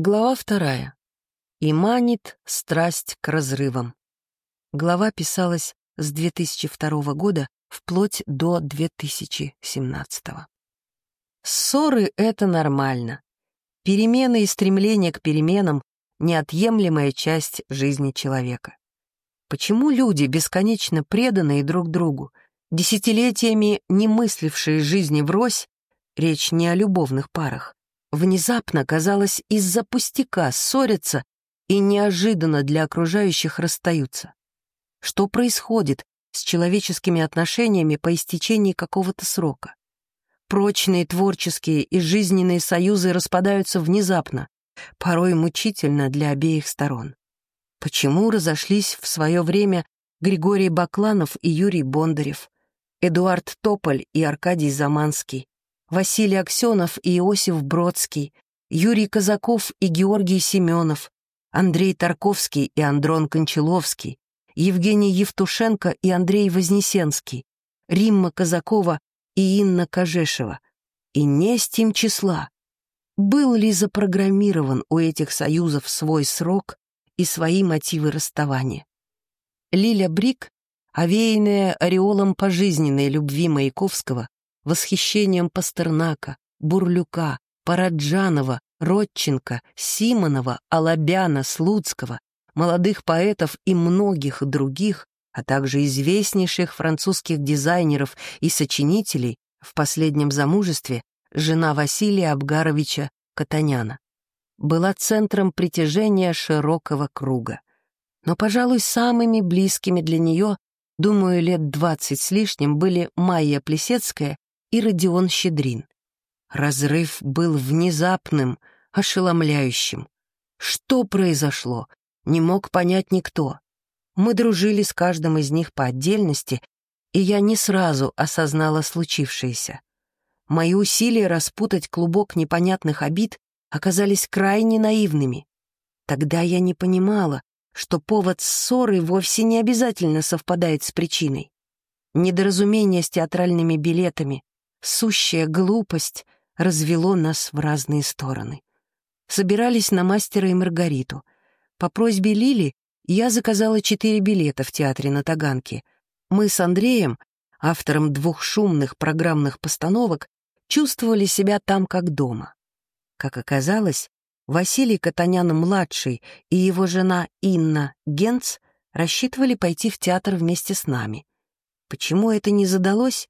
Глава вторая. И манит страсть к разрывам. Глава писалась с 2002 года вплоть до 2017. Ссоры — это нормально. Перемены и стремление к переменам — неотъемлемая часть жизни человека. Почему люди бесконечно преданные друг другу, десятилетиями не мыслившие жизни врозь, речь не о любовных парах, внезапно, казалось, из-за пустяка ссорятся и неожиданно для окружающих расстаются. Что происходит с человеческими отношениями по истечении какого-то срока? Прочные творческие и жизненные союзы распадаются внезапно, порой мучительно для обеих сторон. Почему разошлись в свое время Григорий Бакланов и Юрий Бондарев, Эдуард Тополь и Аркадий Заманский, Василий Аксенов и Иосиф Бродский, Юрий Казаков и Георгий Семенов, Андрей Тарковский и Андрон Кончаловский, Евгений Евтушенко и Андрей Вознесенский, Римма Казакова и Инна Кожешева. И не с тем числа. Был ли запрограммирован у этих союзов свой срок и свои мотивы расставания? Лиля Брик, овеянная ореолом пожизненной любви Маяковского, восхищением Пастернака, Бурлюка, Параджанова, Родченко, Симонова, Алабяна, Слуцкого, молодых поэтов и многих других, а также известнейших французских дизайнеров и сочинителей в последнем замужестве жена Василия Абгаровича Катаняна. Была центром притяжения широкого круга. Но, пожалуй, самыми близкими для нее, думаю, лет двадцать с лишним, были Майя Плесецкая и Родион Щедрин. Разрыв был внезапным, ошеломляющим. Что произошло, не мог понять никто. Мы дружили с каждым из них по отдельности, и я не сразу осознала случившееся. Мои усилия распутать клубок непонятных обид оказались крайне наивными. Тогда я не понимала, что повод ссоры вовсе не обязательно совпадает с причиной. Недоразумение с театральными билетами, сущая глупость развело нас в разные стороны. Собирались на мастера и Маргариту. По просьбе Лили я заказала четыре билета в театре на Таганке. Мы с Андреем, автором двух шумных программных постановок, чувствовали себя там как дома. Как оказалось, Василий Катанян-младший и его жена Инна Генц рассчитывали пойти в театр вместе с нами. Почему это не задалось,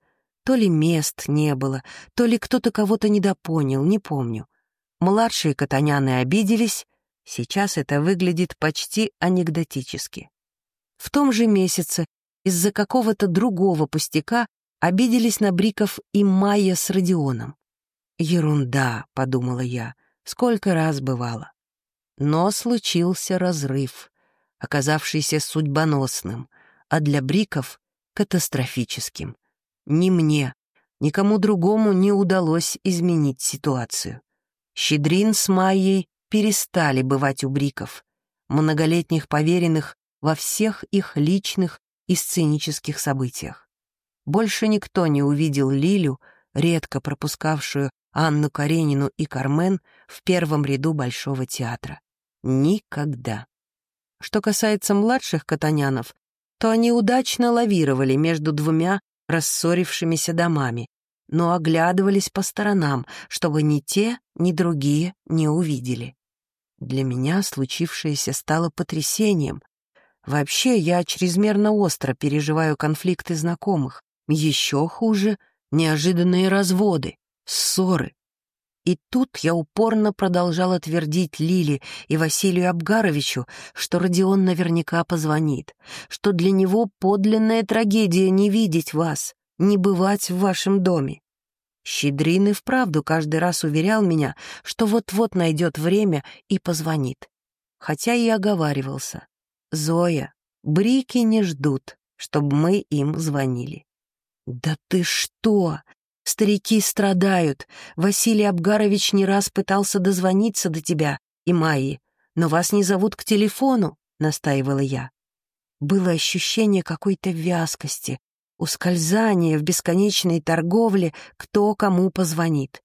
то ли мест не было, то ли кто-то кого-то недопонял, не помню. Младшие катаняны обиделись, сейчас это выглядит почти анекдотически. В том же месяце из-за какого-то другого пустяка обиделись на Бриков и Майя с Родионом. «Ерунда», — подумала я, — сколько раз бывало. Но случился разрыв, оказавшийся судьбоносным, а для Бриков — катастрофическим — ни мне, никому другому не удалось изменить ситуацию. Щедрин с Майей перестали бывать у Бриков, многолетних поверенных во всех их личных и сценических событиях. Больше никто не увидел Лилю, редко пропускавшую Анну Каренину и Кармен в первом ряду Большого театра. Никогда. Что касается младших катанянов, то они удачно лавировали между двумя рассорившимися домами, но оглядывались по сторонам, чтобы ни те, ни другие не увидели. Для меня случившееся стало потрясением. Вообще, я чрезмерно остро переживаю конфликты знакомых. Еще хуже — неожиданные разводы, ссоры. И тут я упорно продолжала твердить Лиле и Василию Абгаровичу, что Родион наверняка позвонит, что для него подлинная трагедия не видеть вас, не бывать в вашем доме. Щедрин и вправду каждый раз уверял меня, что вот-вот найдет время и позвонит. Хотя и оговаривался. «Зоя, брики не ждут, чтобы мы им звонили». «Да ты что!» Старики страдают. Василий Абгарович не раз пытался дозвониться до тебя и Майи, но вас не зовут к телефону, — настаивала я. Было ощущение какой-то вязкости, ускользания в бесконечной торговле, кто кому позвонит.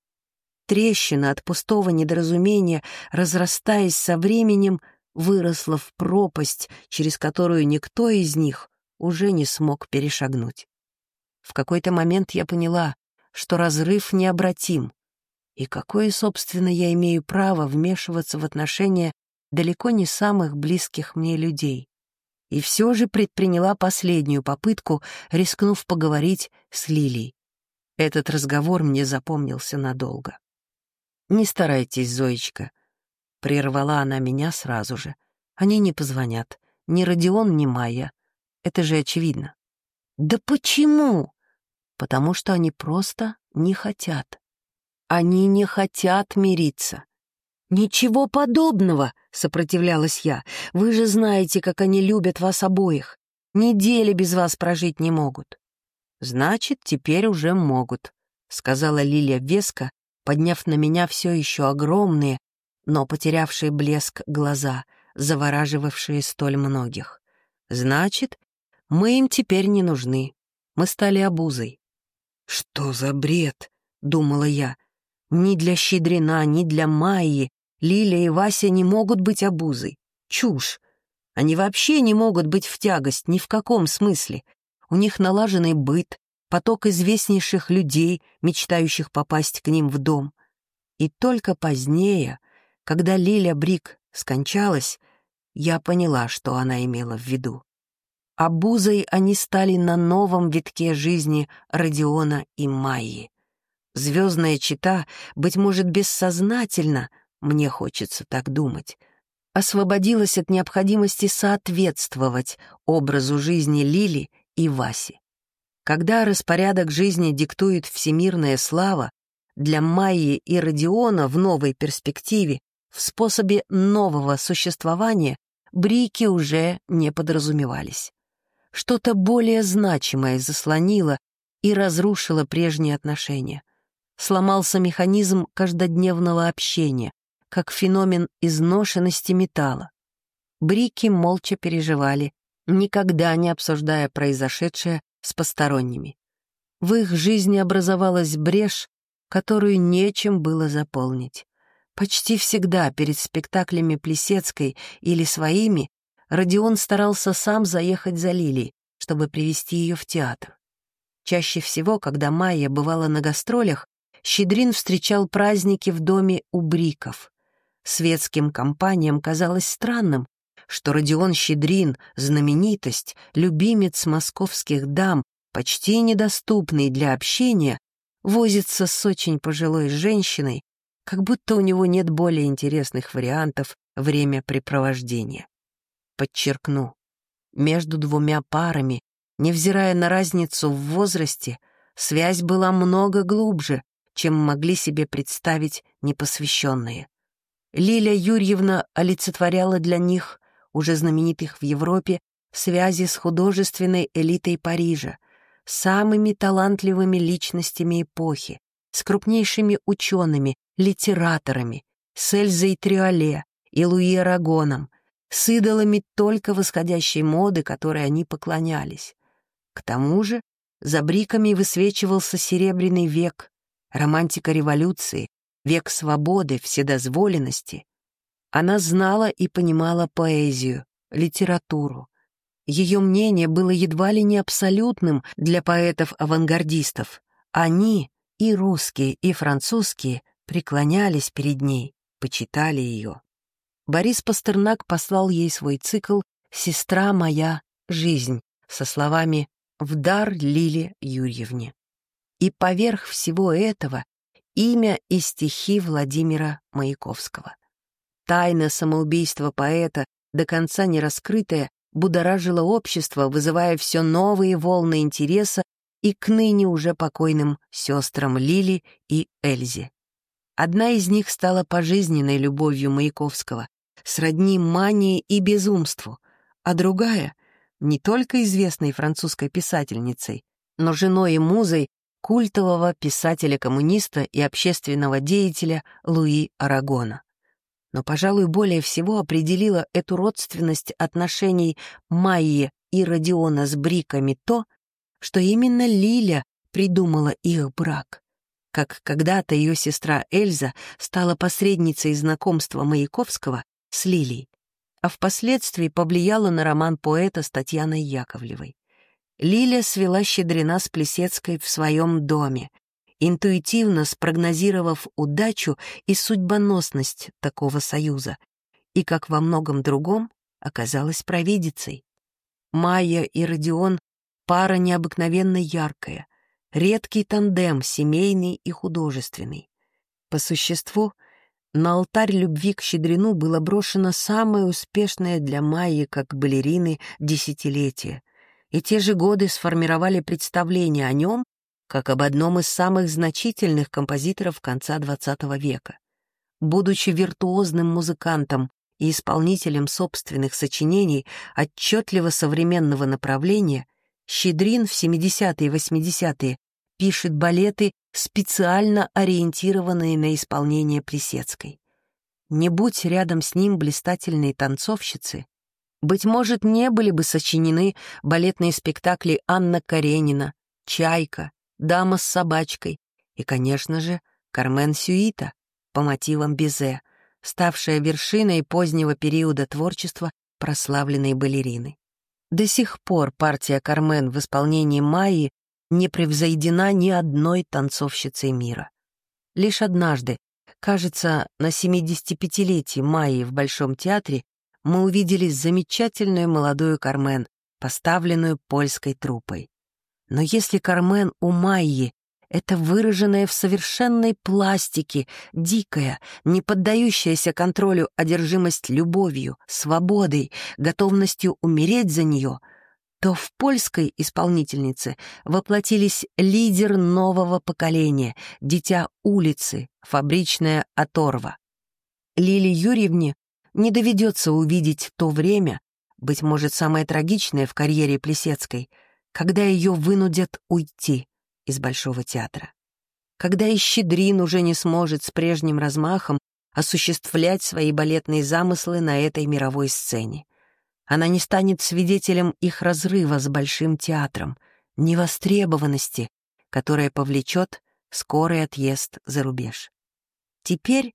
Трещина от пустого недоразумения, разрастаясь со временем, выросла в пропасть, через которую никто из них уже не смог перешагнуть. В какой-то момент я поняла, что разрыв необратим. И какое, собственно, я имею право вмешиваться в отношения далеко не самых близких мне людей? И все же предприняла последнюю попытку, рискнув поговорить с Лилией. Этот разговор мне запомнился надолго. «Не старайтесь, Зоечка», — прервала она меня сразу же. «Они не позвонят. Ни Родион, ни Майя. Это же очевидно». «Да почему?» «Потому что они просто не хотят. Они не хотят мириться». «Ничего подобного!» — сопротивлялась я. «Вы же знаете, как они любят вас обоих. Недели без вас прожить не могут». «Значит, теперь уже могут», — сказала Лилия веско, подняв на меня все еще огромные, но потерявшие блеск глаза, завораживавшие столь многих. «Значит, мы им теперь не нужны. Мы стали обузой». «Что за бред?» — думала я. «Ни для Щедрина, ни для Майи Лилия и Вася не могут быть обузой. Чушь. Они вообще не могут быть в тягость ни в каком смысле. У них налаженный быт, поток известнейших людей, мечтающих попасть к ним в дом. И только позднее, когда Лиля Брик скончалась, я поняла, что она имела в виду. Обузой они стали на новом витке жизни Родиона и Майи. Звездная чита, быть может, бессознательно, мне хочется так думать, освободилась от необходимости соответствовать образу жизни Лили и Васи. Когда распорядок жизни диктует всемирная слава, для Майи и Родиона в новой перспективе, в способе нового существования, брики уже не подразумевались. Что-то более значимое заслонило и разрушило прежние отношения. Сломался механизм каждодневного общения, как феномен изношенности металла. Брики молча переживали, никогда не обсуждая произошедшее с посторонними. В их жизни образовалась брешь, которую нечем было заполнить. Почти всегда перед спектаклями Плесецкой или своими Родион старался сам заехать за Лилией, чтобы привести ее в театр. Чаще всего, когда Майя бывала на гастролях, Щедрин встречал праздники в доме у Бриков. Светским компаниям казалось странным, что Родион Щедрин, знаменитость, любимец московских дам, почти недоступный для общения, возится с очень пожилой женщиной, как будто у него нет более интересных вариантов времяпрепровождения. Подчеркну, между двумя парами, невзирая на разницу в возрасте, связь была много глубже, чем могли себе представить непосвященные. Лиля Юрьевна олицетворяла для них уже знаменитых в Европе, связи с художественной элитой Парижа, самыми талантливыми личностями эпохи, с крупнейшими учеными, литераторами, с Эльзой Триоле и Луи Арагоном, с идолами только восходящей моды, которой они поклонялись. К тому же за бриками высвечивался Серебряный век, романтика революции, век свободы, вседозволенности, она знала и понимала поэзию, литературу. Ее мнение было едва ли не абсолютным для поэтов-авангардистов. Они, и русские, и французские, преклонялись перед ней, почитали ее. Борис Пастернак послал ей свой цикл «Сестра моя, жизнь» со словами «В дар Лиле Юрьевне». И поверх всего этого имя и стихи Владимира Маяковского. Тайна самоубийства поэта, до конца не раскрытая, будоражила общество, вызывая все новые волны интереса и к ныне уже покойным сестрам Лили и Эльзе. Одна из них стала пожизненной любовью Маяковского, сродни мании и безумству, а другая — не только известной французской писательницей, но женой и музой культового писателя-коммуниста и общественного деятеля Луи Арагона но, пожалуй, более всего определило эту родственность отношений Майи и Родиона с Бриками то, что именно Лиля придумала их брак. как когда-то ее сестра Эльза стала посредницей знакомства Маяковского с Лилией, а впоследствии повлияла на роман поэта с Татьяной Яковлевой. Лилия свела Щедрина с Плесецкой в своем доме, интуитивно спрогнозировав удачу и судьбоносность такого союза, и, как во многом другом, оказалась провидицей. Майя и Родион — пара необыкновенно яркая, редкий тандем, семейный и художественный. По существу, на алтарь любви к Щедрину было брошено самое успешное для Майи как балерины десятилетие, и те же годы сформировали представление о нем как об одном из самых значительных композиторов конца XX века. Будучи виртуозным музыкантом и исполнителем собственных сочинений отчетливо современного направления, Щедрин в 70-е и 80-е пишет балеты, специально ориентированные на исполнение Плесецкой. Не будь рядом с ним блистательные танцовщицы, быть может, не были бы сочинены балетные спектакли Анна Каренина, «Чайка», «Дама с собачкой» и, конечно же, «Кармен Сюита» по мотивам Бизе, ставшая вершиной позднего периода творчества прославленной балерины. До сих пор партия «Кармен» в исполнении Майи не превзойдена ни одной танцовщицей мира. Лишь однажды, кажется, на 75-летии Майи в Большом театре мы увидели замечательную молодую Кармен, поставленную польской труппой. Но если Кармен у Майи — это выраженная в совершенной пластике, дикая, не поддающаяся контролю одержимость любовью, свободой, готовностью умереть за нее, то в польской исполнительнице воплотились лидер нового поколения, дитя улицы, фабричная оторва. Лиле Юрьевне не доведется увидеть то время, быть может, самое трагичное в карьере Плесецкой — когда ее вынудят уйти из Большого театра. Когда и Щедрин уже не сможет с прежним размахом осуществлять свои балетные замыслы на этой мировой сцене. Она не станет свидетелем их разрыва с Большим театром, невостребованности, которая повлечет скорый отъезд за рубеж. Теперь,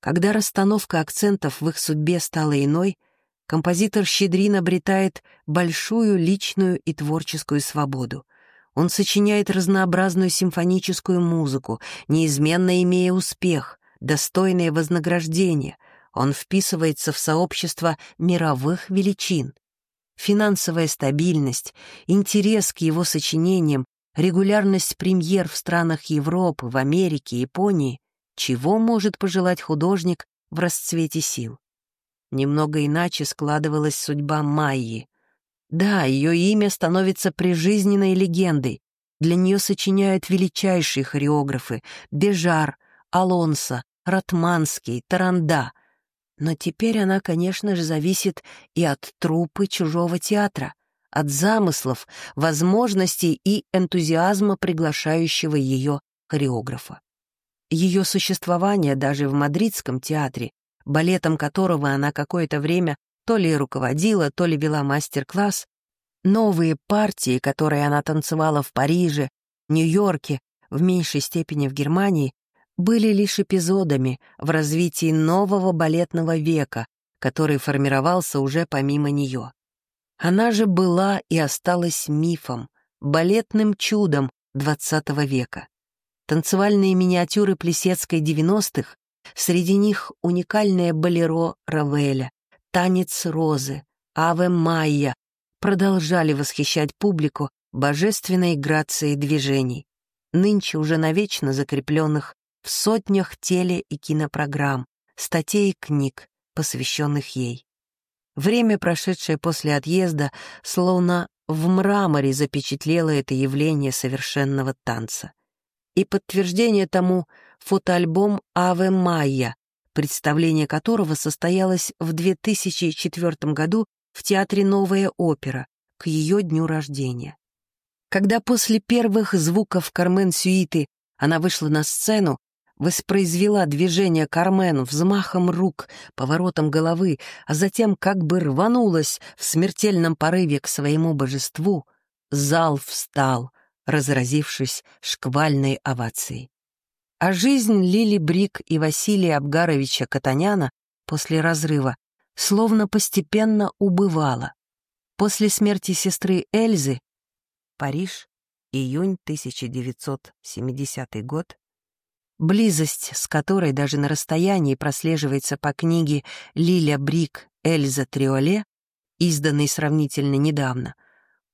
когда расстановка акцентов в их судьбе стала иной, композитор Щедрин обретает большую личную и творческую свободу. Он сочиняет разнообразную симфоническую музыку, неизменно имея успех, достойное вознаграждение. Он вписывается в сообщество мировых величин. Финансовая стабильность, интерес к его сочинениям, регулярность премьер в странах Европы, в Америке, Японии — чего может пожелать художник в расцвете сил? Немного иначе складывалась судьба Майи. Да, ее имя становится прижизненной легендой. Для нее сочиняют величайшие хореографы — Бежар, Алонсо, Ратманский, Таранда. Но теперь она, конечно же, зависит и от трупы чужого театра, от замыслов, возможностей и энтузиазма приглашающего ее хореографа. Ее существование даже в мадридском театре балетом которого она какое-то время то ли руководила, то ли вела мастер-класс, новые партии, которые она танцевала в Париже, Нью-Йорке, в меньшей степени в Германии, были лишь эпизодами в развитии нового балетного века, который формировался уже помимо нее. Она же была и осталась мифом, балетным чудом XX века. Танцевальные миниатюры Плесецкой 90-х Среди них уникальное болеро Равеля, танец розы, Аве Майя продолжали восхищать публику божественной грацией движений, нынче уже навечно закрепленных в сотнях теле- и кинопрограмм, статей и книг, посвященных ей. Время, прошедшее после отъезда, словно в мраморе запечатлело это явление совершенного танца. И подтверждение тому — фотоальбом «Аве Майя», представление которого состоялось в 2004 году в Театре «Новая опера» к ее дню рождения. Когда после первых звуков Кармен Сюиты она вышла на сцену, воспроизвела движение Кармен взмахом рук, поворотом головы, а затем как бы рванулась в смертельном порыве к своему божеству, зал встал, разразившись шквальной овацией. А жизнь Лили Брик и Василия Абгаровича Катаняна после разрыва словно постепенно убывала. После смерти сестры Эльзы, Париж, июнь 1970 год, близость с которой даже на расстоянии прослеживается по книге Лиля Брик Эльза Триоле, изданной сравнительно недавно,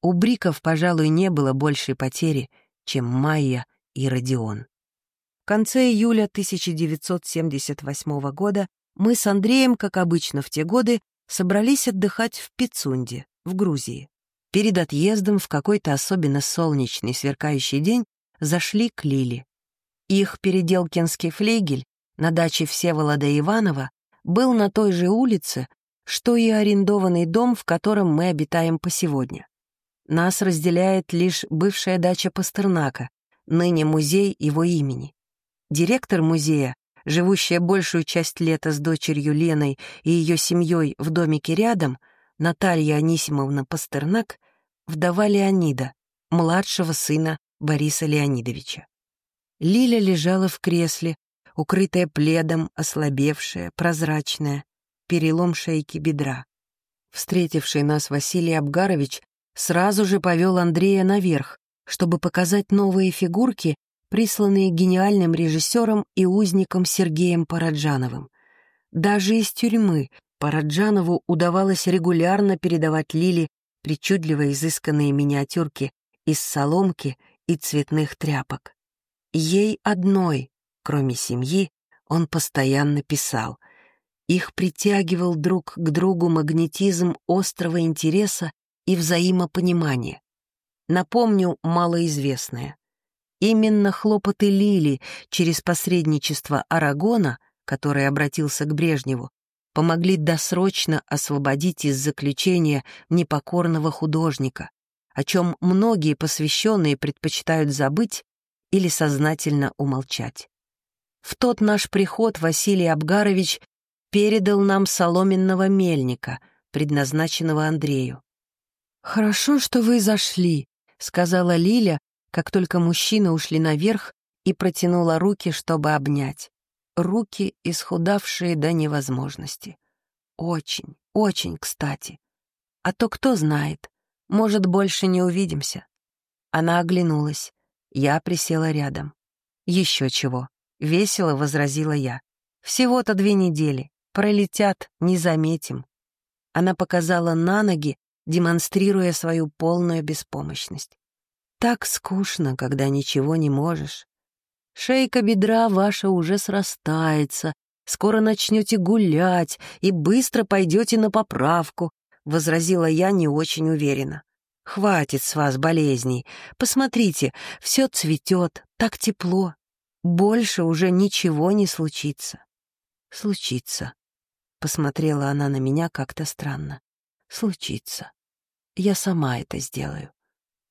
у Бриков, пожалуй, не было большей потери, чем Майя и Родион. В конце июля 1978 года мы с Андреем, как обычно в те годы, собрались отдыхать в Пицунде, в Грузии. Перед отъездом в какой-то особенно солнечный сверкающий день зашли к Лиле. Их переделкинский флейгель на даче Всеволода Иванова был на той же улице, что и арендованный дом, в котором мы обитаем по сегодня. Нас разделяет лишь бывшая дача Пастернака, ныне музей его имени. Директор музея, живущая большую часть лета с дочерью Леной и ее семьей в домике рядом, Наталья Анисимовна Пастернак, вдова Леонида, младшего сына Бориса Леонидовича. Лиля лежала в кресле, укрытая пледом, ослабевшая, прозрачная, перелом шейки бедра. Встретивший нас Василий Абгарович сразу же повел Андрея наверх, чтобы показать новые фигурки присланные гениальным режиссером и узником Сергеем Параджановым. Даже из тюрьмы Параджанову удавалось регулярно передавать Лили причудливо изысканные миниатюрки из соломки и цветных тряпок. Ей одной, кроме семьи, он постоянно писал. Их притягивал друг к другу магнетизм острого интереса и взаимопонимания. Напомню малоизвестное. Именно хлопоты Лили через посредничество Арагона, который обратился к Брежневу, помогли досрочно освободить из заключения непокорного художника, о чем многие посвященные предпочитают забыть или сознательно умолчать. В тот наш приход Василий Абгарович передал нам соломенного мельника, предназначенного Андрею. «Хорошо, что вы зашли», — сказала Лиля, как только мужчины ушли наверх и протянула руки, чтобы обнять. Руки, исхудавшие до невозможности. Очень, очень кстати. А то кто знает, может, больше не увидимся. Она оглянулась. Я присела рядом. Еще чего. Весело возразила я. Всего-то две недели. Пролетят, не заметим. Она показала на ноги, демонстрируя свою полную беспомощность. Так скучно, когда ничего не можешь. Шейка бедра ваша уже срастается, скоро начнете гулять и быстро пойдете на поправку, — возразила я не очень уверенно. «Хватит с вас болезней. Посмотрите, все цветет, так тепло. Больше уже ничего не случится». «Случится», — посмотрела она на меня как-то странно. «Случится. Я сама это сделаю».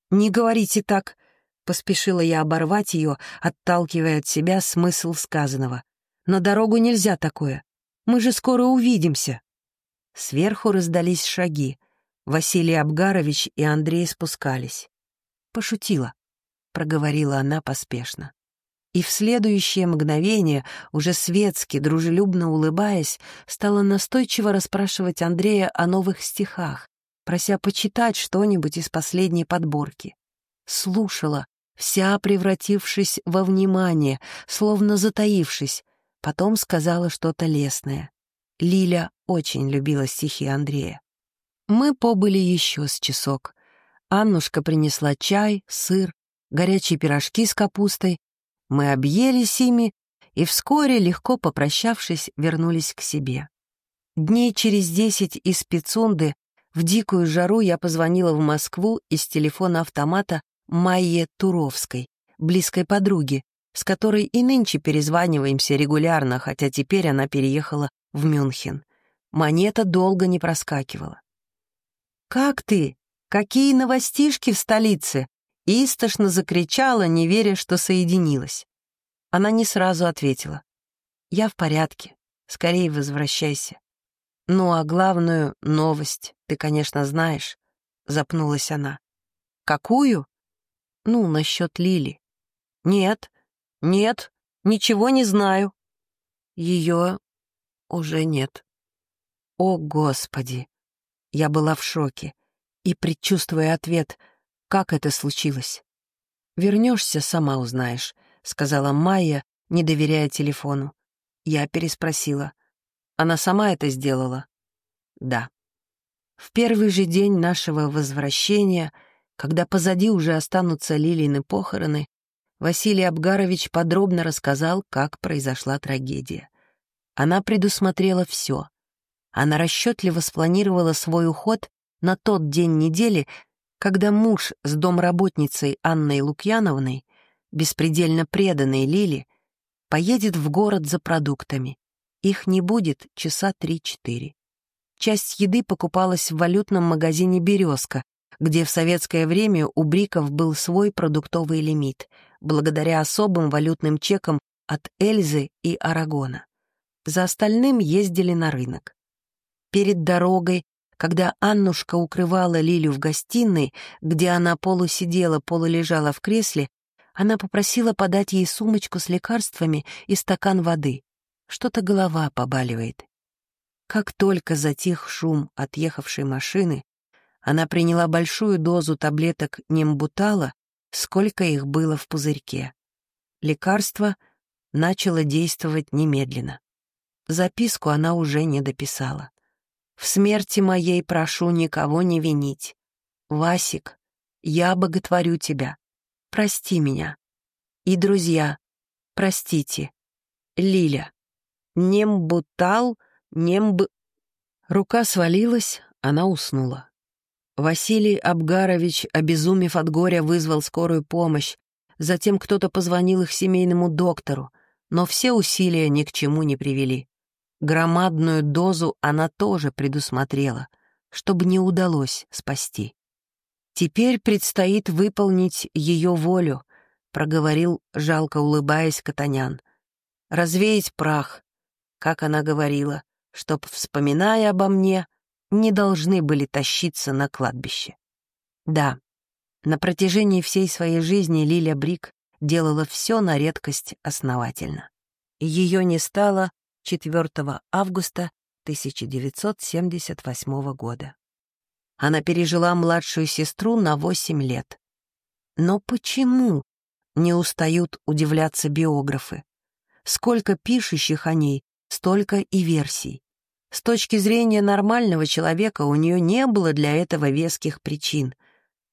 «Не говорите так!» — поспешила я оборвать ее, отталкивая от себя смысл сказанного. «На дорогу нельзя такое. Мы же скоро увидимся!» Сверху раздались шаги. Василий Абгарович и Андрей спускались. «Пошутила», — проговорила она поспешно. И в следующее мгновение, уже светски, дружелюбно улыбаясь, стала настойчиво расспрашивать Андрея о новых стихах, прося почитать что-нибудь из последней подборки. Слушала, вся превратившись во внимание, словно затаившись, потом сказала что-то лесное. Лиля очень любила стихи Андрея. Мы побыли еще с часок. Аннушка принесла чай, сыр, горячие пирожки с капустой. Мы объелись ими и вскоре, легко попрощавшись, вернулись к себе. Дней через десять из Пицунды в дикую жару я позвонила в Москву из телефона автомата Майе Туровской, близкой подруги, с которой и нынче перезваниваемся регулярно, хотя теперь она переехала в Мюнхен. Монета долго не проскакивала. «Как ты? Какие новостишки в столице?» Истошно закричала, не веря, что соединилась. Она не сразу ответила. «Я в порядке. Скорее возвращайся. Ну а главную новость ты, конечно, знаешь, запнулась она. Какую? Ну, насчет Лили. Нет, нет, Ничего не знаю». Ее уже нет. О, Господи! Я была в шоке и, предчувствуя ответ, как это случилось. «Вернешься, сама узнаешь», — сказала Майя, не доверяя телефону. Я переспросила. «Она сама это сделала?» «Да». В первый же день нашего возвращения, когда позади уже останутся Лилины похороны, Василий Абгарович подробно рассказал, как произошла трагедия. Она предусмотрела все. Она расчетливо спланировала свой уход на тот день недели, когда муж с домработницей Анной Лукьяновной, беспредельно преданной Лили, поедет в город за продуктами. Их не будет часа три-четыре. Часть еды покупалась в валютном магазине «Березка», где в советское время у Бриков был свой продуктовый лимит, благодаря особым валютным чекам от Эльзы и Арагона. За остальным ездили на рынок. Перед дорогой когда Аннушка укрывала Лилю в гостиной, где она полусидела, полулежала в кресле, она попросила подать ей сумочку с лекарствами и стакан воды. Что-то голова побаливает. Как только затих шум отъехавшей машины, она приняла большую дозу таблеток нембутала, сколько их было в пузырьке. Лекарство начало действовать немедленно. Записку она уже не дописала. В смерти моей прошу никого не винить. Васик, я боготворю тебя. Прости меня. И, друзья, простите. Лиля. Нембутал, немб... Рука свалилась, она уснула. Василий Абгарович, обезумев от горя, вызвал скорую помощь. Затем кто-то позвонил их семейному доктору, но все усилия ни к чему не привели. Громадную дозу она тоже предусмотрела, чтобы не удалось спасти. «Теперь предстоит выполнить ее волю», — проговорил, жалко улыбаясь Катанян. «Развеять прах, как она говорила, чтоб, вспоминая обо мне, не должны были тащиться на кладбище». Да, на протяжении всей своей жизни Лиля Брик делала все на редкость основательно. Ее не стало 4 августа 1978 года. Она пережила младшую сестру на 8 лет. Но почему не устают удивляться биографы? Сколько пишущих о ней, столько и версий. С точки зрения нормального человека у нее не было для этого веских причин.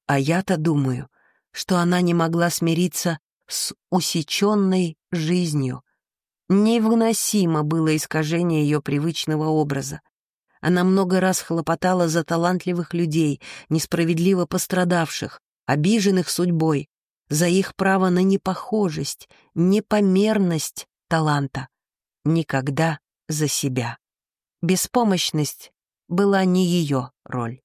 А я-то думаю, что она не могла смириться с усеченной жизнью, Невыносимо было искажение ее привычного образа. Она много раз хлопотала за талантливых людей, несправедливо пострадавших, обиженных судьбой, за их право на непохожесть, непомерность таланта. Никогда за себя. Беспомощность была не ее роль.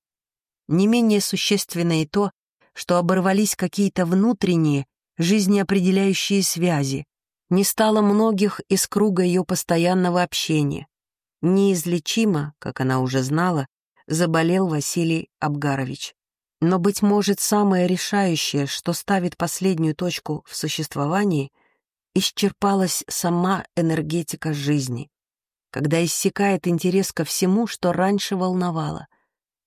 Не менее существенно и то, что оборвались какие-то внутренние, жизнеопределяющие связи, не стало многих из круга ее постоянного общения. Неизлечимо, как она уже знала, заболел Василий Абгарович. Но, быть может, самое решающее, что ставит последнюю точку в существовании, исчерпалась сама энергетика жизни, когда иссякает интерес ко всему, что раньше волновало.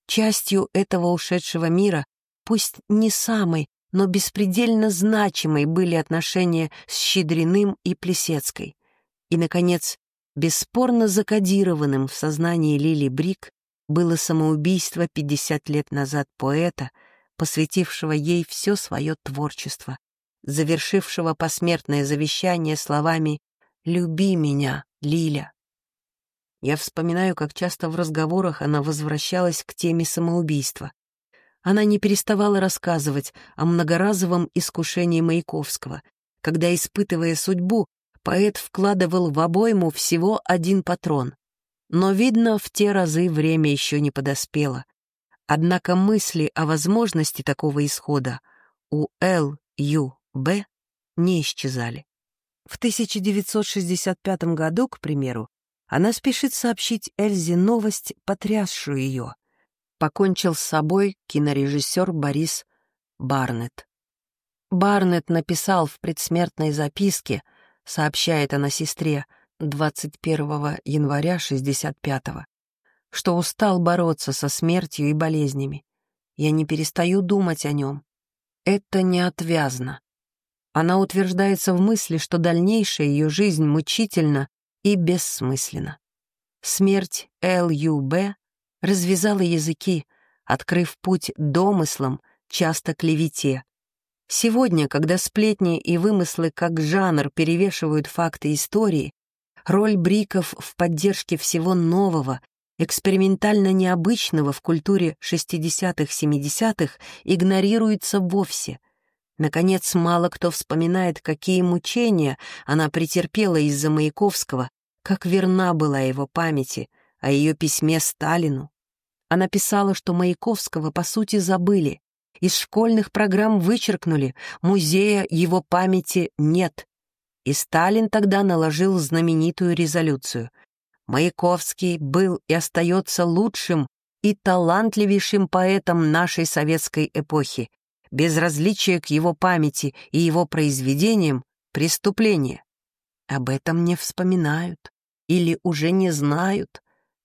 Частью этого ушедшего мира, пусть не самой, но беспредельно значимой были отношения с Щедриным и Плесецкой. И, наконец, бесспорно закодированным в сознании Лили Брик было самоубийство 50 лет назад поэта, посвятившего ей все свое творчество, завершившего посмертное завещание словами «Люби меня, Лиля». Я вспоминаю, как часто в разговорах она возвращалась к теме самоубийства. Она не переставала рассказывать о многоразовом искушении Маяковского, когда, испытывая судьбу, поэт вкладывал в обойму всего один патрон. Но, видно, в те разы время еще не подоспело. Однако мысли о возможности такого исхода у Л. Ю. Б. не исчезали. В 1965 году, к примеру, она спешит сообщить Эльзе новость, потрясшую ее покончил с собой кинорежиссер Борис Барнетт. Барнетт написал в предсмертной записке, сообщает она сестре 21 января 65-го, что устал бороться со смертью и болезнями. Я не перестаю думать о нем. Это неотвязно. Она утверждается в мысли, что дальнейшая ее жизнь мучительна и бессмысленна. Смерть Л.Ю.Б. развязала языки, открыв путь домыслам, часто клевете. Сегодня, когда сплетни и вымыслы как жанр перевешивают факты истории, роль бриков в поддержке всего нового, экспериментально необычного в культуре 60-х-70-х игнорируется вовсе. Наконец, мало кто вспоминает, какие мучения она претерпела из-за Маяковского, как верна была его памяти, о ее письме Сталину. Она писала, что Маяковского, по сути, забыли, из школьных программ вычеркнули, музея его памяти нет. И Сталин тогда наложил знаменитую резолюцию. Маяковский был и остается лучшим и талантливейшим поэтом нашей советской эпохи. Безразличие к его памяти и его произведениям — преступление. Об этом не вспоминают или уже не знают.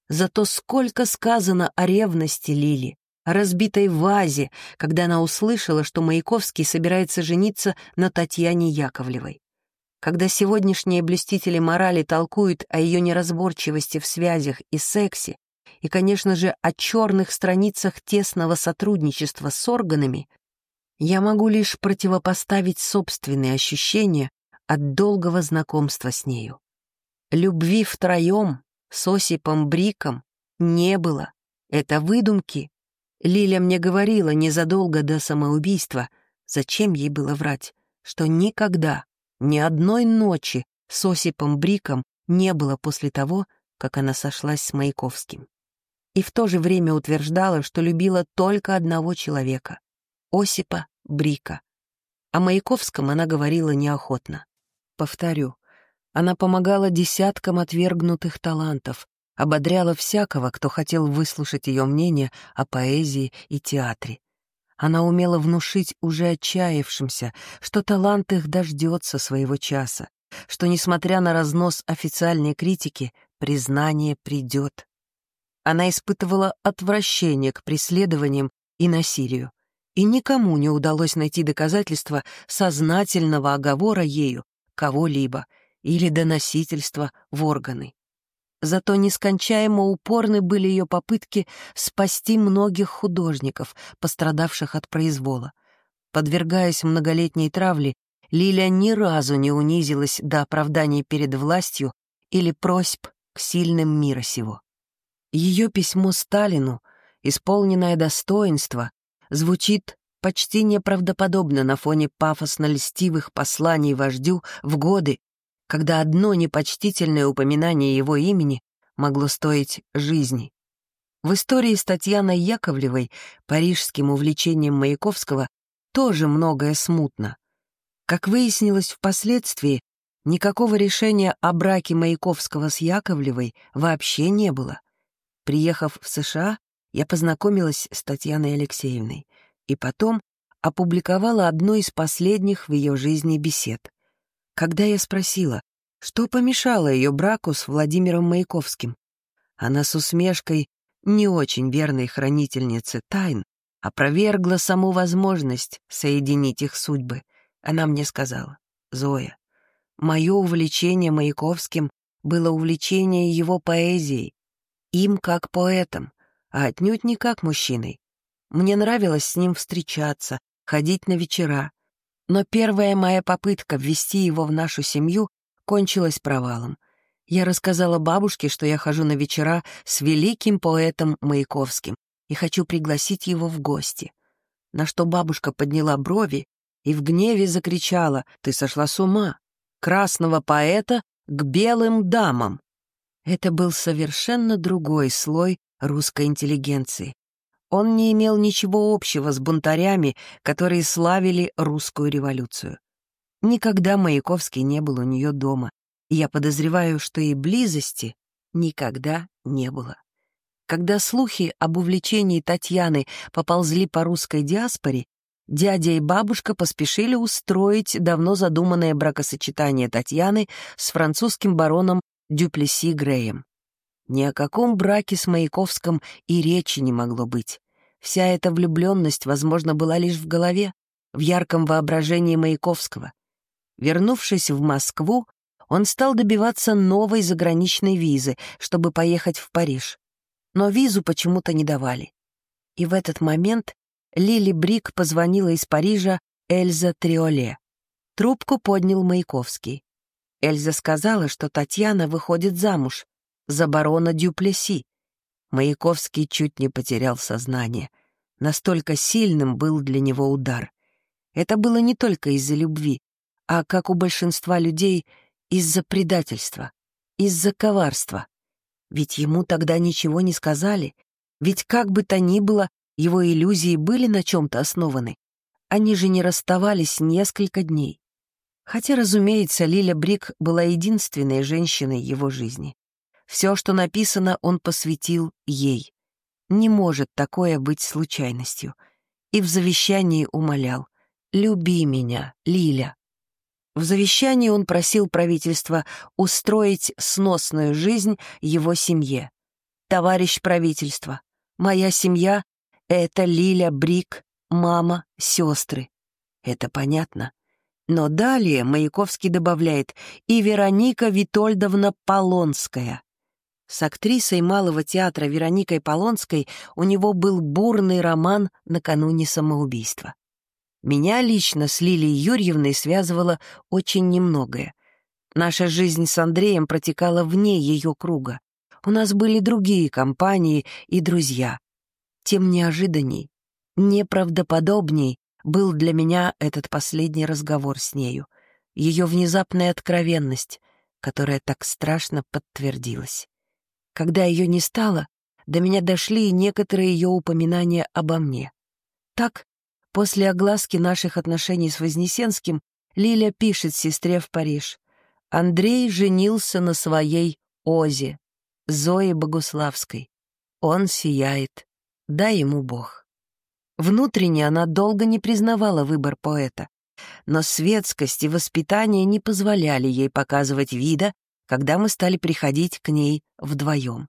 Зато сколько сказано о ревности Лили, о разбитой вазе, когда она услышала, что Маяковский собирается жениться на Татьяне Яковлевой. Когда сегодняшние блюстители морали толкуют о ее неразборчивости в связях и сексе, и, конечно же, о черных страницах тесного сотрудничества с органами, я могу лишь противопоставить собственные ощущения от долгого знакомства с нею. Любви втроем, с Осипом Бриком, не было. Это выдумки. Лиля мне говорила незадолго до самоубийства, зачем ей было врать, что никогда, ни одной ночи с Осипом Бриком не было после того, как она сошлась с Маяковским. И в то же время утверждала, что любила только одного человека — Осипа Брика. О Маяковском она говорила неохотно. Повторю, она помогала десяткам отвергнутых талантов, ободряла всякого, кто хотел выслушать ее мнение о поэзии и театре. Она умела внушить уже отчаявшимся, что талант их дождется своего часа, что, несмотря на разнос официальной критики, признание придет. Она испытывала отвращение к преследованиям и насилию, и никому не удалось найти доказательства сознательного оговора ею кого-либо — или доносительства в органы. Зато нескончаемо упорны были ее попытки спасти многих художников, пострадавших от произвола. Подвергаясь многолетней травле, Лиля ни разу не унизилась до оправданий перед властью или просьб к сильным мира сего. Ее письмо Сталину, исполненное достоинства, звучит почти неправдоподобно на фоне пафосно-льстивых посланий вождю в годы, когда одно непочтительное упоминание его имени могло стоить жизни. В истории с Татьяной Яковлевой, парижским увлечением Маяковского, тоже многое смутно. Как выяснилось впоследствии, никакого решения о браке Маяковского с Яковлевой вообще не было. Приехав в США, я познакомилась с Татьяной Алексеевной и потом опубликовала одну из последних в ее жизни бесед. Когда я спросила, что помешало ее браку с Владимиром Маяковским, она с усмешкой не очень верной хранительницы тайн опровергла саму возможность соединить их судьбы. Она мне сказала, «Зоя, мое увлечение Маяковским было увлечение его поэзией, им как поэтом, а отнюдь не как мужчиной. Мне нравилось с ним встречаться, ходить на вечера, но первая моя попытка ввести его в нашу семью кончилась провалом. Я рассказала бабушке, что я хожу на вечера с великим поэтом Маяковским и хочу пригласить его в гости. На что бабушка подняла брови и в гневе закричала «Ты сошла с ума! Красного поэта к белым дамам!» Это был совершенно другой слой русской интеллигенции, он не имел ничего общего с бунтарями, которые славили русскую революцию. Никогда Маяковский не был у нее дома, и я подозреваю, что и близости никогда не было. Когда слухи об увлечении Татьяны поползли по русской диаспоре, Дядя и бабушка поспешили устроить давно задуманное бракосочетание Татьяны с французским бароном Дюплеси Греем. Ни о каком браке с Маяковским и речи не могло быть. Вся эта влюбленность, возможно, была лишь в голове, в ярком воображении Маяковского. Вернувшись в Москву, он стал добиваться новой заграничной визы, чтобы поехать в Париж. Но визу почему-то не давали. И в этот момент Лили Брик позвонила из Парижа Эльза Триоле. Трубку поднял Маяковский. Эльза сказала, что Татьяна выходит замуж за барона Дюплеси. Маяковский чуть не потерял сознание. Настолько сильным был для него удар. Это было не только из-за любви, а, как у большинства людей, из-за предательства, из-за коварства. Ведь ему тогда ничего не сказали, ведь как бы то ни было, его иллюзии были на чем-то основаны. Они же не расставались несколько дней. Хотя, разумеется, Лиля Брик была единственной женщиной его жизни. Все, что написано, он посвятил ей. Не может такое быть случайностью. И в завещании умолял «Люби меня, Лиля». В завещании он просил правительство устроить сносную жизнь его семье. «Товарищ правительство, моя семья это Лиля Брик, мама, сестры. Это понятно. Но далее Маяковский добавляет «и Вероника Витольдовна Полонская». С актрисой Малого театра Вероникой Полонской у него был бурный роман накануне самоубийства. Меня лично с Лилией Юрьевной связывало очень немногое. Наша жизнь с Андреем протекала вне ее круга. У нас были другие компании и друзья тем неожиданней, неправдоподобней был для меня этот последний разговор с нею, ее внезапная откровенность, которая так страшно подтвердилась. Когда ее не стало, до меня дошли некоторые ее упоминания обо мне. Так, после огласки наших отношений с Вознесенским, Лиля пишет сестре в Париж. Андрей женился на своей Озе, Зое Богуславской. Он сияет. Дай ему Бог. Внутренне она долго не признавала выбор поэта, но светскость и воспитание не позволяли ей показывать вида, когда мы стали приходить к ней вдвоем.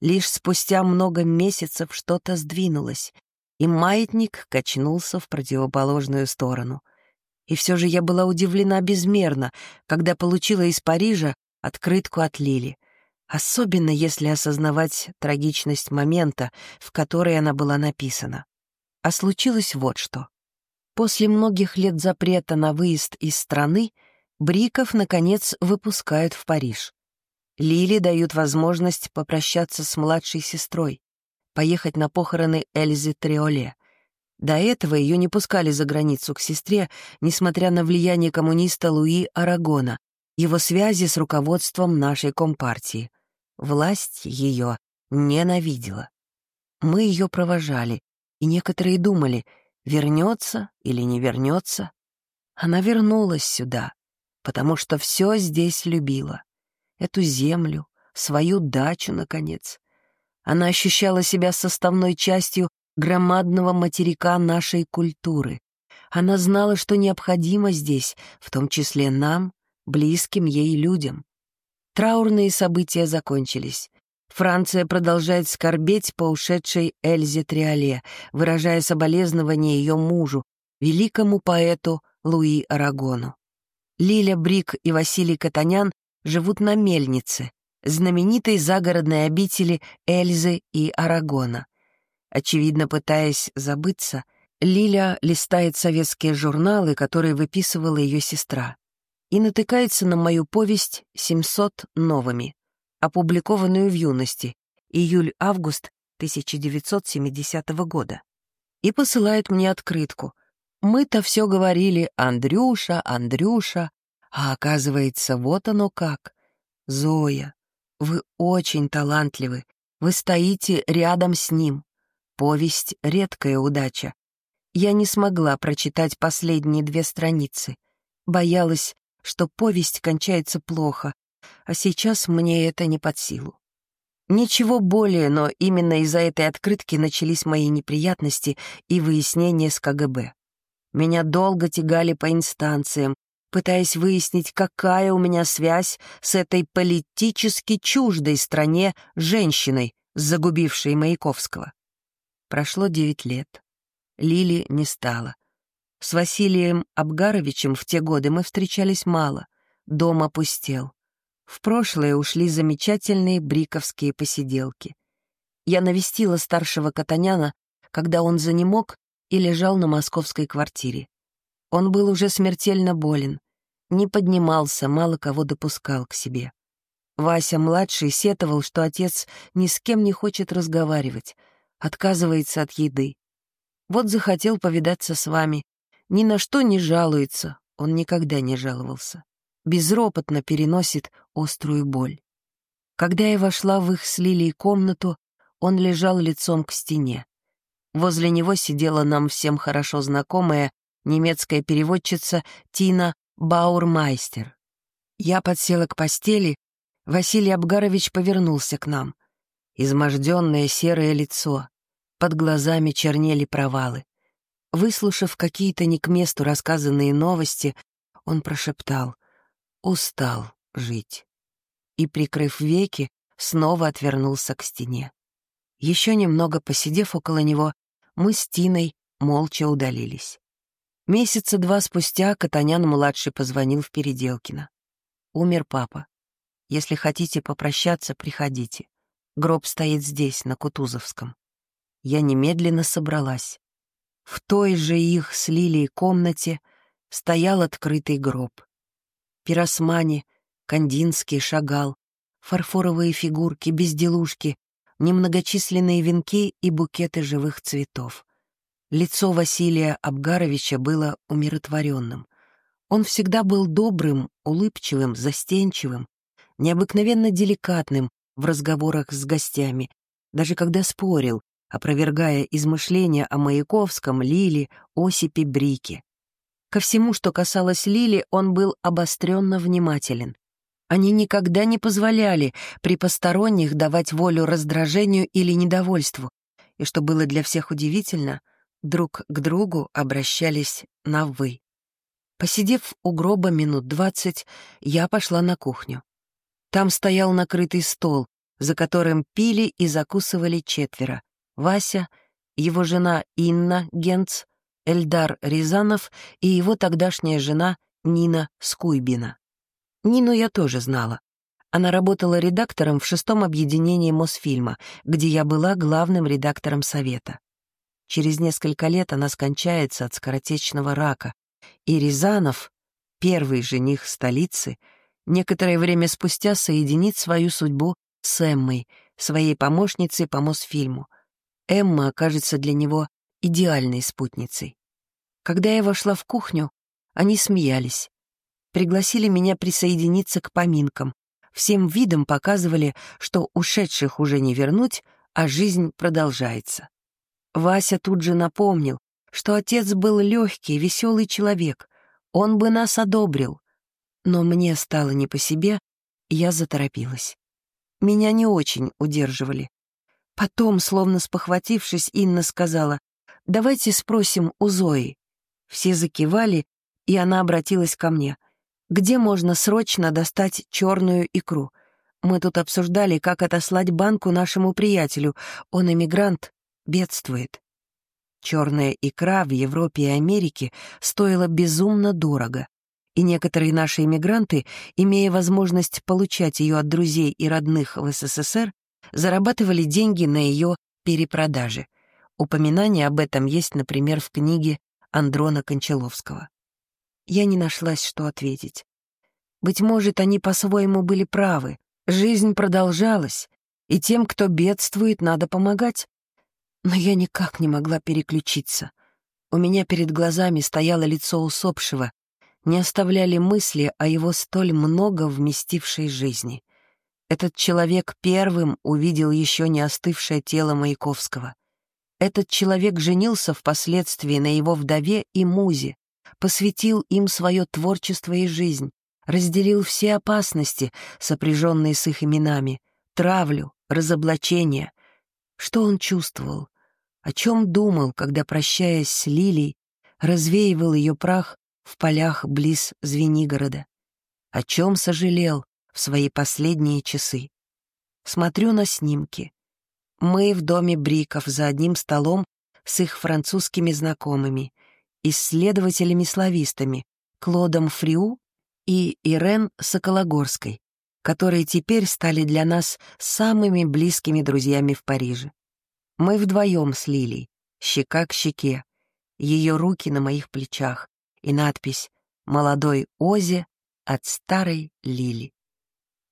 Лишь спустя много месяцев что-то сдвинулось, и маятник качнулся в противоположную сторону. И все же я была удивлена безмерно, когда получила из Парижа открытку от Лили — особенно если осознавать трагичность момента, в который она была написана. А случилось вот что. После многих лет запрета на выезд из страны Бриков, наконец, выпускают в Париж. Лили дают возможность попрощаться с младшей сестрой, поехать на похороны Эльзы Триоле. До этого ее не пускали за границу к сестре, несмотря на влияние коммуниста Луи Арагона, его связи с руководством нашей компартии — Власть ее ненавидела. Мы ее провожали, и некоторые думали, вернется или не вернется. Она вернулась сюда, потому что все здесь любила. Эту землю, свою дачу, наконец. Она ощущала себя составной частью громадного материка нашей культуры. Она знала, что необходимо здесь, в том числе нам, близким ей людям. Траурные события закончились. Франция продолжает скорбеть по ушедшей Эльзе Триоле, выражая соболезнования ее мужу, великому поэту Луи Арагону. Лиля Брик и Василий Катанян живут на мельнице, знаменитой загородной обители Эльзы и Арагона. Очевидно, пытаясь забыться, Лиля листает советские журналы, которые выписывала ее сестра и натыкается на мою повесть «700 новыми», опубликованную в юности, июль-август 1970 года, и посылает мне открытку. Мы-то все говорили «Андрюша, Андрюша», а оказывается, вот оно как. Зоя, вы очень талантливы, вы стоите рядом с ним. Повесть — редкая удача. Я не смогла прочитать последние две страницы. Боялась, что повесть кончается плохо, а сейчас мне это не под силу. Ничего более, но именно из-за этой открытки начались мои неприятности и выяснения с КГБ. Меня долго тягали по инстанциям, пытаясь выяснить, какая у меня связь с этой политически чуждой стране женщиной, загубившей Маяковского. Прошло девять лет. Лили не стало. С Василием Абгаровичем в те годы мы встречались мало. Дом опустел. В прошлое ушли замечательные бриковские посиделки. Я навестила старшего Катаняна, когда он занемог и лежал на московской квартире. Он был уже смертельно болен, не поднимался, мало кого допускал к себе. Вася-младший сетовал, что отец ни с кем не хочет разговаривать, отказывается от еды. Вот захотел повидаться с вами. Ни на что не жалуется, он никогда не жаловался. Безропотно переносит острую боль. Когда я вошла в их с Лилией комнату, он лежал лицом к стене. Возле него сидела нам всем хорошо знакомая немецкая переводчица Тина Баурмайстер. Я подсела к постели, Василий Абгарович повернулся к нам. Изможденное серое лицо, под глазами чернели провалы. Выслушав какие-то не к месту рассказанные новости, он прошептал «Устал жить» и, прикрыв веки, снова отвернулся к стене. Еще немного посидев около него, мы с Тиной молча удалились. Месяца два спустя Катанян-младший позвонил в Переделкино. «Умер папа. Если хотите попрощаться, приходите. Гроб стоит здесь, на Кутузовском». Я немедленно собралась. В той же их с Лилией комнате стоял открытый гроб. Пиросмани, Кандинский, Шагал, фарфоровые фигурки, безделушки, немногочисленные венки и букеты живых цветов. Лицо Василия Абгаровича было умиротворенным. Он всегда был добрым, улыбчивым, застенчивым, необыкновенно деликатным в разговорах с гостями, даже когда спорил, опровергая измышления о Маяковском, Лиле, Осипе Брике. Ко всему, что касалось Лили, он был обостренно внимателен. Они никогда не позволяли при посторонних давать волю раздражению или недовольству, и, что было для всех удивительно, друг к другу обращались на «вы». Посидев у гроба минут двадцать, я пошла на кухню. Там стоял накрытый стол, за которым пили и закусывали четверо. Вася, его жена Инна Генц, Эльдар Рязанов и его тогдашняя жена Нина Скуйбина. Нину я тоже знала. Она работала редактором в шестом объединении Мосфильма, где я была главным редактором совета. Через несколько лет она скончается от скоротечного рака, и Рязанов, первый жених столицы, некоторое время спустя соединит свою судьбу с Эммой, своей помощницей по Мосфильму. Эмма окажется для него идеальной спутницей. Когда я вошла в кухню, они смеялись пригласили меня присоединиться к поминкам. Всем видом показывали, что ушедших уже не вернуть, а жизнь продолжается. Вася тут же напомнил, что отец был легкий, веселый человек, он бы нас одобрил. Но мне стало не по себе, я заторопилась. Меня не очень удерживали. Потом, словно спохватившись, Инна сказала, «Давайте спросим у Зои». Все закивали, и она обратилась ко мне — где можно срочно достать черную икру. Мы тут обсуждали, как отослать банку нашему приятелю. Он эмигрант, бедствует. Черная икра в Европе и Америке стоила безумно дорого, и некоторые наши эмигранты, имея возможность получать ее от друзей и родных в СССР, зарабатывали деньги на ее перепродаже. Упоминание об этом есть, например, в книге Андрона Кончаловского. Я не нашлась, что ответить. Быть может, они по-своему были правы. Жизнь продолжалась, и тем, кто бедствует, надо помогать. Но я никак не могла переключиться. У меня перед глазами стояло лицо усопшего, не оставляли мысли о его столь много вместившей жизни. Этот человек первым увидел еще не остывшее тело Маяковского. Этот человек женился впоследствии на его вдове и музе, посвятил им свое творчество и жизнь, разделил все опасности, сопряженные с их именами, травлю, разоблачение. Что он чувствовал? О чем думал, когда, прощаясь с Лилией, развеивал ее прах в полях близ Звенигорода. О чем сожалел в свои последние часы. Смотрю на снимки. Мы в доме Бриков за одним столом с их французскими знакомыми, исследователями-славистами Клодом Фриу и Ирен Сокологорской, которые теперь стали для нас самыми близкими друзьями в Париже. Мы вдвоем с Лилей, щека к щеке, ее руки на моих плечах и надпись «Молодой Озе от старой Лили».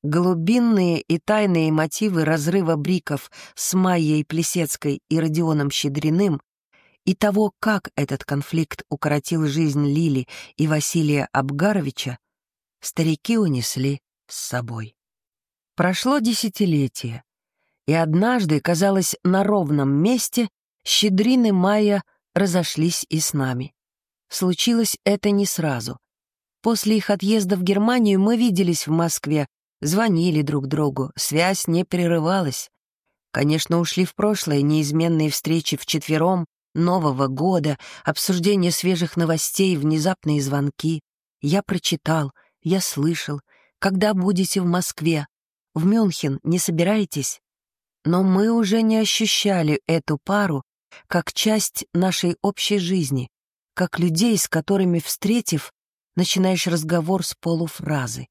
Глубинные и тайные мотивы разрыва бриков с Майей Плесецкой и Родионом Щедриным и того, как этот конфликт укоротил жизнь Лили и Василия Абгаровича, старики унесли с собой. Прошло десятилетие, и однажды, казалось, на ровном месте Щедрин и Майя разошлись и с нами. Случилось это не сразу. После их отъезда в Германию мы виделись в Москве, звонили друг другу, связь не прерывалась. Конечно, ушли в прошлое неизменные встречи вчетвером, Нового года, обсуждение свежих новостей, внезапные звонки. Я прочитал, я слышал. Когда будете в Москве? В Мюнхен не собираетесь? Но мы уже не ощущали эту пару как часть нашей общей жизни, как людей, с которыми, встретив, начинаешь разговор с полуфразы.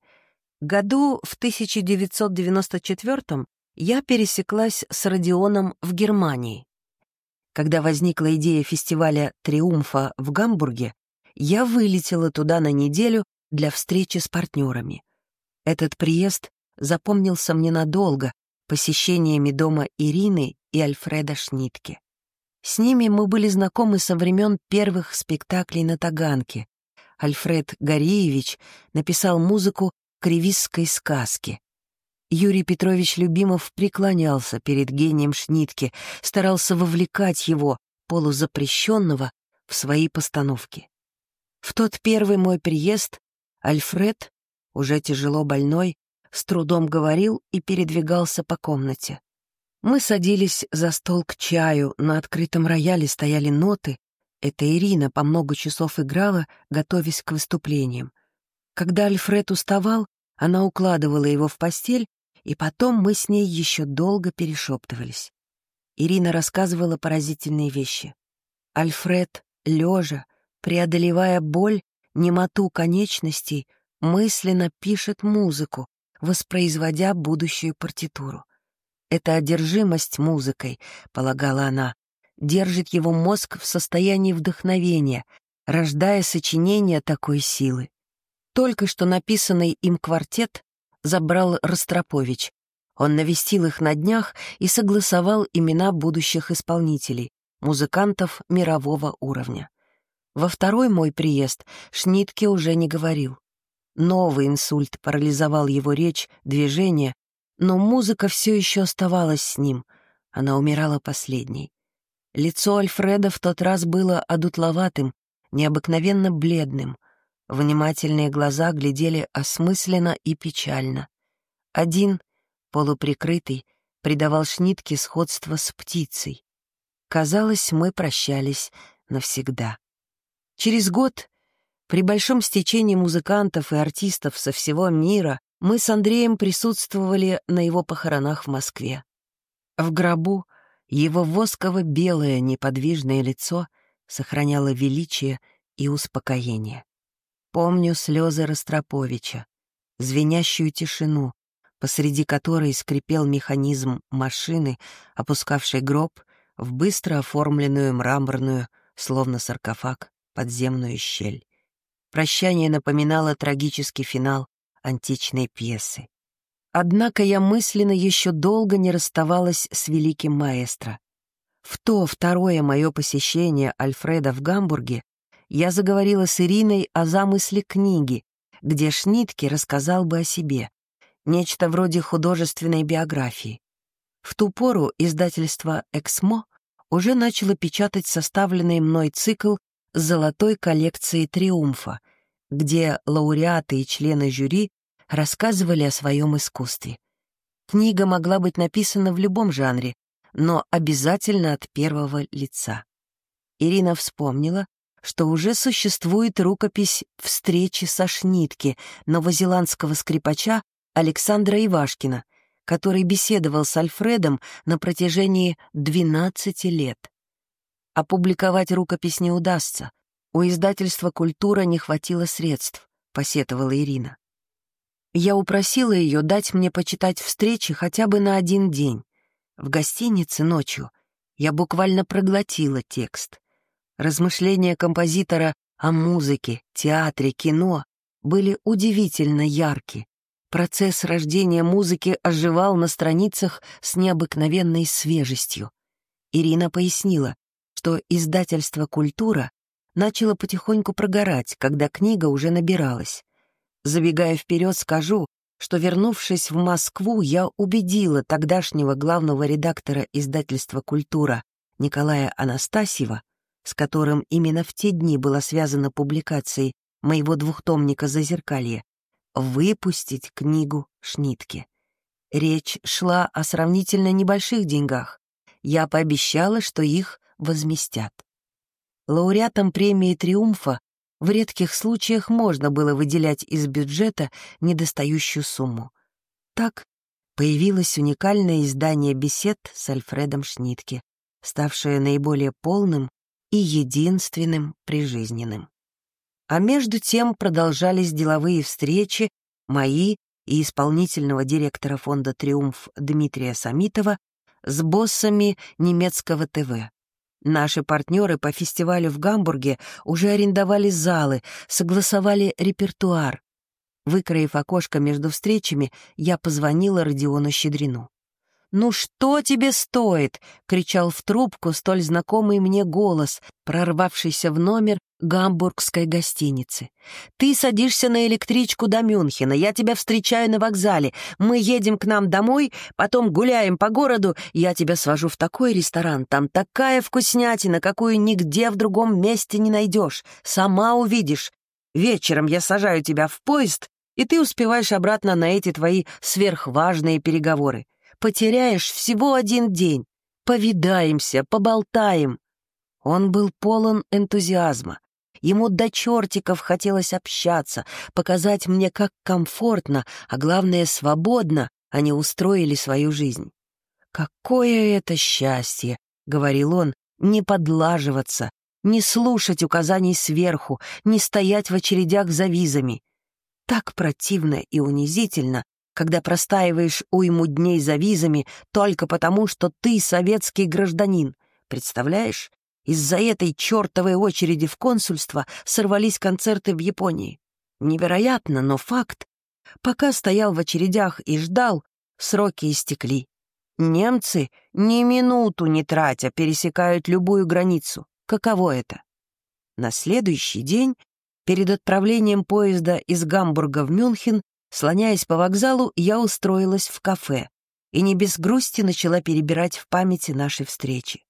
Году в 1994 я пересеклась с Родионом в Германии. Когда возникла идея фестиваля «Триумфа» в Гамбурге, я вылетела туда на неделю для встречи с партнерами. Этот приезд запомнился мне надолго посещениями дома Ирины и Альфреда Шнитке. С ними мы были знакомы со времен первых спектаклей на Таганке. Альфред Гореевич написал музыку к ревизской сказке. Юрий Петрович Любимов преклонялся перед гением Шнитке, старался вовлекать его, полузапрещенного, в свои постановки. В тот первый мой приезд Альфред, уже тяжело больной, с трудом говорил и передвигался по комнате. Мы садились за стол к чаю, на открытом рояле стояли ноты. Это Ирина по много часов играла, готовясь к выступлениям. Когда Альфред уставал, она укладывала его в постель, и потом мы с ней еще долго перешептывались. Ирина рассказывала поразительные вещи. Альфред, лежа, преодолевая боль, немоту конечностей, мысленно пишет музыку, воспроизводя будущую партитуру. Эта одержимость музыкой, полагала она, держит его мозг в состоянии вдохновения, рождая сочинения такой силы. Только что написанный им квартет забрал Ростропович. Он навестил их на днях и согласовал имена будущих исполнителей, музыкантов мирового уровня. Во второй мой приезд Шнитке уже не говорил. Новый инсульт парализовал его речь, движение, но музыка все еще оставалась с ним. Она умирала последней. Лицо Альфреда в тот раз было одутловатым, необыкновенно бледным. Внимательные глаза глядели осмысленно и печально. Один, полуприкрытый, придавал Шнитке сходство с птицей. Казалось, мы прощались навсегда. Через год при большом стечении музыкантов и артистов со всего мира мы с Андреем присутствовали на его похоронах в Москве. В гробу его восково-белое неподвижное лицо сохраняло величие и успокоение. Помню слезы Ростроповича, звенящую тишину, посреди которой скрипел механизм машины, опускавшей гроб в быстро оформленную мраморную, словно саркофаг, подземную щель. Прощание напоминало трагический финал античной пьесы. Однако я мысленно еще долго не расставалась с великим маэстро. В то второе мое посещение Альфреда в Гамбурге я заговорила с Ириной о замысле книги, где Шнитке рассказал бы о себе, нечто вроде художественной биографии. В ту пору издательство «Эксмо» уже начало печатать составленный мной цикл золотой коллекции «Триумфа», где лауреаты и члены жюри рассказывали о своем искусстве. Книга могла быть написана в любом жанре, но обязательно от первого лица. Ирина вспомнила, что уже существует рукопись «Встречи со Шнитке» новозеландского скрипача Александра Ивашкина, который беседовал с Альфредом на протяжении 12 лет. Опубликовать рукопись не удастся. У издательства «Культура» не хватило средств, посетовала Ирина. Я упросила ее дать мне почитать встречи хотя бы на один день. В гостинице ночью я буквально проглотила текст. Размышления композитора о музыке, театре, кино были удивительно ярки. Процесс рождения музыки оживал на страницах с необыкновенной свежестью. Ирина пояснила, что издательство «Культура» начало потихоньку прогорать, когда книга уже набиралась. Забегая вперед, скажу, что, вернувшись в Москву, я убедила тогдашнего главного редактора издательства «Культура» Николая Анастасьева, с которым именно в те дни была связана публикацией моего двухтомника «Зазеркалье», выпустить книгу Шнитке. Речь шла о сравнительно небольших деньгах. Я пообещала, что их возместят. Лауреатам премии «Триумфа» в редких случаях можно было выделять из бюджета недостающую сумму. Так появилось уникальное издание бесед с Альфредом Шнитке, ставшее наиболее полным и единственным прижизненным. А между тем продолжались деловые встречи, мои и исполнительного директора фонда «Триумф» Дмитрия Самитова с боссами немецкого ТВ. Наши партнеры по фестивалю в Гамбурге уже арендовали залы, согласовали репертуар. Выкроив окошко между встречами, я позвонила Родиону Щедрину. «Ну что тебе стоит?» — кричал в трубку столь знакомый мне голос, прорвавшийся в номер гамбургской гостиницы. «Ты садишься на электричку до Мюнхена, я тебя встречаю на вокзале, мы едем к нам домой, потом гуляем по городу, я тебя свожу в такой ресторан, там такая вкуснятина, какую нигде в другом месте не найдешь, сама увидишь. Вечером я сажаю тебя в поезд, и ты успеваешь обратно на эти твои сверхважные переговоры потеряешь всего один день. Повидаемся, поболтаем». Он был полон энтузиазма. Ему до чертиков хотелось общаться, показать мне, как комфортно, а главное, свободно они устроили свою жизнь. «Какое это счастье!» — говорил он, — «не подлаживаться, не слушать указаний сверху, не стоять в очередях за визами. Так противно и унизительно когда простаиваешь уйму дней за визами только потому, что ты советский гражданин. Представляешь? Из-за этой чертовой очереди в консульство сорвались концерты в Японии. Невероятно, но факт. Пока стоял в очередях и ждал, сроки истекли. Немцы ни минуту не тратя пересекают любую границу. Каково это? На следующий день, перед отправлением поезда из Гамбурга в Мюнхен, Слоняясь по вокзалу, я устроилась в кафе и не без грусти начала перебирать в памяти наши встречи.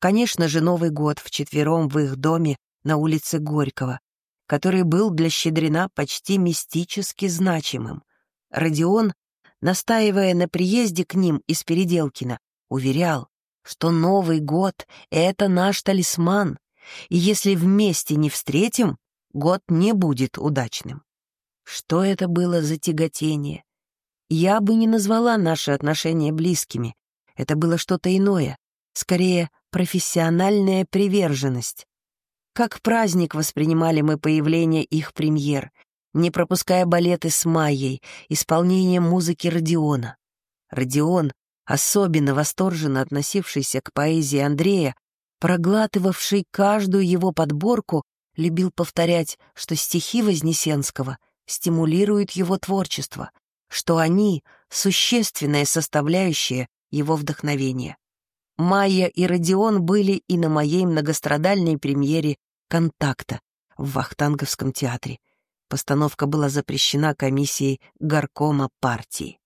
Конечно же, Новый год вчетвером в их доме на улице Горького, который был для Щедрина почти мистически значимым. Родион, настаивая на приезде к ним из Переделкина, уверял, что Новый год — это наш талисман, и если вместе не встретим, год не будет удачным. Что это было за тяготение? Я бы не назвала наши отношения близкими. Это было что-то иное, скорее профессиональная приверженность. Как праздник воспринимали мы появление их премьер, не пропуская балеты с Майей, исполнение музыки Родиона. Родион, особенно восторженно относившийся к поэзии Андрея, проглатывавший каждую его подборку, любил повторять, что стихи Вознесенского — стимулируют его творчество, что они — существенная составляющая его вдохновения. Майя и Родион были и на моей многострадальной премьере «Контакта» в Вахтанговском театре. Постановка была запрещена комиссией горкома партии.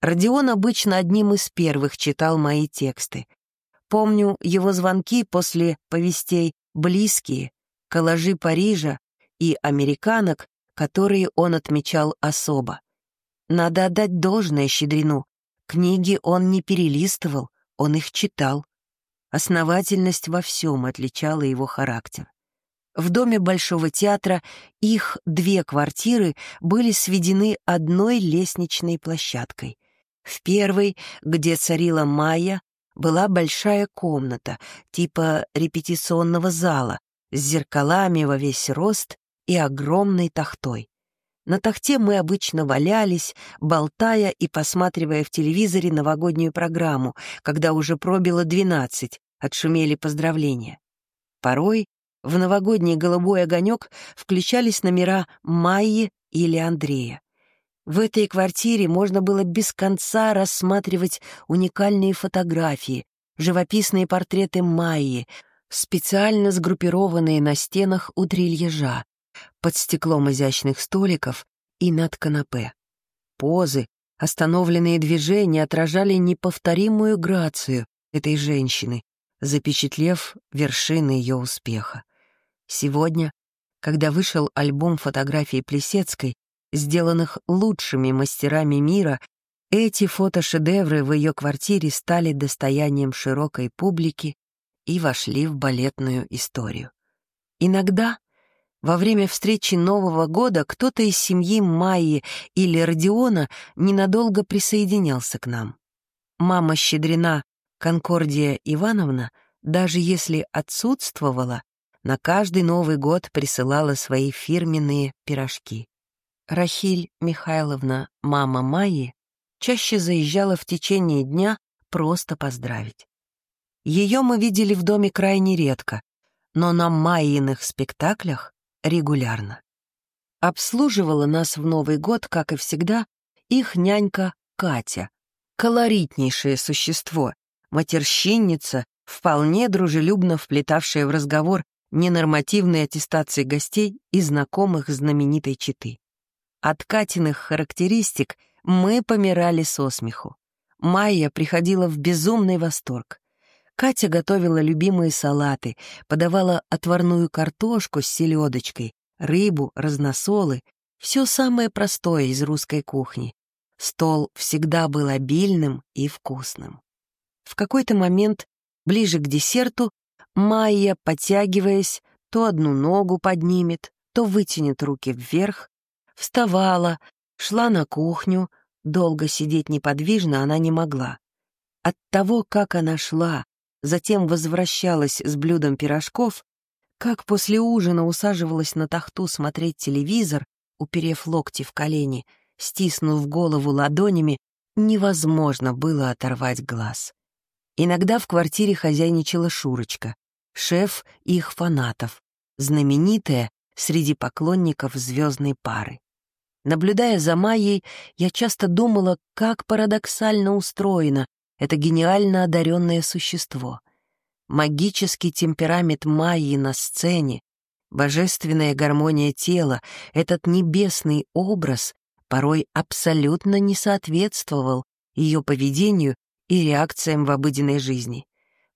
Родион обычно одним из первых читал мои тексты. Помню его звонки после повестей «Близкие», «Коллажи Парижа» и «Американок», которые он отмечал особо. Надо отдать должное Щедрину. Книги он не перелистывал, он их читал. Основательность во всем отличала его характер. В доме Большого театра их две квартиры были сведены одной лестничной площадкой. В первой, где царила Майя, была большая комната, типа репетиционного зала, с зеркалами во весь рост и огромной тахтой. На тахте мы обычно валялись, болтая и посматривая в телевизоре новогоднюю программу, когда уже пробило двенадцать, отшумели поздравления. Порой в новогодний голубой огонек включались номера Майи или Андрея. В этой квартире можно было без конца рассматривать уникальные фотографии, живописные портреты Майи, специально сгруппированные на стенах у трильяжа, под стеклом изящных столиков и над канапе. Позы, остановленные движения отражали неповторимую грацию этой женщины, запечатлев вершины ее успеха. Сегодня, когда вышел альбом фотографий Плесецкой, сделанных лучшими мастерами мира, эти фотошедевры в ее квартире стали достоянием широкой публики и вошли в балетную историю. Иногда во время встречи Нового года кто-то из семьи Майи или Родиона ненадолго присоединялся к нам. Мама Щедрина, Конкордия Ивановна, даже если отсутствовала, на каждый Новый год присылала свои фирменные пирожки. Рахиль Михайловна, мама Майи, чаще заезжала в течение дня просто поздравить. Ее мы видели в доме крайне редко, но на Майиных спектаклях регулярно. Обслуживала нас в Новый год, как и всегда, их нянька Катя, колоритнейшее существо, матерщинница, вполне дружелюбно вплетавшая в разговор ненормативные аттестации гостей и знакомых знаменитой читы. От Катиных характеристик мы помирали со смеху. Майя приходила в безумный восторг. Катя готовила любимые салаты, подавала отварную картошку с селедочкой, рыбу, разносолы, все самое простое из русской кухни. Стол всегда был обильным и вкусным. В какой-то момент, ближе к десерту, Майя, подтягиваясь, то одну ногу поднимет, то вытянет руки вверх, вставала, шла на кухню, долго сидеть неподвижно она не могла. От того, как она шла, затем возвращалась с блюдом пирожков, как после ужина усаживалась на тахту смотреть телевизор, уперев локти в колени, стиснув голову ладонями, невозможно было оторвать глаз. Иногда в квартире хозяйничала Шурочка, шеф их фанатов, знаменитая среди поклонников звездной пары. Наблюдая за Майей, я часто думала, как парадоксально устроено это гениально одаренное существо. Магический темперамент Майи на сцене, божественная гармония тела, этот небесный образ порой абсолютно не соответствовал ее поведению и реакциям в обыденной жизни.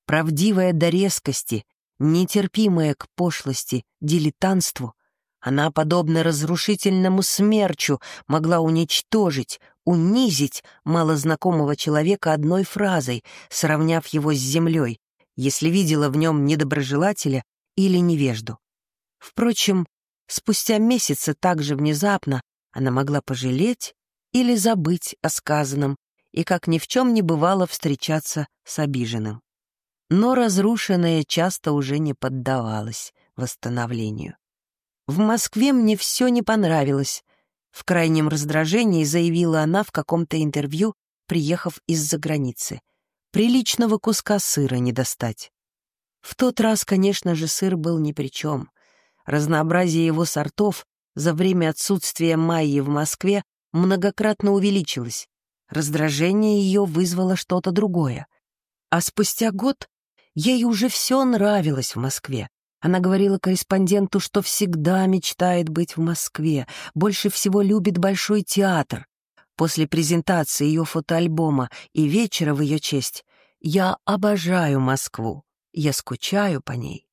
Правдивая до резкости, нетерпимая к пошлости, дилетантству, она, подобно разрушительному смерчу, могла уничтожить, унизить малознакомого человека одной фразой, сравняв его с землей, если видела в нем недоброжелателя или невежду. Впрочем, спустя месяцы так же внезапно она могла пожалеть или забыть о сказанном и, как ни в чем не бывало, встречаться с обиженным. Но разрушенное часто уже не поддавалось восстановлению. В Москве мне все не понравилось. В крайнем раздражении заявила она в каком-то интервью, приехав из-за границы. Приличного куска сыра не достать. В тот раз, конечно же, сыр был ни при чем. Разнообразие его сортов за время отсутствия Майи в Москве многократно увеличилось. Раздражение ее вызвало что-то другое. А спустя год ей уже все нравилось в Москве. Она говорила корреспонденту, что всегда мечтает быть в Москве, больше всего любит Большой театр. После презентации ее фотоальбома и вечера в ее честь «Я обожаю Москву, я скучаю по ней».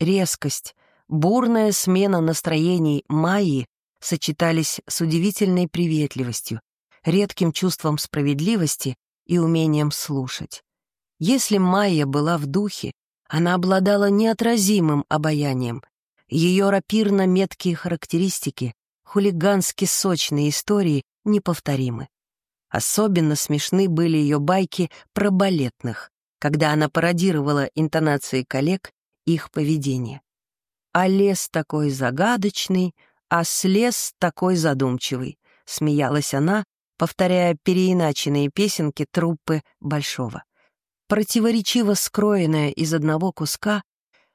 Резкость, бурная смена настроений Майи сочетались с удивительной приветливостью, редким чувством справедливости и умением слушать. Если Майя была в духе, она обладала неотразимым обаянием. Ее рапирно-меткие характеристики, хулигански сочные истории неповторимы. Особенно смешны были ее байки про балетных, когда она пародировала интонации коллег их поведение. А лес такой загадочный, а слез такой задумчивый, смеялась она, повторяя переиначенные песенки труппы Большого. Противоречиво скроенная из одного куска,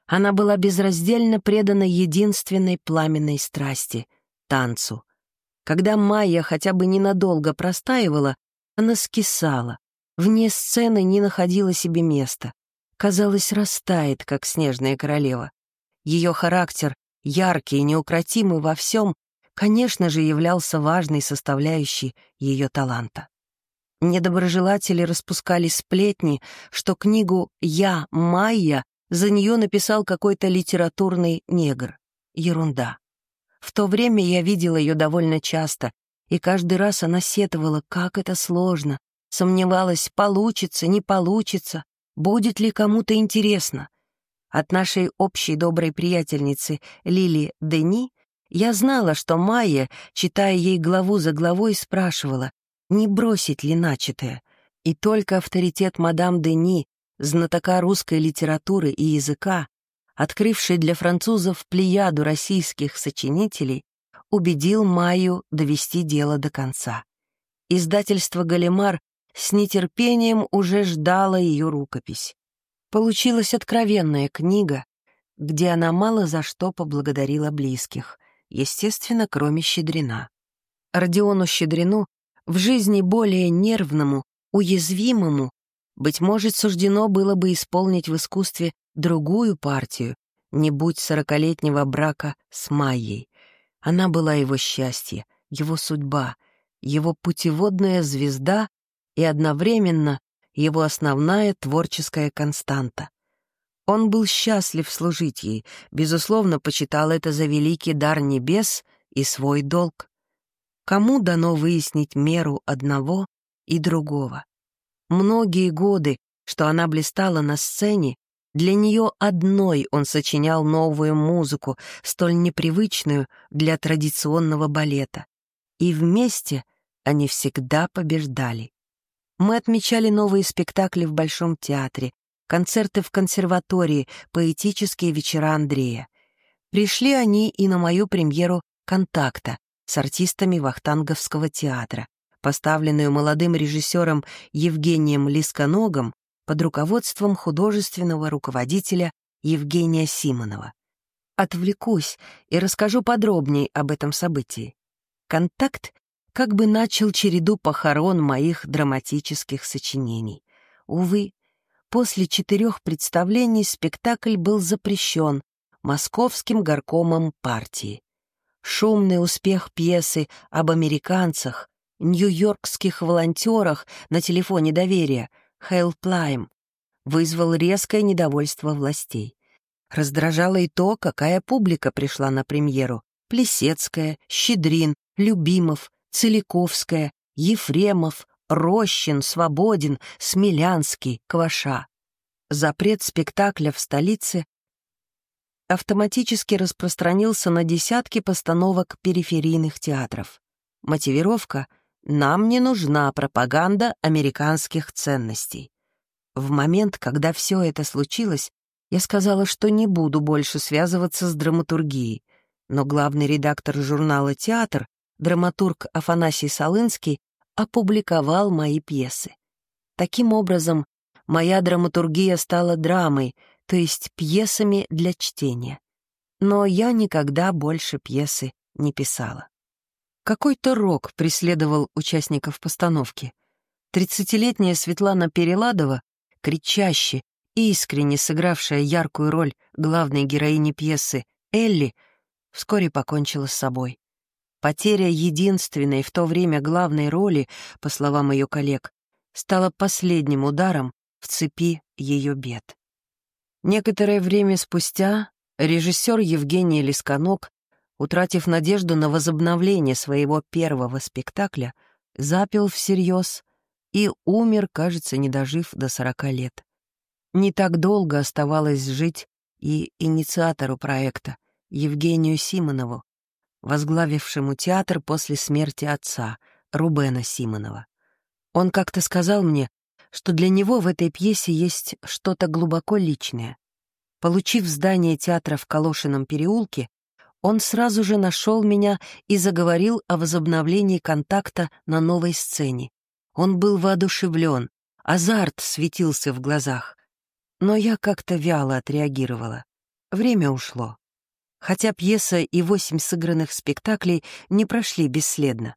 она была безраздельно предана единственной пламенной страсти — танцу. Когда Майя хотя бы ненадолго простаивала, она скисала, вне сцены не находила себе места. Казалось, растает, как снежная королева. Ее характер, яркий и неукротимый во всем, конечно же, являлся важной составляющей ее таланта. Недоброжелатели распускали сплетни, что книгу «Я, Майя» за нее написал какой-то литературный негр. Ерунда. В то время я видела ее довольно часто, и каждый раз она сетовала, как это сложно, сомневалась, получится, не получится, будет ли кому-то интересно. От нашей общей доброй приятельницы Лили Дени я знала, что Майя, читая ей главу за главой, спрашивала, не бросить ли начатое. И только авторитет мадам Дени, знатока русской литературы и языка, открывший для французов плеяду российских сочинителей, убедил Майю довести дело до конца. Издательство «Галимар» с нетерпением уже ждало ее рукопись. Получилась откровенная книга, где она мало за что поблагодарила близких, естественно, кроме Щедрина. Родиону Щедрину в жизни более нервному, уязвимому, быть может, суждено было бы исполнить в искусстве другую партию, не будь сорокалетнего брака с Майей. Она была его счастье, его судьба, его путеводная звезда и одновременно его основная творческая константа. Он был счастлив служить ей, безусловно, почитал это за великий дар небес и свой долг. Кому дано выяснить меру одного и другого? Многие годы, что она блистала на сцене, для нее одной он сочинял новую музыку, столь непривычную для традиционного балета. И вместе они всегда побеждали. Мы отмечали новые спектакли в Большом театре, концерты в консерватории, поэтические вечера Андрея. Пришли они и на мою премьеру «Контакта» с артистами Вахтанговского театра, поставленную молодым режиссером Евгением Лисконогом под руководством художественного руководителя Евгения Симонова. Отвлекусь и расскажу подробнее об этом событии. Контакт как бы начал череду похорон моих драматических сочинений. Увы, после четырех представлений спектакль был запрещен московским горкомом партии. Шумный успех пьесы об американцах, нью-йоркских волонтерах на телефоне доверия — Хейлплайм вызвал резкое недовольство властей. Раздражало и то, какая публика пришла на премьеру. Плесецкая, Щедрин, Любимов, Целиковская, Ефремов, Рощин, Свободин, Смелянский, Кваша. Запрет спектакля в столице автоматически распространился на десятки постановок периферийных театров. Мотивировка — нам не нужна пропаганда американских ценностей. В момент, когда все это случилось, я сказала, что не буду больше связываться с драматургией, но главный редактор журнала «Театр», драматург Афанасий Солынский, опубликовал мои пьесы. Таким образом, моя драматургия стала драмой, то есть пьесами для чтения. Но я никогда больше пьесы не писала. Какой-то рок преследовал участников постановки. Тридцатилетняя Светлана Переладова, кричаще, искренне сыгравшая яркую роль главной героини пьесы Элли, вскоре покончила с собой. Потеря единственной в то время главной роли, по словам ее коллег, стала последним ударом в цепи ее бед. Некоторое время спустя режиссер Евгений Лисканок утратив надежду на возобновление своего первого спектакля, запил всерьез и умер, кажется, не дожив до сорока лет. Не так долго оставалось жить и инициатору проекта, Евгению Симонову, возглавившему театр после смерти отца, Рубена Симонова. Он как-то сказал мне, что для него в этой пьесе есть что-то глубоко личное. Получив здание театра в Калошином переулке, он сразу же нашел меня и заговорил о возобновлении контакта на новой сцене. Он был воодушевлен, азарт светился в глазах. Но я как-то вяло отреагировала. Время ушло. Хотя пьеса и восемь сыгранных спектаклей не прошли бесследно.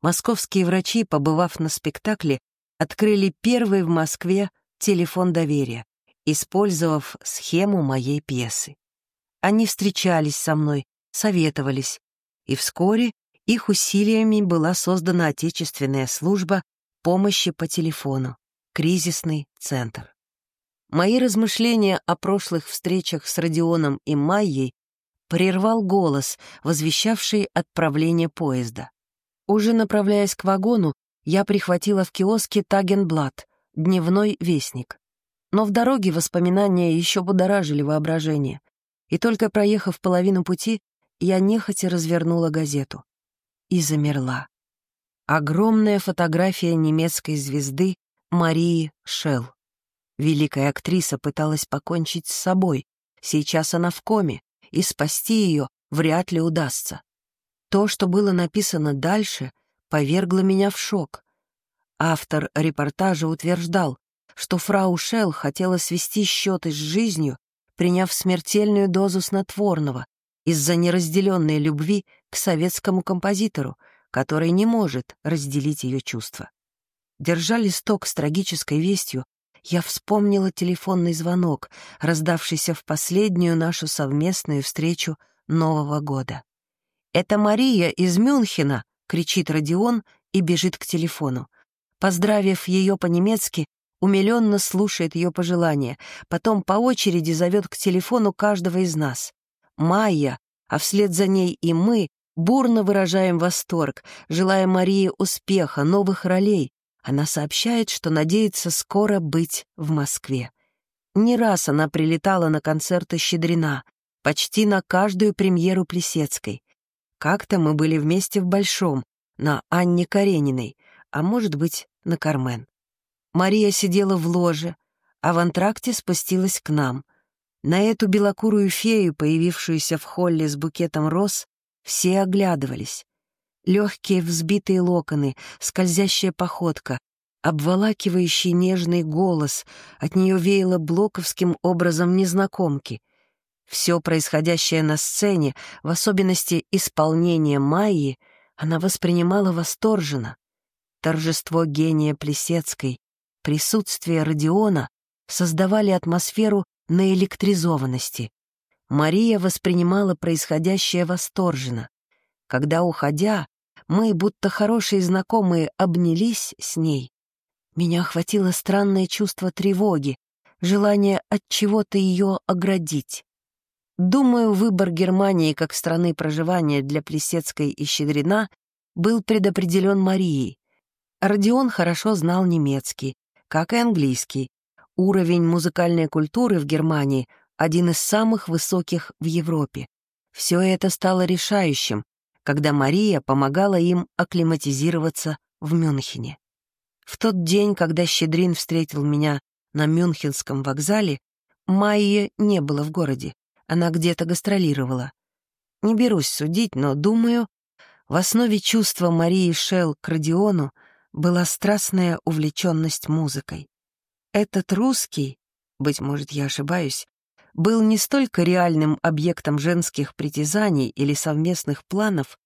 Московские врачи, побывав на спектакле, открыли первый в Москве телефон доверия, использовав схему моей пьесы. Они встречались со мной, советовались, и вскоре их усилиями была создана отечественная служба помощи по телефону, кризисный центр. Мои размышления о прошлых встречах с Родионом и Майей прервал голос, возвещавший отправление поезда. Уже направляясь к вагону, я прихватила в киоске Тагенблат, дневной вестник. Но в дороге воспоминания еще будоражили воображение, и только проехав половину пути, я нехотя развернула газету. И замерла. Огромная фотография немецкой звезды Марии Шелл. Великая актриса пыталась покончить с собой. Сейчас она в коме, и спасти ее вряд ли удастся. То, что было написано дальше, повергло меня в шок. Автор репортажа утверждал, что фрау Шелл хотела свести счеты с жизнью, приняв смертельную дозу снотворного из-за неразделенной любви к советскому композитору, который не может разделить ее чувства. Держа листок с трагической вестью, я вспомнила телефонный звонок, раздавшийся в последнюю нашу совместную встречу Нового года. «Это Мария из Мюнхена!» — кричит Родион и бежит к телефону. Поздравив ее по-немецки, умиленно слушает ее пожелания, потом по очереди зовет к телефону каждого из нас. Майя, а вслед за ней и мы, бурно выражаем восторг, желая Марии успеха, новых ролей, она сообщает, что надеется скоро быть в Москве. Не раз она прилетала на концерты Щедрина, почти на каждую премьеру Плесецкой. Как-то мы были вместе в Большом, на Анне Карениной, а может быть, на Кармен. Мария сидела в ложе, а в антракте спустилась к нам. На эту белокурую фею, появившуюся в холле с букетом роз, все оглядывались. Легкие взбитые локоны, скользящая походка, обволакивающий нежный голос, от нее веяло блоковским образом незнакомки. Все происходящее на сцене, в особенности исполнение Майи, она воспринимала восторженно. Торжество гения Плесецкой, присутствие Родиона создавали атмосферу наэлектризованности. Мария воспринимала происходящее восторженно. Когда, уходя, мы, будто хорошие знакомые, обнялись с ней. Меня охватило странное чувство тревоги, желание от чего-то ее оградить. Думаю, выбор Германии как страны проживания для Плесецкой и Щедрина был предопределен Марией. Родион хорошо знал немецкий, как и английский. Уровень музыкальной культуры в Германии один из самых высоких в Европе. Все это стало решающим, когда Мария помогала им акклиматизироваться в Мюнхене. В тот день, когда Щедрин встретил меня на Мюнхенском вокзале, Майи не было в городе, она где-то гастролировала. Не берусь судить, но, думаю, в основе чувства Марии Шелл к Родиону была страстная увлеченность музыкой. Этот русский, быть может, я ошибаюсь, был не столько реальным объектом женских притязаний или совместных планов,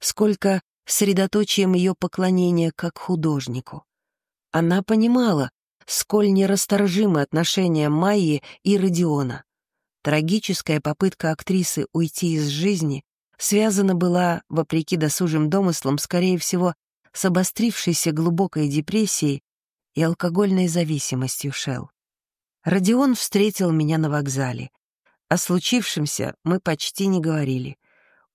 сколько средоточием ее поклонения как художнику. Она понимала, сколь нерасторжимы отношения Майи и Родиона. Трагическая попытка актрисы уйти из жизни связана была, вопреки досужим домыслам, скорее всего, с обострившейся глубокой депрессией и алкогольной зависимостью Шелл. Родион встретил меня на вокзале. О случившемся мы почти не говорили.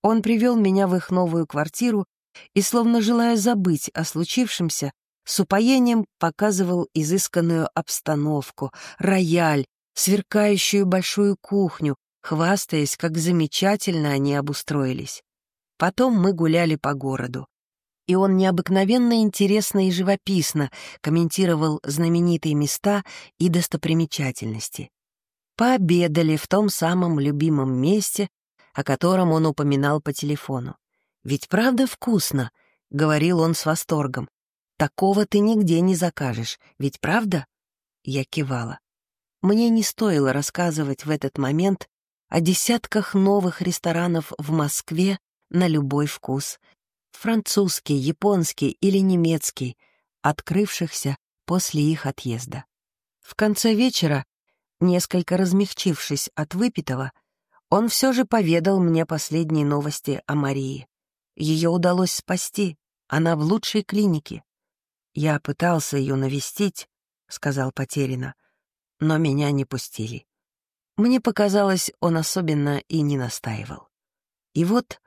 Он привел меня в их новую квартиру и, словно желая забыть о случившемся, с упоением показывал изысканную обстановку, рояль, сверкающую большую кухню, хвастаясь, как замечательно они обустроились. Потом мы гуляли по городу. И он необыкновенно интересно и живописно комментировал знаменитые места и достопримечательности. Пообедали в том самом любимом месте, о котором он упоминал по телефону. «Ведь правда вкусно», — говорил он с восторгом. «Такого ты нигде не закажешь, ведь правда?» Я кивала. Мне не стоило рассказывать в этот момент о десятках новых ресторанов в Москве на любой вкус. Французский, японский или немецкий, открывшихся после их отъезда. В конце вечера, несколько размягчившись от выпитого, он все же поведал мне последние новости о Марии. Ее удалось спасти, она в лучшей клинике. Я пытался ее навестить, — сказал потеряно, — но меня не пустили. Мне показалось, он особенно и не настаивал. И вот,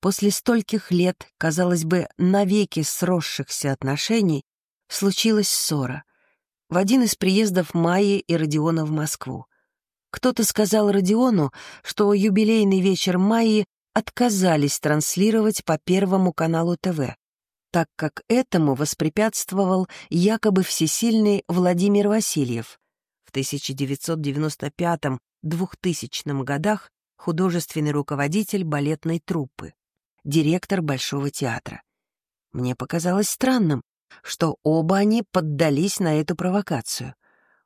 после стольких лет, казалось бы, навеки сросшихся отношений, случилась ссора. В один из приездов Майи и Родиона в Москву. Кто-то сказал Родиону, что юбилейный вечер Майи отказались транслировать по Первому каналу ТВ, так как этому воспрепятствовал якобы всесильный Владимир Васильев, в 1995 2000 годах художественный руководитель балетной труппы, директор Большого театра. Мне показалось странным, что оба они поддались на эту провокацию.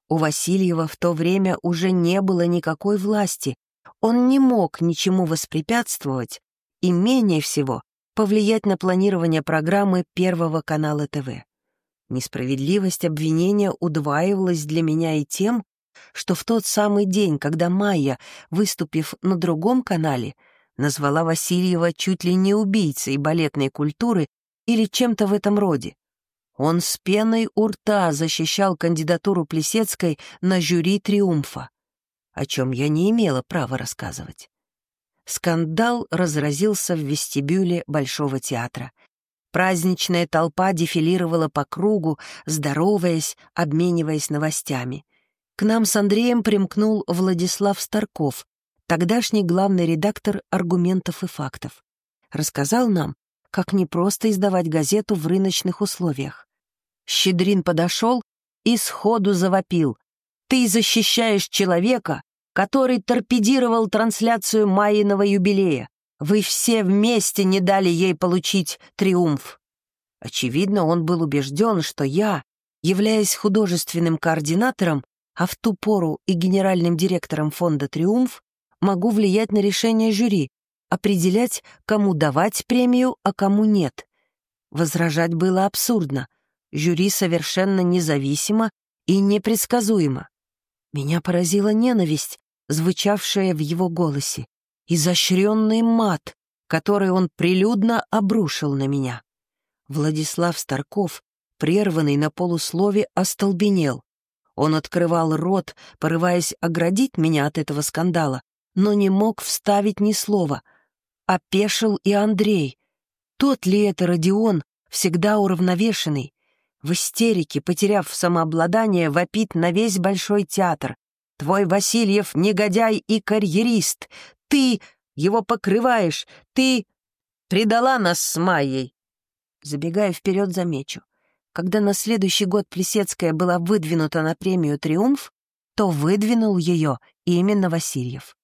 У Васильева в то время уже не было никакой власти, он не мог ничему воспрепятствовать и, менее всего, повлиять на планирование программы Первого канала ТВ. Несправедливость обвинения удваивалась для меня и тем, что в тот самый день, когда Майя, выступив на другом канале, назвала Васильева чуть ли не убийцей балетной культуры или чем-то в этом роде. Он с пеной у рта защищал кандидатуру Плесецкой на жюри «Триумфа», о чем я не имела права рассказывать. Скандал разразился в вестибюле Большого театра. Праздничная толпа дефилировала по кругу, здороваясь, обмениваясь новостями — к нам с Андреем примкнул Владислав Старков, тогдашний главный редактор «Аргументов и фактов». Рассказал нам, как непросто издавать газету в рыночных условиях. Щедрин подошел и сходу завопил. «Ты защищаешь человека, который торпедировал трансляцию Майиного юбилея. Вы все вместе не дали ей получить триумф». Очевидно, он был убежден, что я, являясь художественным координатором, а в ту пору и генеральным директором фонда «Триумф» могу влиять на решение жюри, определять, кому давать премию, а кому нет. Возражать было абсурдно. Жюри совершенно независимо и непредсказуемо. Меня поразила ненависть, звучавшая в его голосе, изощренный мат, который он прилюдно обрушил на меня. Владислав Старков, прерванный на полуслове, остолбенел. Он открывал рот, порываясь оградить меня от этого скандала, но не мог вставить ни слова. Опешил и Андрей. Тот ли это Родион, всегда уравновешенный? В истерике, потеряв самообладание, вопит на весь Большой театр. «Твой Васильев — негодяй и карьерист! Ты его покрываешь! Ты предала нас с Майей!» Забегая вперед, замечу — когда на следующий год Плесецкая была выдвинута на премию «Триумф», то выдвинул ее именно Васильев.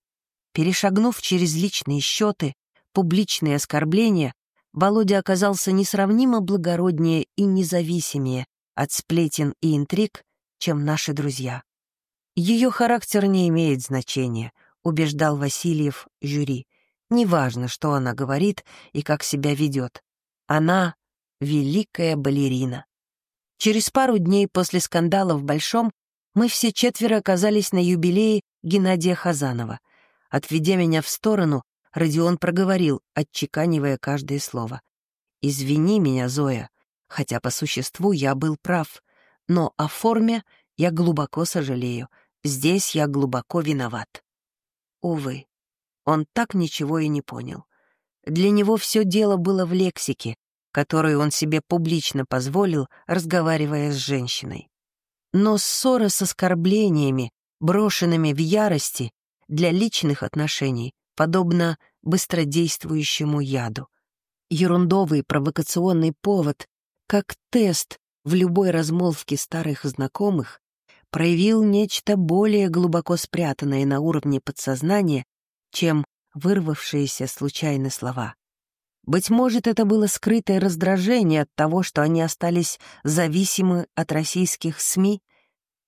Перешагнув через личные счеты, публичные оскорбления, Володя оказался несравнимо благороднее и независимее от сплетен и интриг, чем наши друзья. Ее характер не имеет значения, убеждал Васильев жюри. Неважно, что она говорит и как себя ведет. Она — великая балерина. Через пару дней после скандала в Большом мы все четверо оказались на юбилее Геннадия Хазанова. Отведя меня в сторону, Родион проговорил, отчеканивая каждое слово. «Извини меня, Зоя, хотя по существу я был прав, но о форме я глубоко сожалею. Здесь я глубоко виноват». Увы, он так ничего и не понял. Для него все дело было в лексике, которую он себе публично позволил, разговаривая с женщиной. Но ссора с оскорблениями, брошенными в ярости, для личных отношений, подобно быстродействующему яду. Ерундовый провокационный повод, как тест в любой размолвке старых знакомых, проявил нечто более глубоко спрятанное на уровне подсознания, чем вырвавшиеся случайно слова. Быть может, это было скрытое раздражение от того, что они остались зависимы от российских СМИ.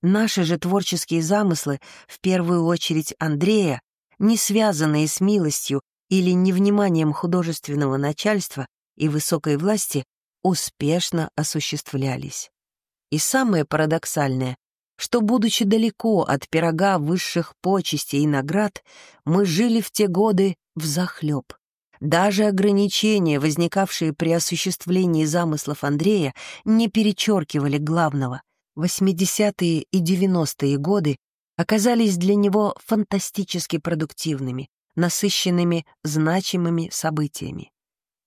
Наши же творческие замыслы, в первую очередь Андрея, не связанные с милостью или невниманием художественного начальства и высокой власти, успешно осуществлялись. И самое парадоксальное, что, будучи далеко от пирога высших почестей и наград, мы жили в те годы взахлеб. Даже ограничения, возникавшие при осуществлении замыслов Андрея, не перечеркивали главного. 80-е и 90-е годы оказались для него фантастически продуктивными, насыщенными значимыми событиями.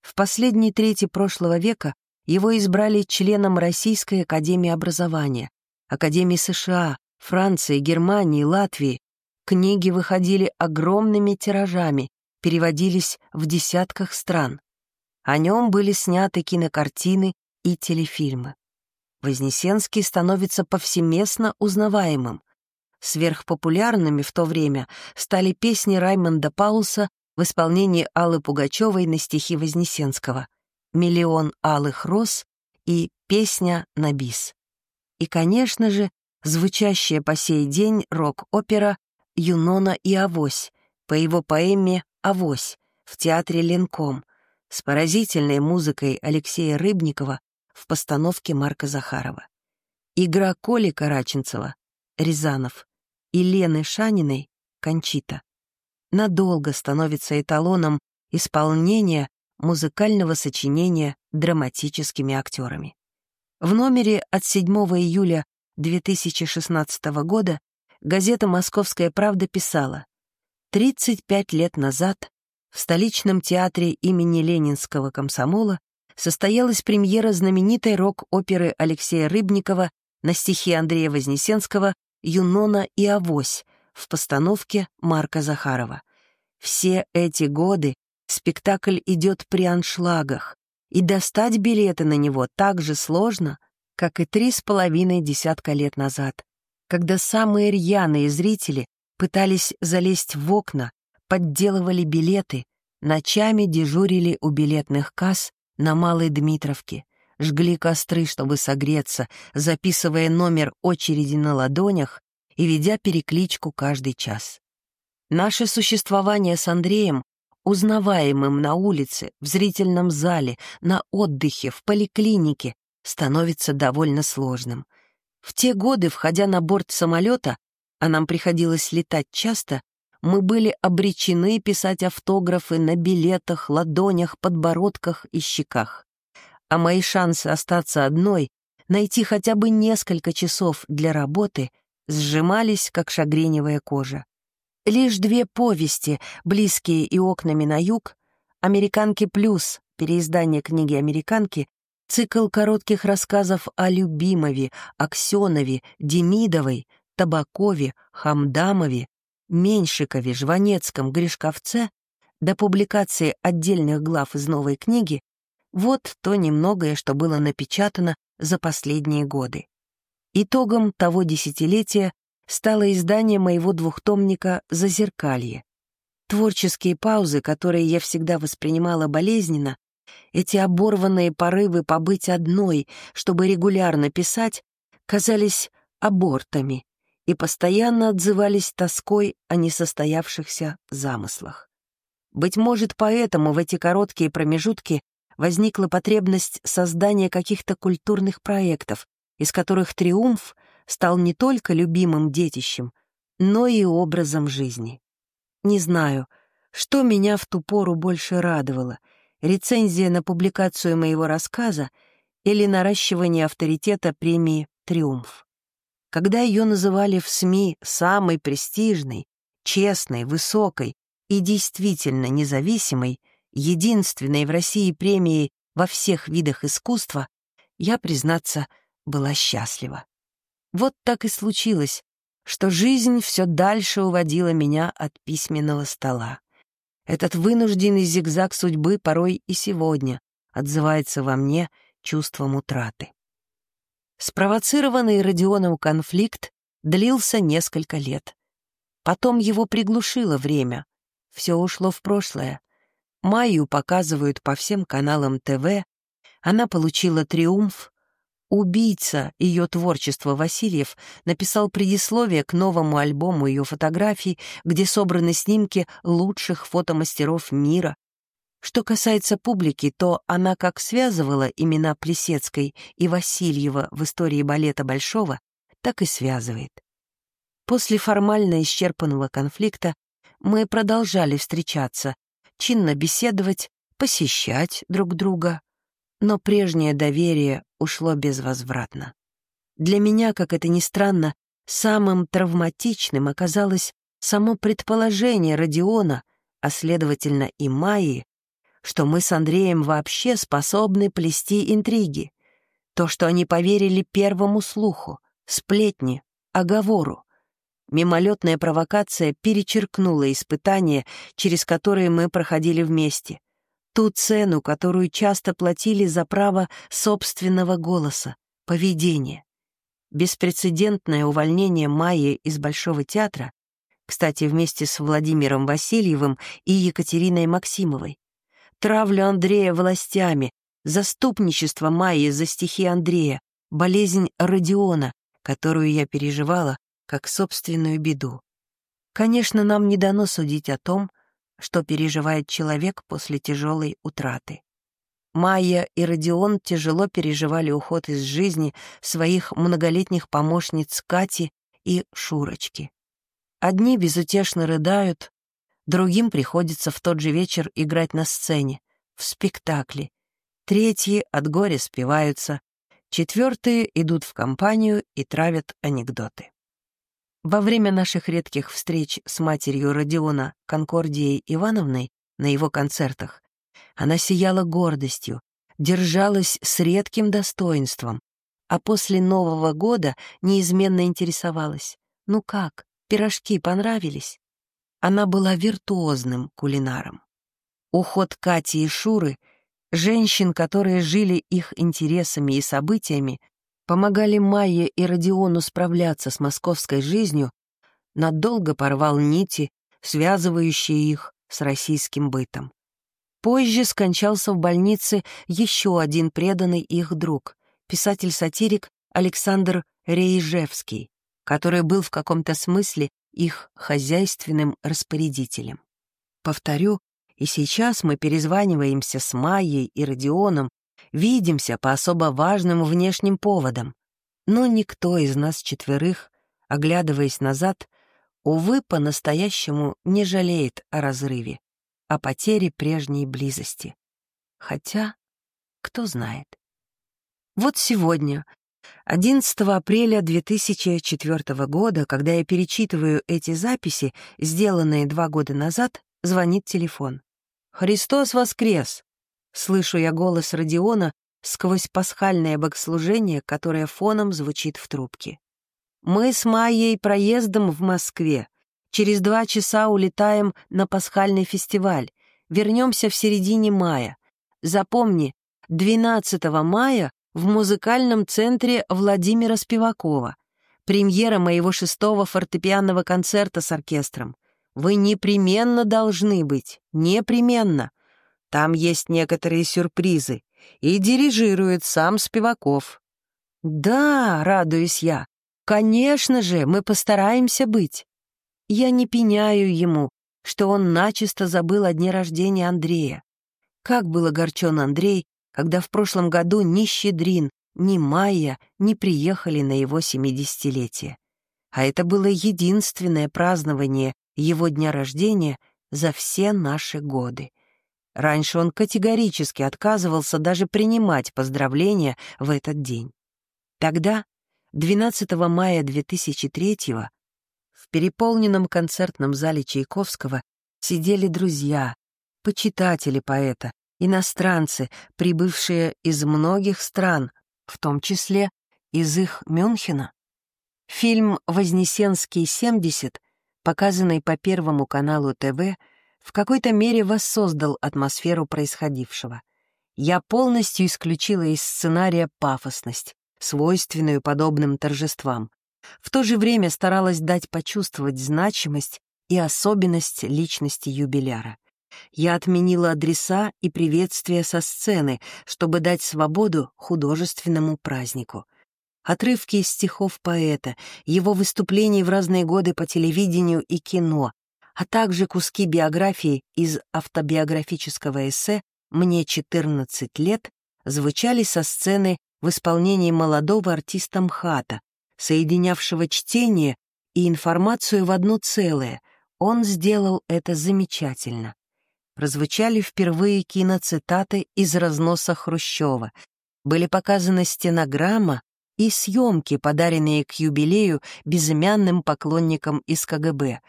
В последней трети прошлого века его избрали членом Российской академии образования, Академии США, Франции, Германии, Латвии. Книги выходили огромными тиражами, переводились в десятках стран. О нем были сняты кинокартины и телефильмы. Вознесенский становится повсеместно узнаваемым. Сверхпопулярными в то время стали песни Раймонда Паулса в исполнении Аллы Пугачевой на стихи Вознесенского «Миллион алых роз» и «Песня на бис». И, конечно же, звучащая по сей день рок-опера «Юнона и Авось» по его поэме «Авось» в театре «Ленком» с поразительной музыкой Алексея Рыбникова в постановке Марка Захарова. Игра Коли Караченцева, Рязанов, и Лены Шаниной, Кончита, надолго становится эталоном исполнения музыкального сочинения драматическими актерами. В номере от 7 июля 2016 года газета «Московская правда» писала 35 лет назад в столичном театре имени Ленинского комсомола состоялась премьера знаменитой рок-оперы Алексея Рыбникова на стихи Андрея Вознесенского «Юнона и Авось» в постановке Марка Захарова. Все эти годы спектакль идет при аншлагах, и достать билеты на него так же сложно, как и три с половиной десятка лет назад, когда самые рьяные зрители пытались залезть в окна, подделывали билеты, ночами дежурили у билетных касс на Малой Дмитровке, жгли костры, чтобы согреться, записывая номер очереди на ладонях и ведя перекличку каждый час. Наше существование с Андреем, узнаваемым на улице, в зрительном зале, на отдыхе, в поликлинике, становится довольно сложным. В те годы, входя на борт самолета, а нам приходилось летать часто, мы были обречены писать автографы на билетах, ладонях, подбородках и щеках. А мои шансы остаться одной, найти хотя бы несколько часов для работы, сжимались, как шагреневая кожа. Лишь две повести, близкие и окнами на юг, «Американки плюс», переиздание книги «Американки», цикл коротких рассказов о Любимове, Аксенове, Демидовой, Табакове, Хамдамове, Меньшикове, Жванецком, Гришковце до публикации отдельных глав из новой книги вот то немногое, что было напечатано за последние годы. Итогом того десятилетия стало издание моего двухтомника «Зазеркалье». Творческие паузы, которые я всегда воспринимала болезненно, эти оборванные порывы побыть одной, чтобы регулярно писать, казались абортами, и постоянно отзывались тоской о несостоявшихся замыслах. Быть может, поэтому в эти короткие промежутки возникла потребность создания каких-то культурных проектов, из которых «Триумф» стал не только любимым детищем, но и образом жизни. Не знаю, что меня в ту пору больше радовало — рецензия на публикацию моего рассказа или наращивание авторитета премии «Триумф». Когда ее называли в СМИ самой престижной, честной, высокой и действительно независимой, единственной в России премией во всех видах искусства, я, признаться, была счастлива. Вот так и случилось, что жизнь все дальше уводила меня от письменного стола. Этот вынужденный зигзаг судьбы порой и сегодня отзывается во мне чувством утраты. Спровоцированный Родионом конфликт длился несколько лет. Потом его приглушило время. Все ушло в прошлое. Майю показывают по всем каналам ТВ. Она получила триумф. Убийца ее творчества Васильев написал предисловие к новому альбому ее фотографий, где собраны снимки лучших фотомастеров мира. Что касается публики, то она как связывала имена Плесецкой и Васильева в истории балета Большого, так и связывает. После формально исчерпанного конфликта мы продолжали встречаться, чинно беседовать, посещать друг друга, но прежнее доверие ушло безвозвратно. Для меня, как это ни странно, самым травматичным оказалось само предположение Родиона, а следовательно и Майи, что мы с Андреем вообще способны плести интриги. То, что они поверили первому слуху, сплетни, оговору. Мимолетная провокация перечеркнула испытания, через которые мы проходили вместе. Ту цену, которую часто платили за право собственного голоса, поведения. Беспрецедентное увольнение Майи из Большого театра, кстати, вместе с Владимиром Васильевым и Екатериной Максимовой, травлю Андрея властями, заступничество Майи за стихи Андрея, болезнь Родиона, которую я переживала как собственную беду. Конечно, нам не дано судить о том, что переживает человек после тяжелой утраты. Майя и Родион тяжело переживали уход из жизни своих многолетних помощниц Кати и Шурочки. Одни безутешно рыдают, другим приходится в тот же вечер играть на сцене, в спектакле. Третьи от горя спиваются, четвертые идут в компанию и травят анекдоты. Во время наших редких встреч с матерью Родиона Конкордией Ивановной на его концертах она сияла гордостью, держалась с редким достоинством, а после Нового года неизменно интересовалась. «Ну как, пирожки понравились?» Она была виртуозным кулинаром. Уход Кати и Шуры, женщин, которые жили их интересами и событиями, помогали Майе и Родиону справляться с московской жизнью, надолго порвал нити, связывающие их с российским бытом. Позже скончался в больнице еще один преданный их друг, писатель-сатирик Александр Рейжевский, который был в каком-то смысле их хозяйственным распорядителем. Повторю, и сейчас мы перезваниваемся с Майей и Родионом, видимся по особо важным внешним поводам, но никто из нас четверых, оглядываясь назад, увы, по-настоящему не жалеет о разрыве, о потере прежней близости. Хотя, кто знает. Вот сегодня, 11 апреля 2004 года, когда я перечитываю эти записи, сделанные два года назад, звонит телефон. «Христос воскрес!» Слышу я голос Родиона сквозь пасхальное богослужение, которое фоном звучит в трубке. «Мы с Майей проездом в Москве. Через два часа улетаем на пасхальный фестиваль. Вернемся в середине мая. Запомни, 12 мая в музыкальном центре Владимира Спивакова. Премьера моего шестого фортепианного концерта с оркестром. Вы непременно должны быть, непременно. Там есть некоторые сюрпризы. И дирижирует сам Спиваков. Да, радуюсь я. Конечно же, мы постараемся быть. Я не пеняю ему, что он начисто забыл о дне рождения Андрея. Как был огорчен Андрей, когда в прошлом году ни Щедрин, ни Майя не приехали на его семидесятилетие. А это было единственное празднование его дня рождения за все наши годы. Раньше он категорически отказывался даже принимать поздравления в этот день. Тогда, 12 мая 2003-го, в переполненном концертном зале Чайковского сидели друзья, почитатели поэта, иностранцы, прибывшие из многих стран, в том числе из их Мюнхена. Фильм «Вознесенский 70», показанный по Первому каналу ТВ, в какой-то мере воссоздал атмосферу происходившего. Я полностью исключила из сценария пафосность, свойственную подобным торжествам. В то же время старалась дать почувствовать значимость и особенность личности юбиляра. Я отменила адреса и приветствия со сцены, чтобы дать свободу художественному празднику. Отрывки из стихов поэта, его выступлений в разные годы по телевидению и кино, а также куски биографии из автобиографического эссе «Мне 14 лет» звучали со сцены в исполнении молодого артиста МХАТа, соединявшего чтение и информацию в одно целое. Он сделал это замечательно. Прозвучали впервые киноцитаты из разноса Хрущева, были показаны стенограмма и съемки, подаренные к юбилею безымянным поклонникам из КГБ,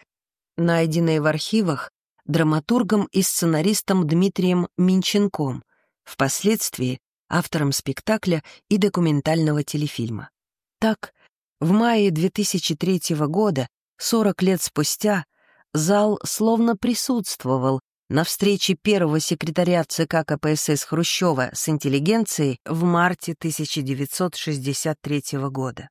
найденные в архивах драматургом и сценаристом Дмитрием Минченком, впоследствии автором спектакля и документального телефильма. Так, в мае 2003 года, 40 лет спустя, зал словно присутствовал на встрече первого секретаря ЦК КПСС Хрущева с интеллигенцией в марте 1963 года.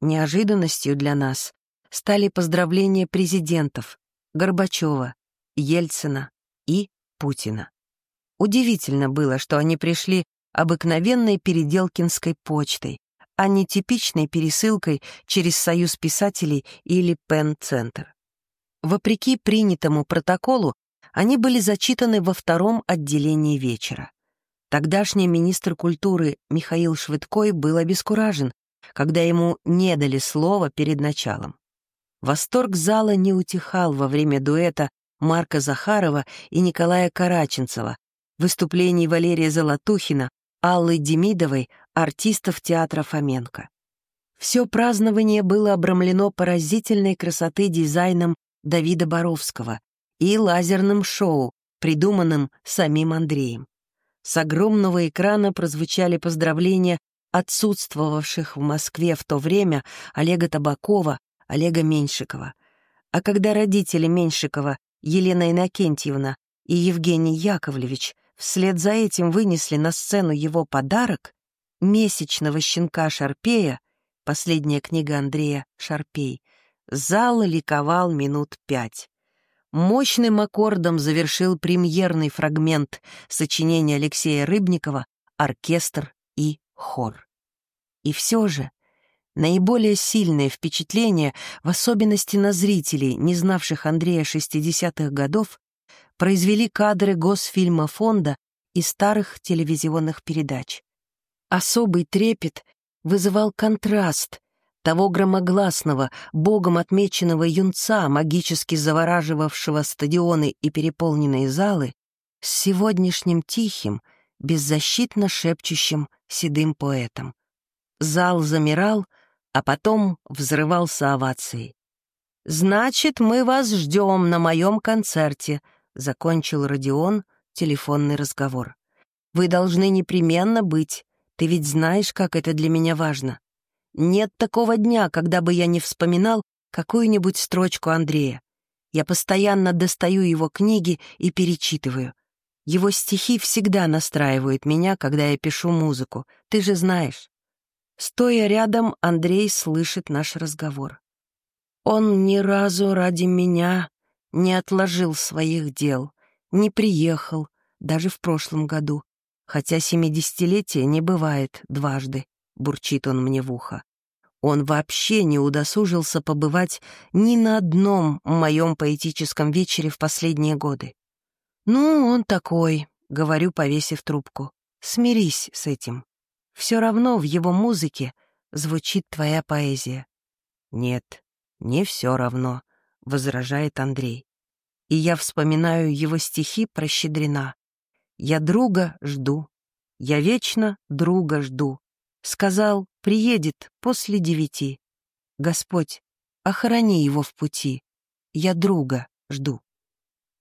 Неожиданностью для нас стали поздравления президентов Горбачева, Ельцина и Путина. Удивительно было, что они пришли обыкновенной переделкинской почтой, а не типичной пересылкой через Союз писателей или Пен-центр. Вопреки принятому протоколу, они были зачитаны во втором отделении вечера. Тогдашний министр культуры Михаил Швыдкой был обескуражен, когда ему не дали слова перед началом. Восторг зала не утихал во время дуэта Марка Захарова и Николая Караченцева, выступлений Валерия Золотухина, Аллы Демидовой, артистов театра Фоменко. Все празднование было обрамлено поразительной красоты дизайном Давида Боровского, и лазерным шоу, придуманным самим Андреем. С огромного экрана прозвучали поздравления отсутствовавших в Москве в то время Олега Табакова, Олега Меньшикова. А когда родители Меньшикова, Елена Иннокентьевна и Евгений Яковлевич вслед за этим вынесли на сцену его подарок, месячного щенка Шарпея, последняя книга Андрея Шарпей, зал ликовал минут пять мощным аккордом завершил премьерный фрагмент сочинения Алексея Рыбникова «Оркестр и хор». И все же наиболее сильное впечатление, в особенности на зрителей, не знавших Андрея 60-х годов, произвели кадры Госфильма фонда и старых телевизионных передач. Особый трепет вызывал контраст того громогласного, богом отмеченного юнца, магически завораживавшего стадионы и переполненные залы, с сегодняшним тихим, беззащитно шепчущим седым поэтом. Зал замирал, а потом взрывался овацией. «Значит, мы вас ждем на моем концерте», — закончил Родион телефонный разговор. «Вы должны непременно быть. Ты ведь знаешь, как это для меня важно. Нет такого дня, когда бы я не вспоминал какую-нибудь строчку Андрея. Я постоянно достаю его книги и перечитываю. Его стихи всегда настраивают меня, когда я пишу музыку, ты же знаешь. Стоя рядом, Андрей слышит наш разговор. Он ни разу ради меня не отложил своих дел, не приехал, даже в прошлом году, хотя семидесятилетия не бывает дважды. — бурчит он мне в ухо. Он вообще не удосужился побывать ни на одном моем поэтическом вечере в последние годы. «Ну, он такой», — говорю, повесив трубку. «Смирись с этим. Все равно в его музыке звучит твоя поэзия». «Нет, не все равно», — возражает Андрей. И я вспоминаю его стихи про Щедрина. «Я друга жду, я вечно друга жду, Сказал, приедет после девяти. Господь, охрани его в пути. Я друга жду.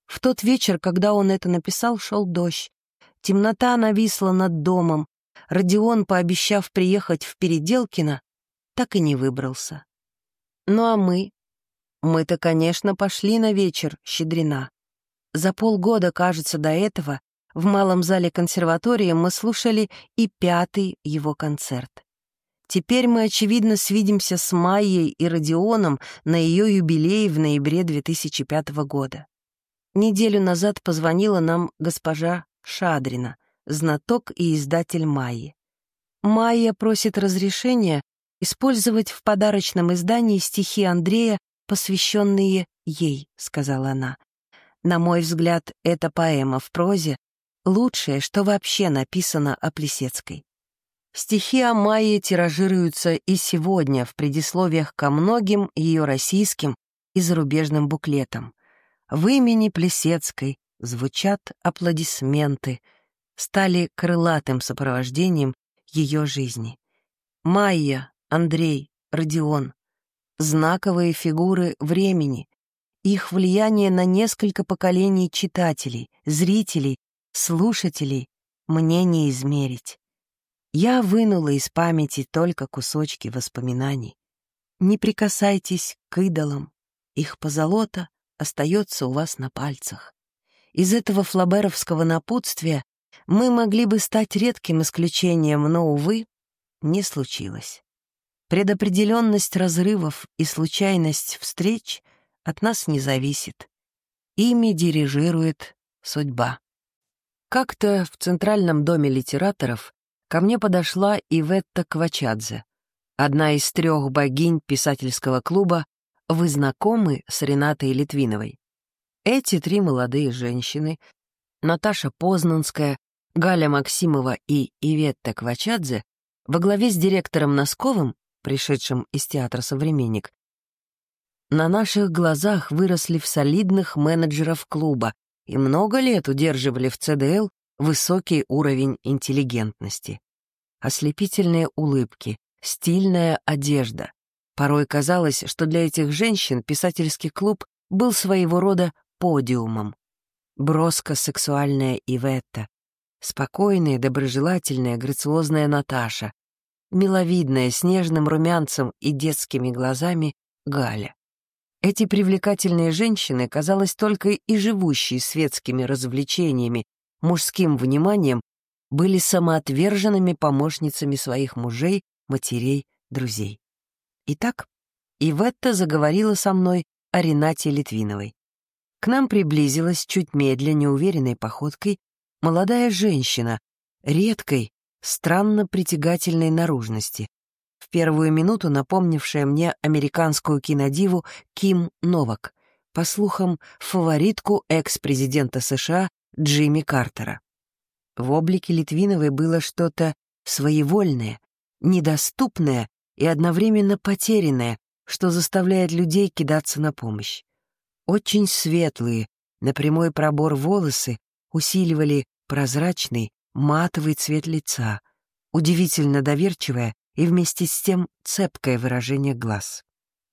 В тот вечер, когда он это написал, шел дождь. Темнота нависла над домом. Родион, пообещав приехать в Переделкино, так и не выбрался. Ну а мы? Мы-то, конечно, пошли на вечер Щедрина. За полгода, кажется, до этого в малом зале консерватории мы слушали и пятый его концерт. Теперь мы, очевидно, свидимся с Майей и Родионом на ее юбилее в ноябре 2005 года. Неделю назад позвонила нам госпожа Шадрина, знаток и издатель Майи. Майя просит разрешения использовать в подарочном издании стихи Андрея, посвященные ей, сказала она. На мой взгляд, эта поэма в прозе лучшее, что вообще написано о Плесецкой. Стихи о Майе тиражируются и сегодня в предисловиях ко многим ее российским и зарубежным буклетам. В имени Плесецкой звучат аплодисменты, стали крылатым сопровождением ее жизни. Майя, Андрей, Родион — знаковые фигуры времени, их влияние на несколько поколений читателей, зрителей, слушателей мне не измерить. Я вынула из памяти только кусочки воспоминаний. Не прикасайтесь к идолам, их позолота остается у вас на пальцах. Из этого флаберовского напутствия мы могли бы стать редким исключением, но, увы, не случилось. Предопределенность разрывов и случайность встреч от нас не зависит. Ими дирижирует судьба. Как-то в Центральном доме литераторов ко мне подошла Иветта Квачадзе, одна из трех богинь писательского клуба «Вы знакомы с Ренатой Литвиновой?» Эти три молодые женщины, Наташа Познанская, Галя Максимова и Иветта Квачадзе, во главе с директором Носковым, пришедшим из театра «Современник», на наших глазах выросли в солидных менеджеров клуба и много лет удерживали в ЦДЛ высокий уровень интеллигентности. Ослепительные улыбки, стильная одежда. Порой казалось, что для этих женщин писательский клуб был своего рода подиумом. Броско-сексуальная Иветта, спокойная, доброжелательная, грациозная Наташа, миловидная, с нежным румянцем и детскими глазами Галя. Эти привлекательные женщины, казалось, только и живущие светскими развлечениями мужским вниманием, были самоотверженными помощницами своих мужей, матерей, друзей. Итак, Иветта заговорила со мной о Ренате Литвиновой. К нам приблизилась чуть медленнее, уверенной походкой молодая женщина, редкой, странно притягательной наружности, в первую минуту напомнившая мне американскую кинодиву Ким Новак, по слухам, фаворитку экс-президента США Джимми Картера. В облике Литвиновой было что-то своевольное, недоступное и одновременно потерянное, что заставляет людей кидаться на помощь. Очень светлые, на прямой пробор волосы усиливали прозрачный, матовый цвет лица, удивительно доверчивое и вместе с тем цепкое выражение глаз.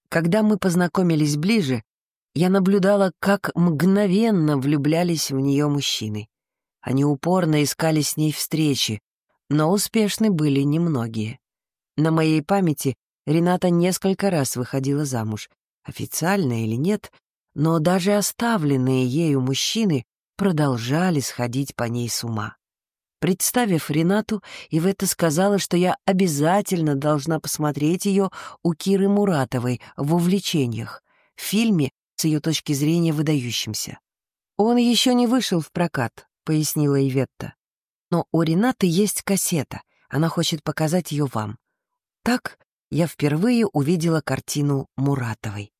Когда мы познакомились ближе, я наблюдала, как мгновенно влюблялись в нее мужчины. Они упорно искали с ней встречи, но успешны были немногие. На моей памяти Рената несколько раз выходила замуж, официально или нет, но даже оставленные ею мужчины продолжали сходить по ней с ума. Представив Ренату, Ивета сказала, что я обязательно должна посмотреть ее у Киры Муратовой в «Увлечениях», в фильме с ее точки зрения выдающимся. «Он еще не вышел в прокат», — пояснила Иветта. «Но у Ренаты есть кассета, она хочет показать ее вам». Так я впервые увидела картину Муратовой.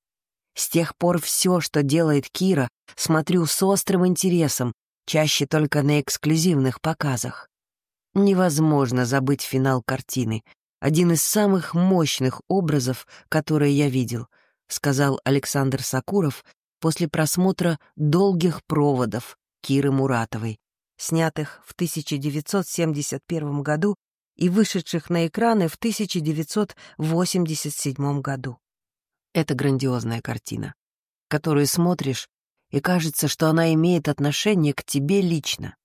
С тех пор все, что делает Кира, смотрю с острым интересом, чаще только на эксклюзивных показах. Невозможно забыть финал картины, один из самых мощных образов, которые я видел —— сказал Александр Сакуров после просмотра «Долгих проводов» Киры Муратовой, снятых в 1971 году и вышедших на экраны в 1987 году. Это грандиозная картина, которую смотришь, и кажется, что она имеет отношение к тебе лично.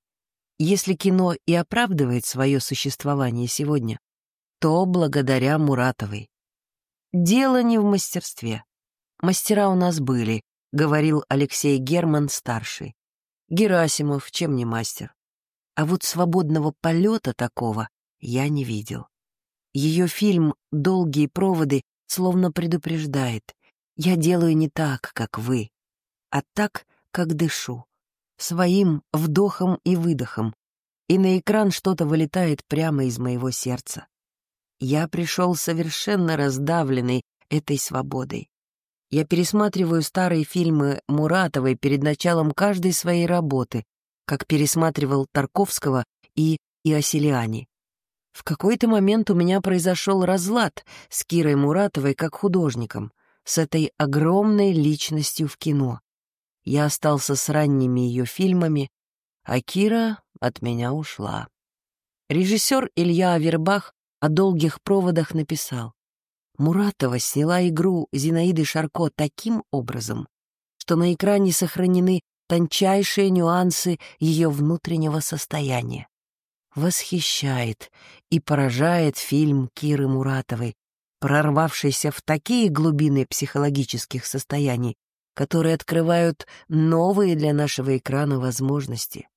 Если кино и оправдывает свое существование сегодня, то благодаря Муратовой. Дело не в мастерстве. Мастера у нас были, говорил Алексей Герман старший. Герасимов, чем не мастер. А вот свободного полета такого я не видел. Ее фильм «Долгие проводы» словно предупреждает. Я делаю не так, как вы, а так, как дышу. Своим вдохом и выдохом. И на экран что-то вылетает прямо из моего сердца. Я пришел совершенно раздавленный этой свободой. Я пересматриваю старые фильмы Муратовой перед началом каждой своей работы, как пересматривал Тарковского и Иосилиани. В какой-то момент у меня произошел разлад с Кирой Муратовой как художником, с этой огромной личностью в кино. Я остался с ранними ее фильмами, а Кира от меня ушла. Режиссер Илья Авербах о долгих проводах написал. Муратова сняла игру Зинаиды Шарко таким образом, что на экране сохранены тончайшие нюансы ее внутреннего состояния. Восхищает и поражает фильм Киры Муратовой, прорвавшийся в такие глубины психологических состояний, которые открывают новые для нашего экрана возможности.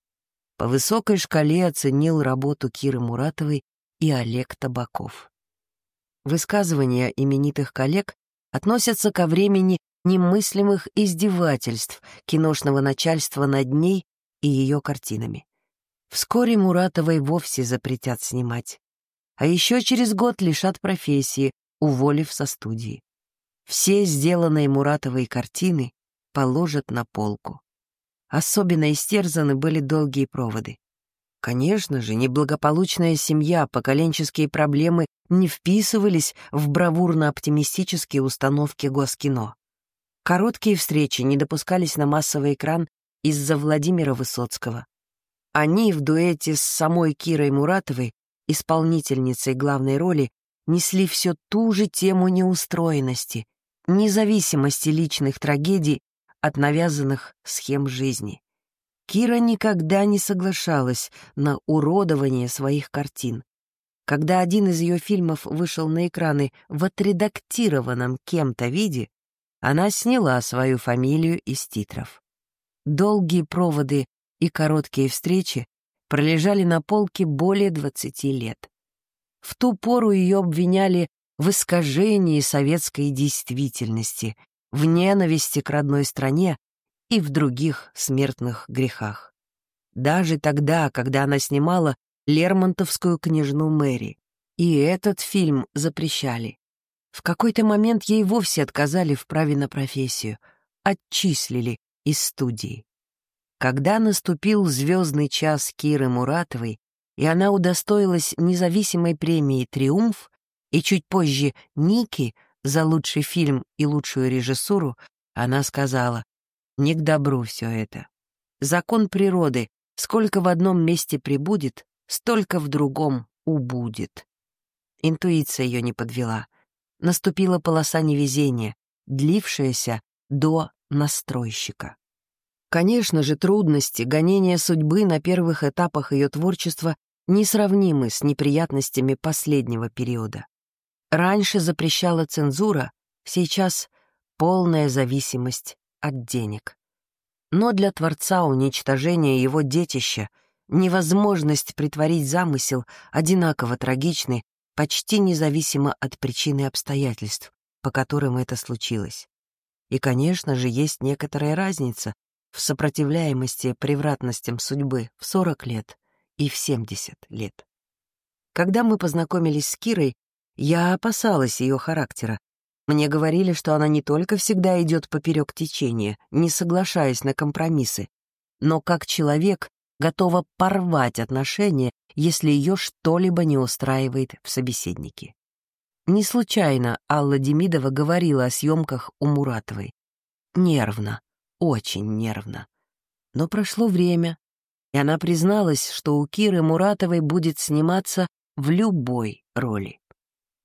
По высокой шкале оценил работу Киры Муратовой и Олег Табаков. Высказывания именитых коллег относятся ко времени немыслимых издевательств киношного начальства над ней и ее картинами. Вскоре Муратовой вовсе запретят снимать. А еще через год лишат профессии, уволив со студии. Все сделанные Муратовой картины положат на полку. Особенно истерзаны были долгие проводы. Конечно же, неблагополучная семья, поколенческие проблемы не вписывались в бравурно-оптимистические установки Госкино. Короткие встречи не допускались на массовый экран из-за Владимира Высоцкого. Они в дуэте с самой Кирой Муратовой, исполнительницей главной роли, несли все ту же тему неустроенности, независимости личных трагедий от навязанных схем жизни. Кира никогда не соглашалась на уродование своих картин. Когда один из ее фильмов вышел на экраны в отредактированном кем-то виде, она сняла свою фамилию из титров. Долгие проводы и короткие встречи пролежали на полке более 20 лет. В ту пору ее обвиняли в искажении советской действительности, в ненависти к родной стране и в других смертных грехах. Даже тогда, когда она снимала Лермонтовскую княжну Мэри. И этот фильм запрещали. В какой-то момент ей вовсе отказали в праве на профессию, отчислили из студии. Когда наступил звездный час Киры Муратовой, и она удостоилась независимой премии «Триумф», и чуть позже «Ники» за лучший фильм и лучшую режиссуру, она сказала, не к добру все это. Закон природы, сколько в одном месте прибудет, столько в другом убудет. Интуиция ее не подвела. Наступила полоса невезения, длившаяся до настройщика. Конечно же, трудности, гонения судьбы на первых этапах ее творчества несравнимы с неприятностями последнего периода. Раньше запрещала цензура, сейчас полная зависимость от денег. Но для Творца уничтожение его детища, невозможность притворить замысел одинаково трагичны, почти независимо от причины обстоятельств, по которым это случилось. И, конечно же, есть некоторая разница в сопротивляемости превратностям судьбы в 40 лет и в 70 лет. Когда мы познакомились с Кирой, я опасалась ее характера, мне говорили, что она не только всегда идет поперек течения, не соглашаясь на компромиссы, но как человек готова порвать отношения, если ее что-либо не устраивает в собеседнике. Не случайно Алла Демидова говорила о съемках у Муратовой. Нервно, очень нервно. Но прошло время, и она призналась, что у Киры Муратовой будет сниматься в любой роли.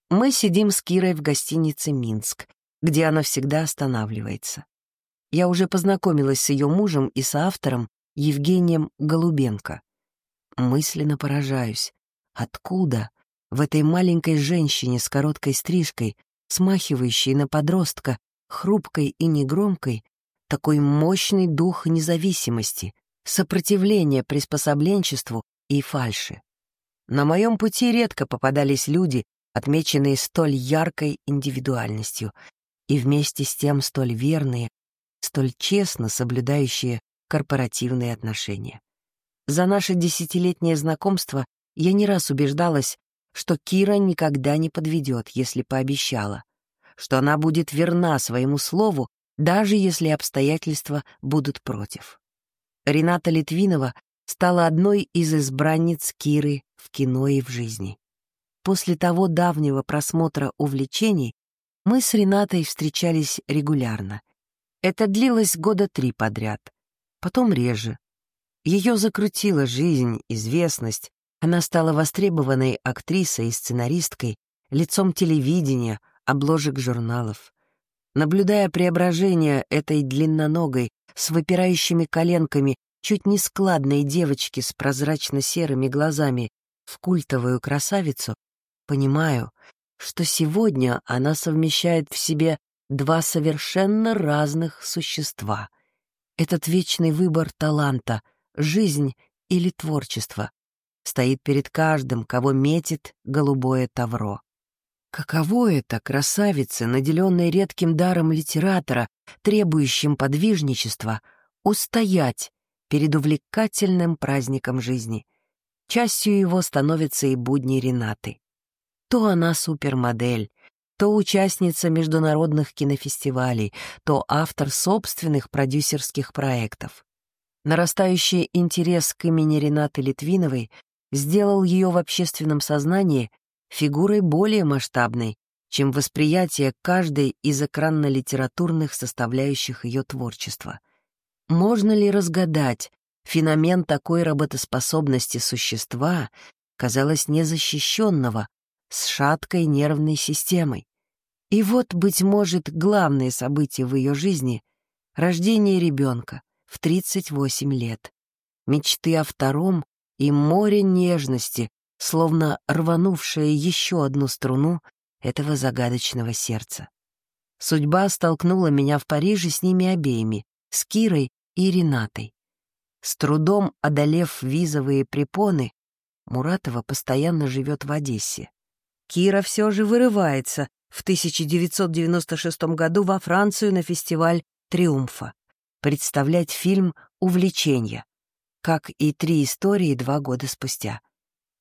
Мы сидим с Кирой в гостинице «Минск», где она всегда останавливается. Я уже познакомилась с ее мужем и соавтором Евгением Голубенко. Мысленно поражаюсь. Откуда в этой маленькой женщине с короткой стрижкой, смахивающей на подростка, хрупкой и негромкой, такой мощный дух независимости, сопротивления приспособленчеству и фальши. На моем пути редко попадались люди, отмеченные столь яркой индивидуальностью, и вместе с тем столь верные, столь честно соблюдающие корпоративные отношения. За наше десятилетнее знакомство я не раз убеждалась, что Кира никогда не подведет, если пообещала, что она будет верна своему слову, даже если обстоятельства будут против. Рената Литвинова стала одной из избранниц Киры в кино и в жизни. После того давнего просмотра увлечений мы с Ренатой встречались регулярно. Это длилось года три подряд, потом реже. Ее закрутила жизнь, известность, она стала востребованной актрисой и сценаристкой, лицом телевидения, обложек журналов. Наблюдая преображение этой длинноногой, с выпирающими коленками, чуть не складной девочки с прозрачно-серыми глазами в культовую красавицу, понимаю, что сегодня она совмещает в себе два совершенно разных существа. Этот вечный выбор таланта — жизнь или творчество стоит перед каждым, кого метит голубое тавро. Каково это, красавице, наделенной редким даром литератора, требующим подвижничества, устоять перед увлекательным праздником жизни. Частью его становятся и будни Ренаты. То она супермодель, то участница международных кинофестивалей, то автор собственных продюсерских проектов. Нарастающий интерес к имени Ренаты Литвиновой сделал ее в общественном сознании фигурой более масштабной, чем восприятие каждой из экранно-литературных составляющих ее творчества. Можно ли разгадать феномен такой работоспособности существа, казалось, незащищенного, с шаткой нервной системой? И вот, быть может, главное событие в ее жизни — рождение ребенка в 38 лет, мечты о втором и море нежности, словно рванувшее еще одну струну этого загадочного сердца. Судьба столкнула меня в Париже с ними обеими, с Кирой и Ренатой. С трудом одолев визовые препоны, Муратова постоянно живет в Одессе. Кира все же вырывается в 1996 году во Францию на фестиваль «Триумфа» представлять фильм «Увлечение», как и три истории два года спустя,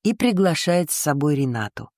и приглашает с собой Ренату.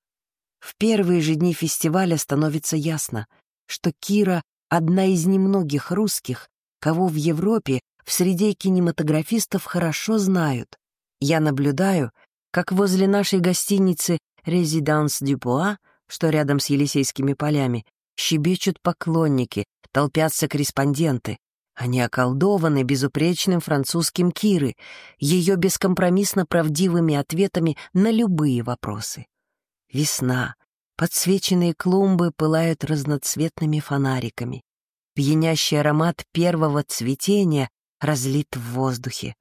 В первые же дни фестиваля становится ясно, что Кира — одна из немногих русских, кого в Европе в среде кинематографистов хорошо знают. Я наблюдаю, как возле нашей гостиницы «Резиданс Дюпуа», что рядом с Елисейскими полями, щебечут поклонники, толпятся корреспонденты, они околдованы безупречным французским Киры, ее бескомпромиссно правдивыми ответами на любые вопросы. Весна. Подсвеченные клумбы пылают разноцветными фонариками. Пьянящий аромат первого цветения разлит в воздухе.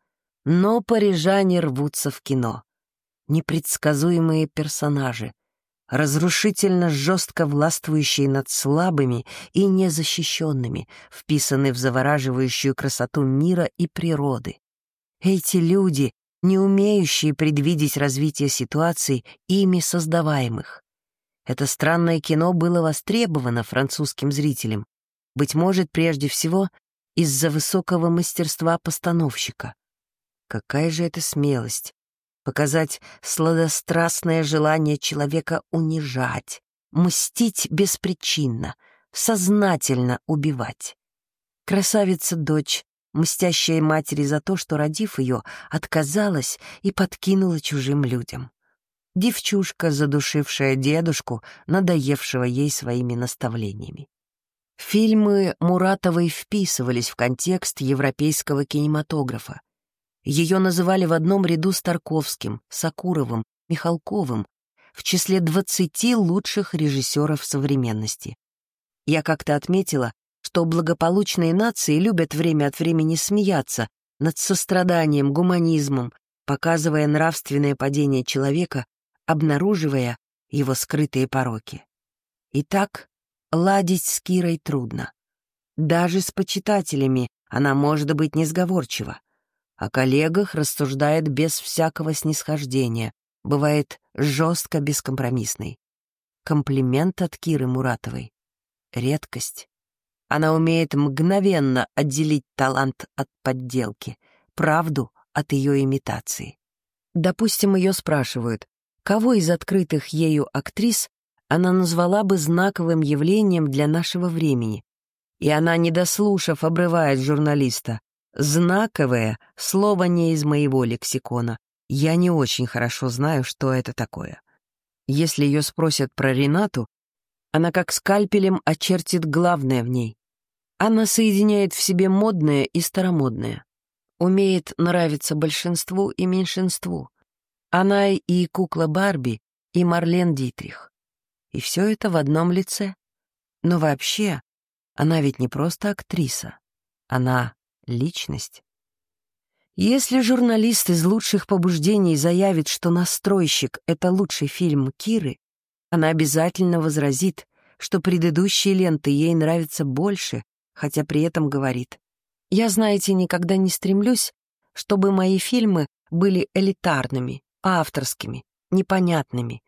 Но парижане рвутся в кино. Непредсказуемые персонажи, разрушительно жестко властвующие над слабыми и незащищенными, вписаны в завораживающую красоту мира и природы. Эти люди, не умеющие предвидеть развитие ситуаций, ими создаваемых. Это странное кино было востребовано французским зрителям, быть может, прежде всего, из-за высокого мастерства постановщика. Какая же это смелость показать сладострастное желание человека унижать, мстить беспричинно, сознательно убивать. Красавица-дочь, мстящая матери за то, что, родив ее, отказалась и подкинула чужим людям. Девчушка, задушившая дедушку, надоевшего ей своими наставлениями. Фильмы Муратовой вписывались в контекст европейского кинематографа. Ее называли в одном ряду с Тарковским, Сакуровым, Михалковым, в числе 20 лучших режиссеров современности. Я как-то отметила, что благополучные нации любят время от времени смеяться над состраданием, гуманизмом, показывая нравственное падение человека, обнаруживая его скрытые пороки. Итак, ладить с Кирой трудно. Даже с почитателями она может быть несговорчива. О коллегах рассуждает без всякого снисхождения, бывает жестко бескомпромиссной. Комплимент от Киры Муратовой — редкость. Она умеет мгновенно отделить талант от подделки, правду от ее имитации. Допустим, ее спрашивают, кого из открытых ею актрис она назвала бы знаковым явлением для нашего времени. И она, не дослушав, обрывает журналиста. «Знаковое» — слово не из моего лексикона. Я не очень хорошо знаю, что это такое. Если ее спросят про Ренату, она как скальпелем очертит главное в ней. Она соединяет в себе модное и старомодное. Умеет нравиться большинству и меньшинству. Она и кукла Барби, и Марлен Дитрих. И все это в одном лице. Но вообще, она ведь не просто актриса. Она — личность. Если журналист из лучших побуждений заявит, что «Настройщик» — это лучший фильм Киры, она обязательно возразит, что предыдущие ленты ей нравятся больше, хотя при этом говорит. «Я, знаете, никогда не стремлюсь, чтобы мои фильмы были элитарными, авторскими, непонятными,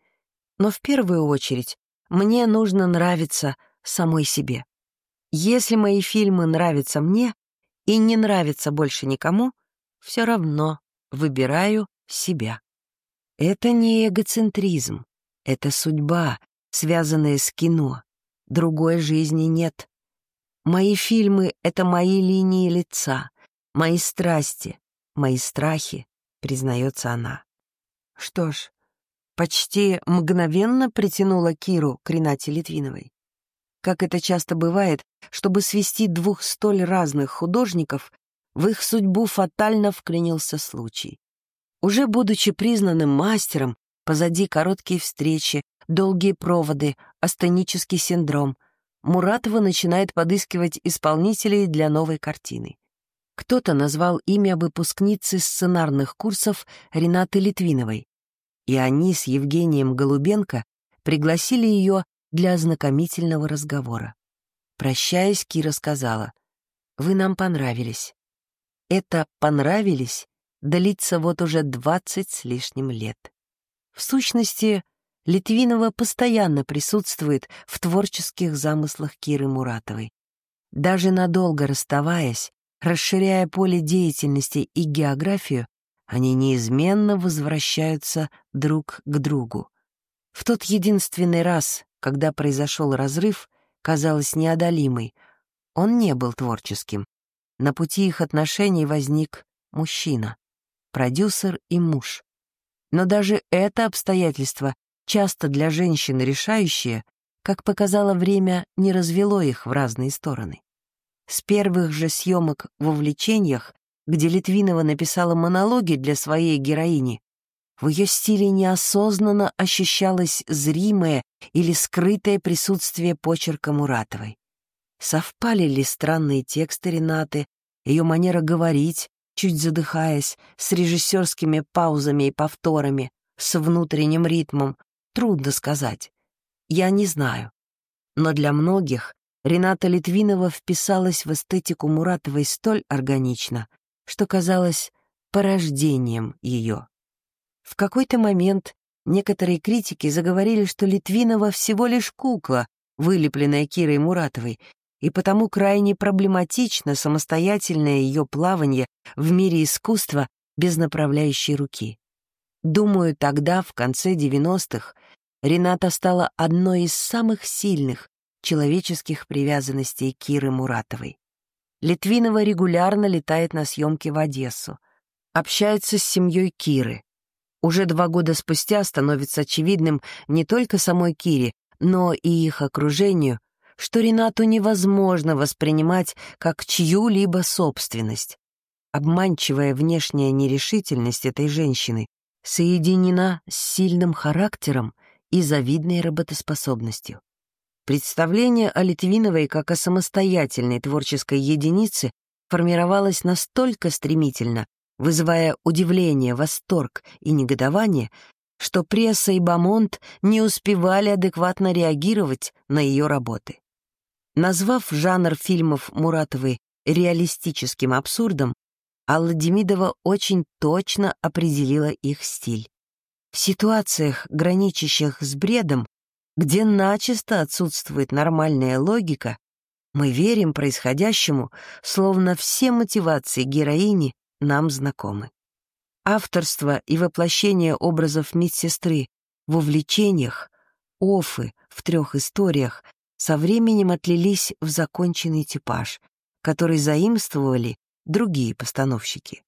но в первую очередь мне нужно нравиться самой себе. Если мои фильмы нравятся мне и не нравятся больше никому, все равно выбираю себя. Это не эгоцентризм, это судьба, связанная с кино. Другой жизни нет. Мои фильмы — это мои линии лица, мои страсти, мои страхи, признается она. Что ж, почти мгновенно притянула Киру к Ренате Литвиновой. Как это часто бывает, чтобы свести двух столь разных художников, в их судьбу фатально вклинился случай. Уже будучи признанным мастером, позади короткие встречи, долгие проводы, астенический синдром, Муратова начинает подыскивать исполнителей для новой картины. Кто-то назвал имя выпускницы сценарных курсов Ренаты Литвиновой, и они с Евгением Голубенко пригласили ее для ознакомительного разговора. Прощаясь, Кира сказала, «Вы нам понравились». Это «понравились» длится вот уже двадцать с лишним лет. В сущности, Литвинова постоянно присутствует в творческих замыслах Киры Муратовой. Даже надолго расставаясь, расширяя поле деятельности и географию, они неизменно возвращаются друг к другу. В тот единственный раз, когда произошел разрыв, казалось неодолимый, он не был творческим. На пути их отношений возник мужчина, продюсер и муж. Но даже это обстоятельство, часто для женщин решающее, как показало время, не развело их в разные стороны. С первых же съемок в увлечениях где Литвинова написала монологи для своей героини, в ее стиле неосознанно ощущалось зримое или скрытое присутствие почерка Муратовой. Совпали ли странные тексты Ренаты, ее манера говорить, чуть задыхаясь, с режиссерскими паузами и повторами, с внутренним ритмом, трудно сказать. Я не знаю. Но для многих Рената Литвинова вписалась в эстетику Муратовой столь органично, что казалось порождением ее. В какой-то момент некоторые критики заговорили, что Литвинова всего лишь кукла, вылепленная Кирой Муратовой, и потому крайне проблематично самостоятельное ее плавание в мире искусства без направляющей руки. Думаю, тогда, в конце 90-х, Рената стала одной из самых сильных человеческих привязанностей Киры Муратовой. Литвинова регулярно летает на съемки в Одессу. Общается с семьей Киры. Уже два года спустя становится очевидным не только самой Кире, но и их окружению, что Ренату невозможно воспринимать как чью-либо собственность. Обманчивая внешняя нерешительность этой женщины соединена с сильным характером и завидной работоспособностью. Представление о Литвиновой как о самостоятельной творческой единице формировалось настолько стремительно, вызывая удивление, восторг и негодование, что пресса и Бамонт не успевали адекватно реагировать на ее работы. Назвав жанр фильмов Муратовой реалистическим абсурдом, Алла Демидова очень точно определила их стиль. В ситуациях, граничащих с бредом, где начисто отсутствует нормальная логика, мы верим происходящему, словно все мотивации героини нам знакомы. Авторство и воплощение образов медсестры в увлечениях, офы в трех историях со временем отлились в законченный типаж, который заимствовали другие постановщики.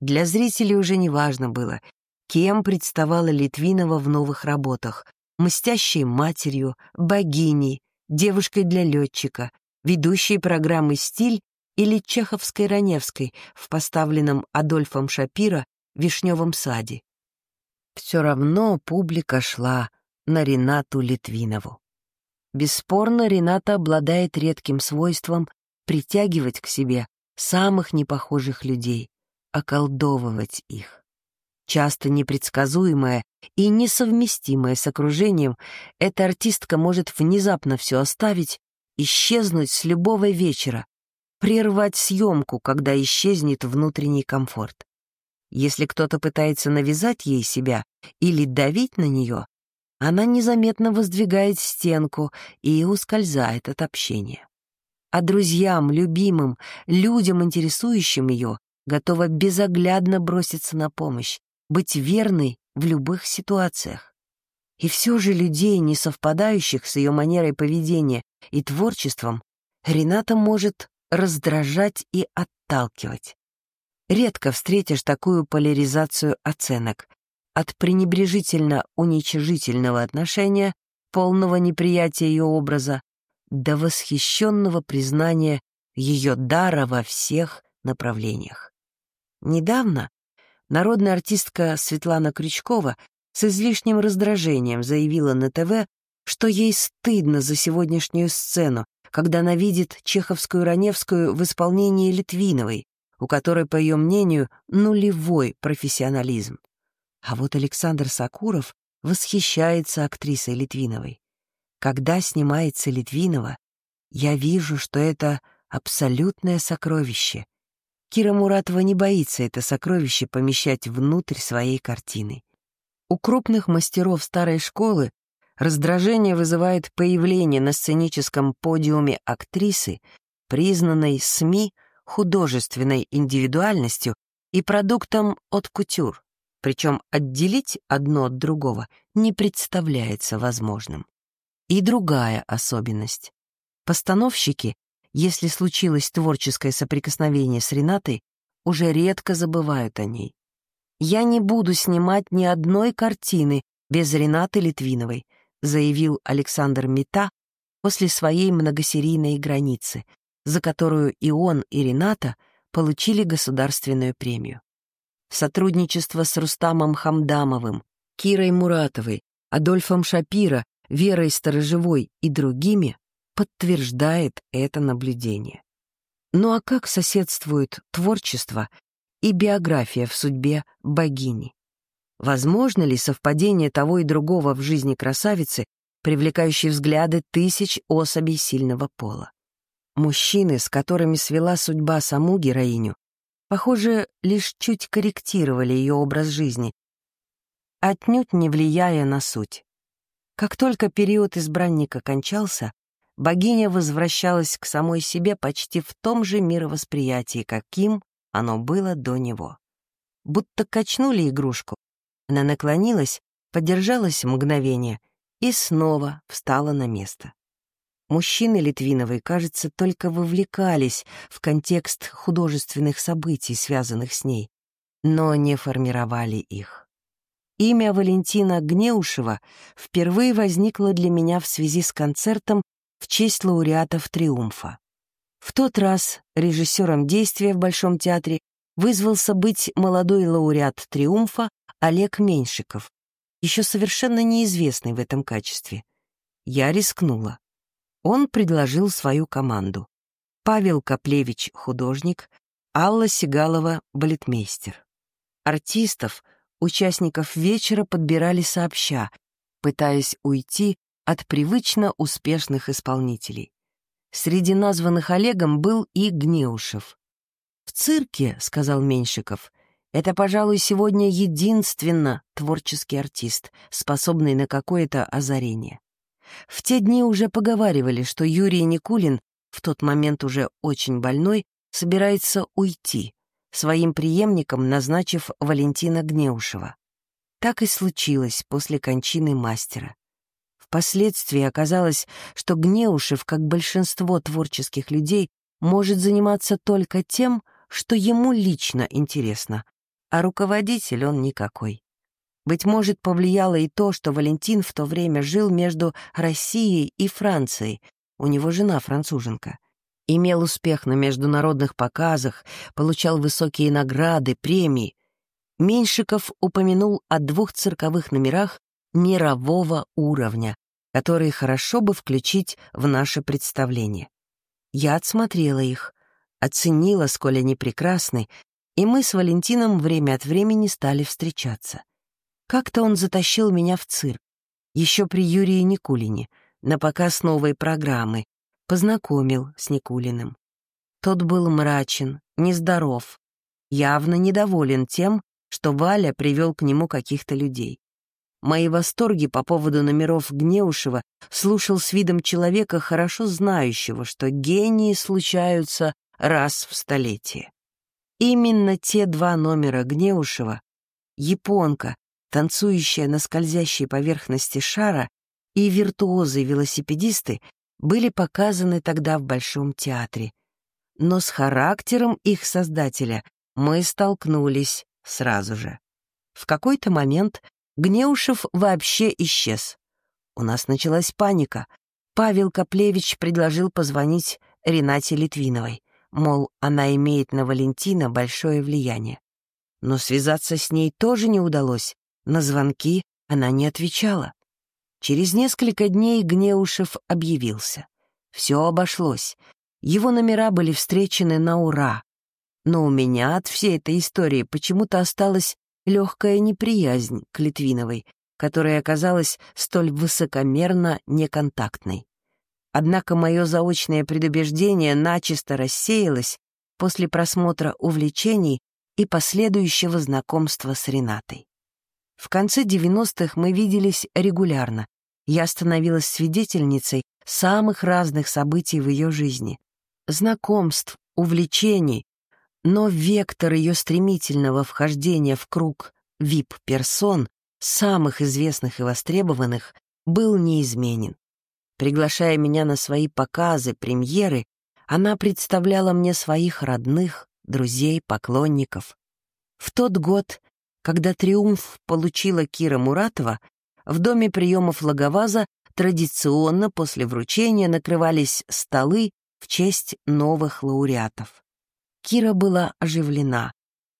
Для зрителей уже не важно было, кем представала Литвинова в новых работах — мстящей матерью, богиней, девушкой для летчика, ведущей программы «Стиль» или Чеховской-Раневской в поставленном Адольфом Шапира «Вишневом саде». Все равно публика шла на Ренату Литвинову. Бесспорно, Рената обладает редким свойством притягивать к себе самых непохожих людей, околдовывать их. Часто непредсказуемая и несовместимая с окружением, эта артистка может внезапно все оставить, исчезнуть с любого вечера, прервать съемку, когда исчезнет внутренний комфорт. Если кто-то пытается навязать ей себя или давить на нее, она незаметно воздвигает стенку и ускользает от общения а друзьям, любимым, людям, интересующим ее, готова безоглядно броситься на помощь, быть верной в любых ситуациях. И все же людей, не совпадающих с ее манерой поведения и творчеством, Рената может раздражать и отталкивать. Редко встретишь такую поляризацию оценок. От пренебрежительно-уничижительного отношения, полного неприятия ее образа, до восхищенного признания ее дара во всех направлениях. Недавно народная артистка Светлана Крючкова с излишним раздражением заявила на ТВ, что ей стыдно за сегодняшнюю сцену, когда она видит чеховскую Раневскую в исполнении Литвиновой, у которой, по ее мнению, нулевой профессионализм. А вот Александр Сакуров восхищается актрисой Литвиновой. Когда снимается Литвинова, я вижу, что это абсолютное сокровище. Кира Муратова не боится это сокровище помещать внутрь своей картины. У крупных мастеров старой школы раздражение вызывает появление на сценическом подиуме актрисы, признанной СМИ художественной индивидуальностью и продуктом от кутюр, причем отделить одно от другого не представляется возможным. И другая особенность. Постановщики, если случилось творческое соприкосновение с Ренатой, уже редко забывают о ней. «Я не буду снимать ни одной картины без Ренаты Литвиновой», заявил Александр Мета после своей многосерийной границы, за которую и он, и Рената получили государственную премию. Сотрудничество с Рустамом Хамдамовым, Кирой Муратовой, Адольфом Шапира Верой Сторожевой и другими подтверждает это наблюдение. Ну а как соседствуют творчество и биография в судьбе богини? Возможно ли совпадение того и другого в жизни красавицы, привлекающей взгляды тысяч особей сильного пола? Мужчины, с которыми свела судьба саму героиню, похоже, лишь чуть корректировали ее образ жизни, отнюдь не влияя на суть. Как только период избранника кончался, богиня возвращалась к самой себе почти в том же мировосприятии, каким оно было до него. Будто качнули игрушку. Она наклонилась, подержалась мгновение и снова встала на место. Мужчины Литвиновой, кажется, только вовлекались в контекст художественных событий, связанных с ней, но не формировали их. Имя Валентина Гнеушева впервые возникло для меня в связи с концертом в честь лауреатов «Триумфа». В тот раз режиссером действия в Большом театре вызвался быть молодой лауреат «Триумфа» Олег Меньшиков, еще совершенно неизвестный в этом качестве. Я рискнула. Он предложил свою команду. Павел Коплевич — художник, Алла Сигалова — балетмейстер. Артистов — участников вечера подбирали сообща, пытаясь уйти от привычно успешных исполнителей. Среди названных Олегом был и Гнеушев. «В цирке», — сказал Меньшиков, — «это, пожалуй, сегодня единственно творческий артист, способный на какое-то озарение». В те дни уже поговаривали, что Юрий Никулин, в тот момент уже очень больной, собирается уйти, своим преемником назначив Валентина Гнеушева. Так и случилось после кончины мастера. Впоследствии оказалось, что Гнеушев, как большинство творческих людей, может заниматься только тем, что ему лично интересно, а руководитель он никакой. Быть может, повлияло и то, что Валентин в то время жил между Россией и Францией, у него жена француженка. Имел успех на международных показах, получал высокие награды, премии. Меньшиков упомянул о двух цирковых номерах мирового уровня, которые хорошо бы включить в наше представление. Я отсмотрела их, оценила, сколь они прекрасны, и мы с Валентином время от времени стали встречаться. Как-то он затащил меня в цирк, еще при Юрии Никулине, на показ новой программы, познакомил с Никулиным. Тот был мрачен, нездоров, явно недоволен тем, что Валя привел к нему каких-то людей. Мои восторги по поводу номеров Гнеушева слушал с видом человека, хорошо знающего, что гении случаются раз в столетие. Именно те два номера Гнеушева — японка, танцующая на скользящей поверхности шара, и виртуозы-велосипедисты были показаны тогда в Большом театре. Но с характером их создателя мы столкнулись сразу же. В какой-то момент Гнеушев вообще исчез. У нас началась паника. Павел Коплевич предложил позвонить Ренате Литвиновой, мол, она имеет на Валентина большое влияние. Но связаться с ней тоже не удалось, на звонки она не отвечала. Через несколько дней Гнеушев объявился. Все обошлось. Его номера были встречены на ура. Но у меня от всей этой истории почему-то осталась легкая неприязнь к Литвиновой, которая оказалась столь высокомерно неконтактной. Однако мое заочное предубеждение начисто рассеялось после просмотра увлечений и последующего знакомства с Ренатой. В конце 90-х мы виделись регулярно. Я становилась свидетельницей самых разных событий в ее жизни. Знакомств, увлечений. Но вектор ее стремительного вхождения в круг VIP-персон, самых известных и востребованных, был неизменен. Приглашая меня на свои показы, премьеры, она представляла мне своих родных, друзей, поклонников. В тот год когда «Триумф» получила Кира Муратова, в доме приемов Логоваза традиционно после вручения накрывались столы в честь новых лауреатов. Кира была оживлена.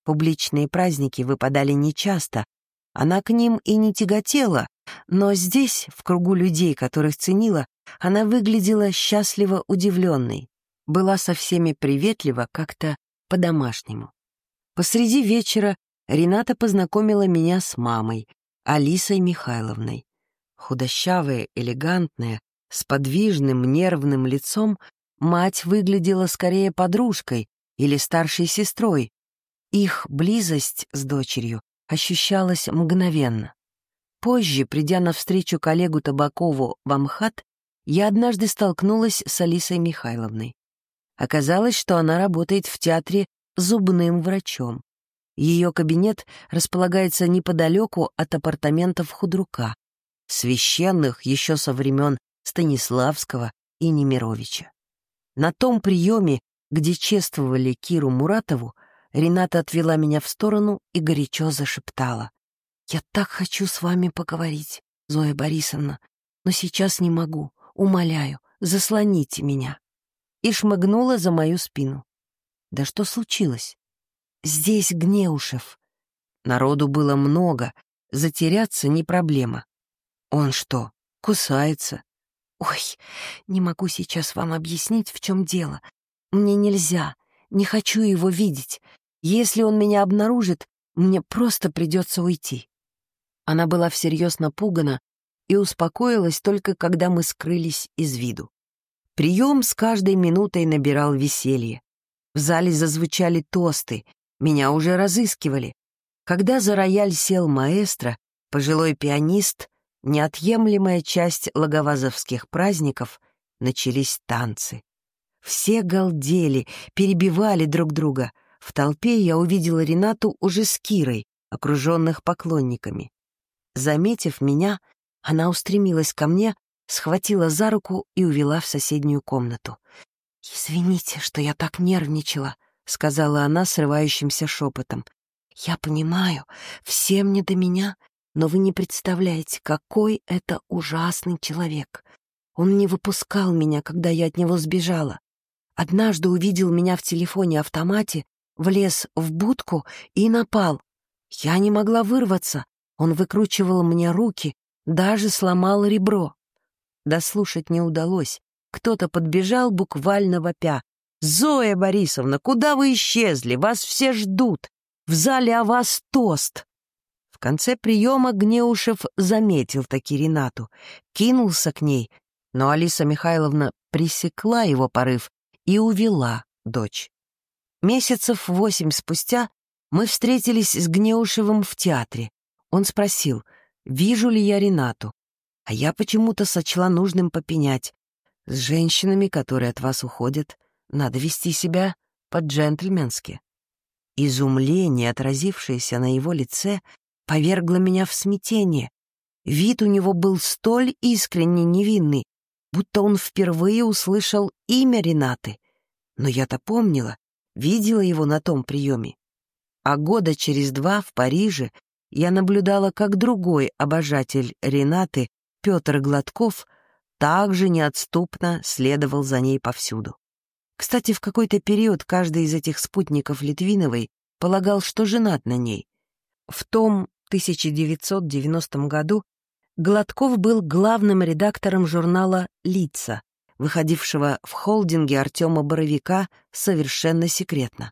Публичные праздники выпадали нечасто. Она к ним и не тяготела, но здесь, в кругу людей, которых ценила, она выглядела счастливо удивленной, была со всеми приветлива как-то по-домашнему. Посреди вечера Рената познакомила меня с мамой, Алисой Михайловной. Худощавая, элегантная, с подвижным, нервным лицом, мать выглядела скорее подружкой или старшей сестрой. Их близость с дочерью ощущалась мгновенно. Позже, придя навстречу коллегу Табакову в Амхат, я однажды столкнулась с Алисой Михайловной. Оказалось, что она работает в театре зубным врачом. Ее кабинет располагается неподалеку от апартаментов худрука, священных еще со времен Станиславского и Немировича. На том приеме, где чествовали Киру Муратову, Рената отвела меня в сторону и горячо зашептала. «Я так хочу с вами поговорить, Зоя Борисовна, но сейчас не могу. Умоляю, заслоните меня». И шмыгнула за мою спину. «Да что случилось?» Здесь Гнеушев. Народу было много, затеряться не проблема. Он что, кусается? Ой, не могу сейчас вам объяснить, в чем дело. Мне нельзя, не хочу его видеть. Если он меня обнаружит, мне просто придется уйти. Она была всерьез напугана и успокоилась только, когда мы скрылись из виду. Прием с каждой минутой набирал веселье. В зале зазвучали тосты, меня уже разыскивали. Когда за рояль сел маэстро, пожилой пианист, неотъемлемая часть лаговазовских праздников, начались танцы. Все галдели, перебивали друг друга. В толпе я увидела Ренату уже с Кирой, окруженных поклонниками. Заметив меня, она устремилась ко мне, схватила за руку и увела в соседнюю комнату. «Извините, что я так нервничала», — сказала она срывающимся шепотом. «Я понимаю, всем не до меня, но вы не представляете, какой это ужасный человек. Он не выпускал меня, когда я от него сбежала. Однажды увидел меня в телефоне-автомате, влез в будку и напал. Я не могла вырваться. Он выкручивал мне руки, даже сломал ребро. Дослушать не удалось. Кто-то подбежал, буквально вопя. «Зоя Борисовна, куда вы исчезли? Вас все ждут. В зале о вас тост». В конце приема Гнеушев заметил таки Ренату, кинулся к ней, но Алиса Михайловна пресекла его порыв и увела дочь. Месяцев восемь спустя мы встретились с Гнеушевым в театре. Он спросил, вижу ли я Ренату, а я почему-то сочла нужным попенять. С женщинами, которые от вас уходят, надо вести себя по-джентльменски. Изумление, отразившееся на его лице, повергло меня в смятение. Вид у него был столь искренне невинный, будто он впервые услышал имя Ренаты. Но я-то помнила, видела его на том приеме. А года через два в Париже я наблюдала, как другой обожатель Ренаты, Петр Гладков, также неотступно следовал за ней повсюду. Кстати, в какой-то период каждый из этих спутников Литвиновой полагал, что женат на ней. В том 1990 году Гладков был главным редактором журнала «Лица», выходившего в холдинге Артема Боровика совершенно секретно.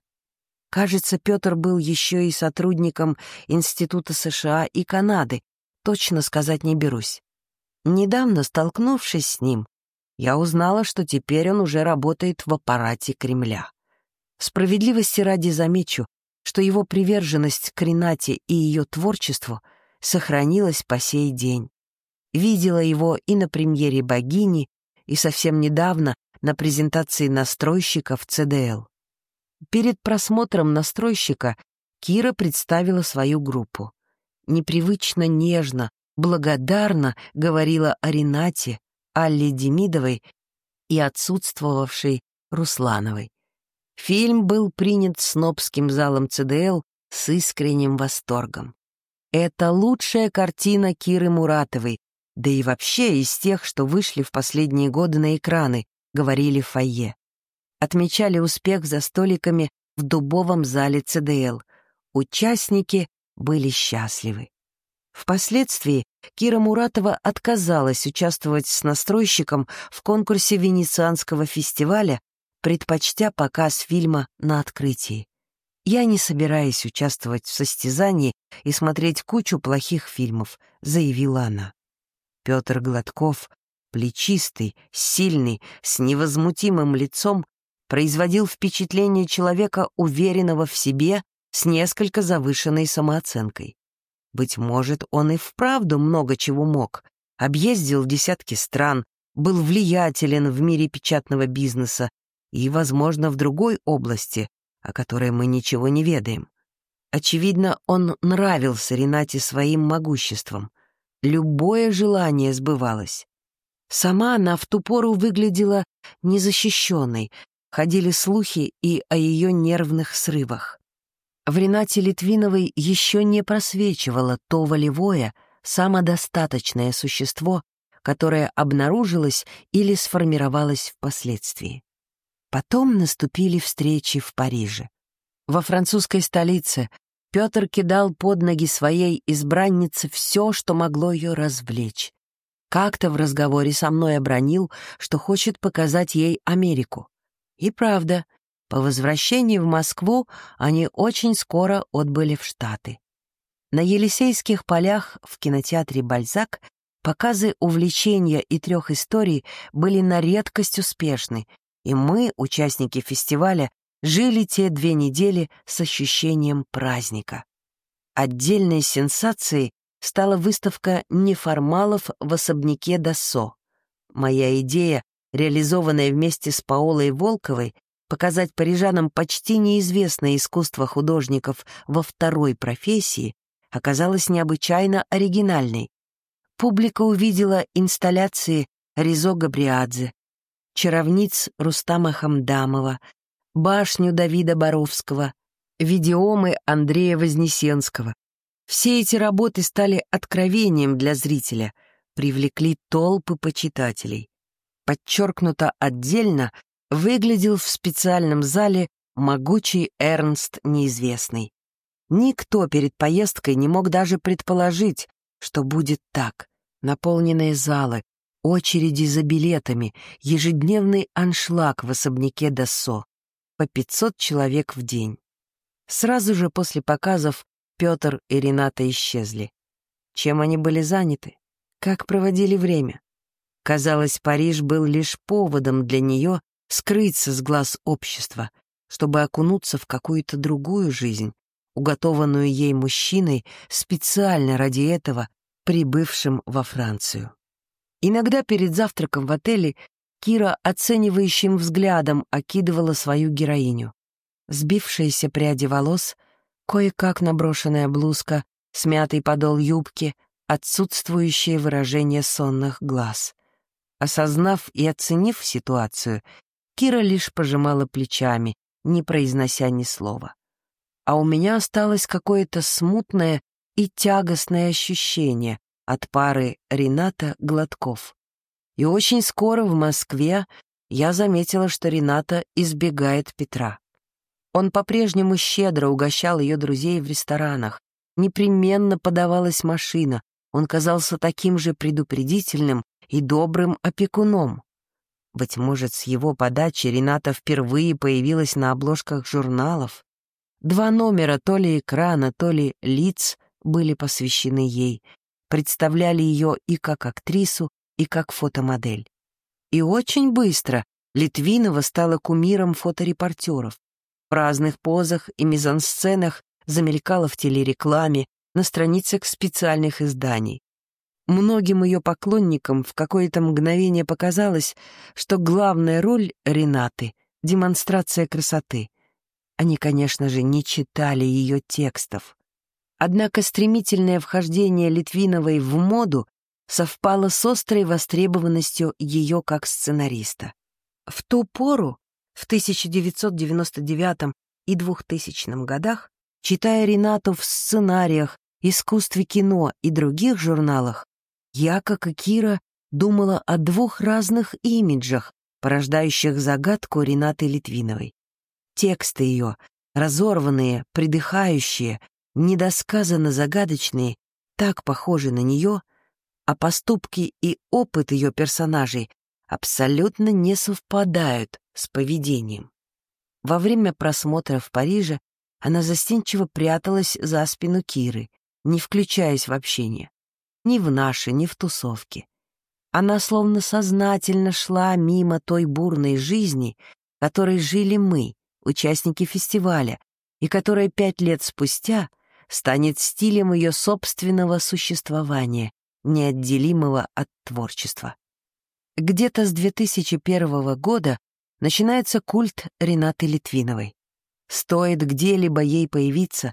Кажется, Петр был еще и сотрудником Института США и Канады, точно сказать не берусь. Недавно, столкнувшись с ним, я узнала, что теперь он уже работает в аппарате Кремля. Справедливости ради замечу, что его приверженность к Ренате и ее творчеству сохранилась по сей день. Видела его и на премьере «Богини», и совсем недавно на презентации настройщика в ЦДЛ. Перед просмотром настройщика Кира представила свою группу. Непривычно нежно, благодарно говорила о Ренате, Алле Демидовой и отсутствовавшей Руслановой. Фильм был принят снобским залом ЦДЛ с искренним восторгом. Это лучшая картина Киры Муратовой, да и вообще из тех, что вышли в последние годы на экраны, говорили в фойе. Отмечали успех за столиками в дубовом зале ЦДЛ. Участники были счастливы. Впоследствии Кира Муратова отказалась участвовать с настройщиком в конкурсе Венецианского фестиваля, предпочтя показ фильма на открытии. «Я не собираюсь участвовать в состязании и смотреть кучу плохих фильмов», — заявила она. Петр Гладков, плечистый, сильный, с невозмутимым лицом, производил впечатление человека, уверенного в себе, с несколько завышенной самооценкой. Быть может, он и вправду много чего мог. Объездил десятки стран, был влиятелен в мире печатного бизнеса и, возможно, в другой области, о которой мы ничего не ведаем. Очевидно, он нравился Ренате своим могуществом. Любое желание сбывалось. Сама она в ту пору выглядела незащищенной, ходили слухи и о ее нервных срывах. В Ренате Литвиновой еще не просвечивало то волевое, самодостаточное существо, которое обнаружилось или сформировалось впоследствии. Потом наступили встречи в Париже. Во французской столице Петр кидал под ноги своей избраннице все, что могло ее развлечь. Как-то в разговоре со мной обронил, что хочет показать ей Америку. И правда, по возвращении в Москву они очень скоро отбыли в Штаты. На Елисейских полях в кинотеатре «Бальзак» Показы увлечения и трех историй были на редкость успешны, и мы, участники фестиваля, жили те две недели с ощущением праздника. Отдельной сенсацией стала выставка неформалов в особняке Досо. Моя идея, реализованная вместе с Паолой Волковой, показать парижанам почти неизвестное искусство художников во второй профессии, оказалась необычайно оригинальной. Публика увидела инсталляции Ризо Габриадзе, чаровниц Рустама Хамдамова, башню Давида Боровского, видеомы Андрея Вознесенского. Все эти работы стали откровением для зрителя, привлекли толпы почитателей. Подчеркнуто отдельно выглядел в специальном зале могучий Эрнст Неизвестный. Никто перед поездкой не мог даже предположить, что будет так. Наполненные залы, очереди за билетами, ежедневный аншлаг в особняке Доссо. По 500 человек в день. Сразу же после показов Петр и Рената исчезли. Чем они были заняты? Как проводили время? Казалось, Париж был лишь поводом для нее скрыться с глаз общества, чтобы окунуться в какую-то другую жизнь, уготованную ей мужчиной специально ради этого, прибывшим во Францию. Иногда перед завтраком в отеле Кира оценивающим взглядом окидывала свою героиню. Сбившиеся пряди волос, кое-как наброшенная блузка, смятый подол юбки, отсутствующее выражение сонных глаз. Осознав и оценив ситуацию, Кира лишь пожимала плечами, не произнося ни слова. А у меня осталось какое-то смутное и тягостное ощущение от пары Рената Гладков. И очень скоро в Москве я заметила, что Рената избегает Петра. Он по-прежнему щедро угощал ее друзей в ресторанах. Непременно подавалась машина. Он казался таким же предупредительным и добрым опекуном. Быть может, с его подачи Рената впервые появилась на обложках журналов. Два номера то ли экрана, то ли лиц были посвящены ей, представляли ее и как актрису, и как фотомодель. И очень быстро Литвинова стала кумиром фоторепортеров. В разных позах и мизансценах замелькала в телерекламе, на страницах специальных изданий. Многим ее поклонникам в какое-то мгновение показалось, что главная роль Ренаты — демонстрация красоты. Они, конечно же, не читали ее текстов. Однако стремительное вхождение Литвиновой в моду совпало с острой востребованностью ее как сценариста. В ту пору, в 1999 и 2000 годах, читая Ренату в сценариях, искусстве кино и других журналах, я, как и Кира, думала о двух разных имиджах, порождающих загадку Ренаты Литвиновой. Тексты ее, разорванные, придыхающие, недосказанно загадочные, так похожи на нее, а поступки и опыт ее персонажей абсолютно не совпадают с поведением. Во время просмотра в Париже она застенчиво пряталась за спину Киры, не включаясь в общение ни в наши, ни в тусовки. Она словно сознательно шла мимо той бурной жизни, которой жили мы, участники фестиваля, и которая пять лет спустя станет стилем ее собственного существования, неотделимого от творчества. Где-то с 2001 года начинается культ Ренаты Литвиновой. Стоит где-либо ей появиться,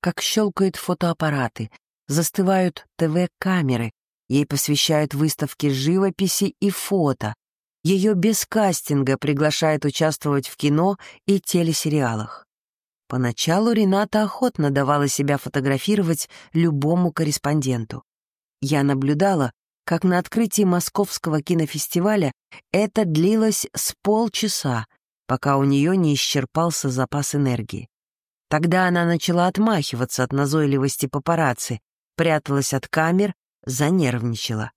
как щелкают фотоаппараты, застывают ТВ-камеры, ей посвящают выставки живописи и фото, ее без кастинга приглашают участвовать в кино и телесериалах. Поначалу Рената охотно давала себя фотографировать любому корреспонденту. Я наблюдала, как на открытии Московского кинофестиваля это длилось с полчаса, пока у нее не исчерпался запас энергии. Тогда она начала отмахиваться от назойливости папарацци, пряталась от камер, занервничала.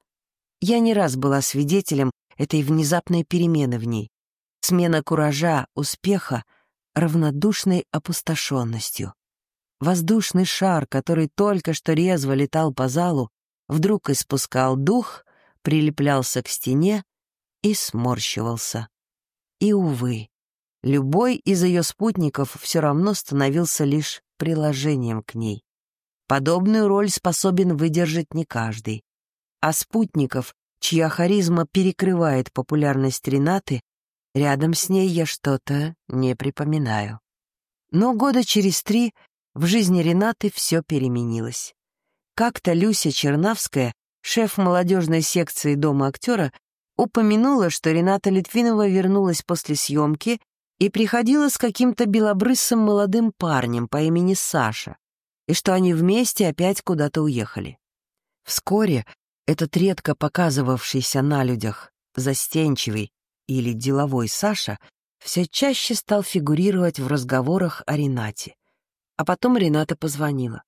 Я не раз была свидетелем этой внезапной перемены в ней. Смена куража, успеха, равнодушной опустошенностью. Воздушный шар, который только что резво летал по залу, вдруг испускал дух, прилеплялся к стене и сморщивался. И, увы, любой из ее спутников все равно становился лишь приложением к ней. Подобную роль способен выдержать не каждый. А спутников, чья харизма перекрывает популярность Ренаты, рядом с ней я что-то не припоминаю. Но года через три в жизни Ренаты все переменилось. Как-то Люся Чернавская, шеф молодежной секции Дома актера, упомянула, что Рената Литвинова вернулась после съемки и приходила с каким-то белобрысым молодым парнем по имени Саша, и что они вместе опять куда-то уехали. Вскоре этот редко показывавшийся на людях застенчивый или деловой Саша все чаще стал фигурировать в разговорах о Ренате. А потом Рената позвонила.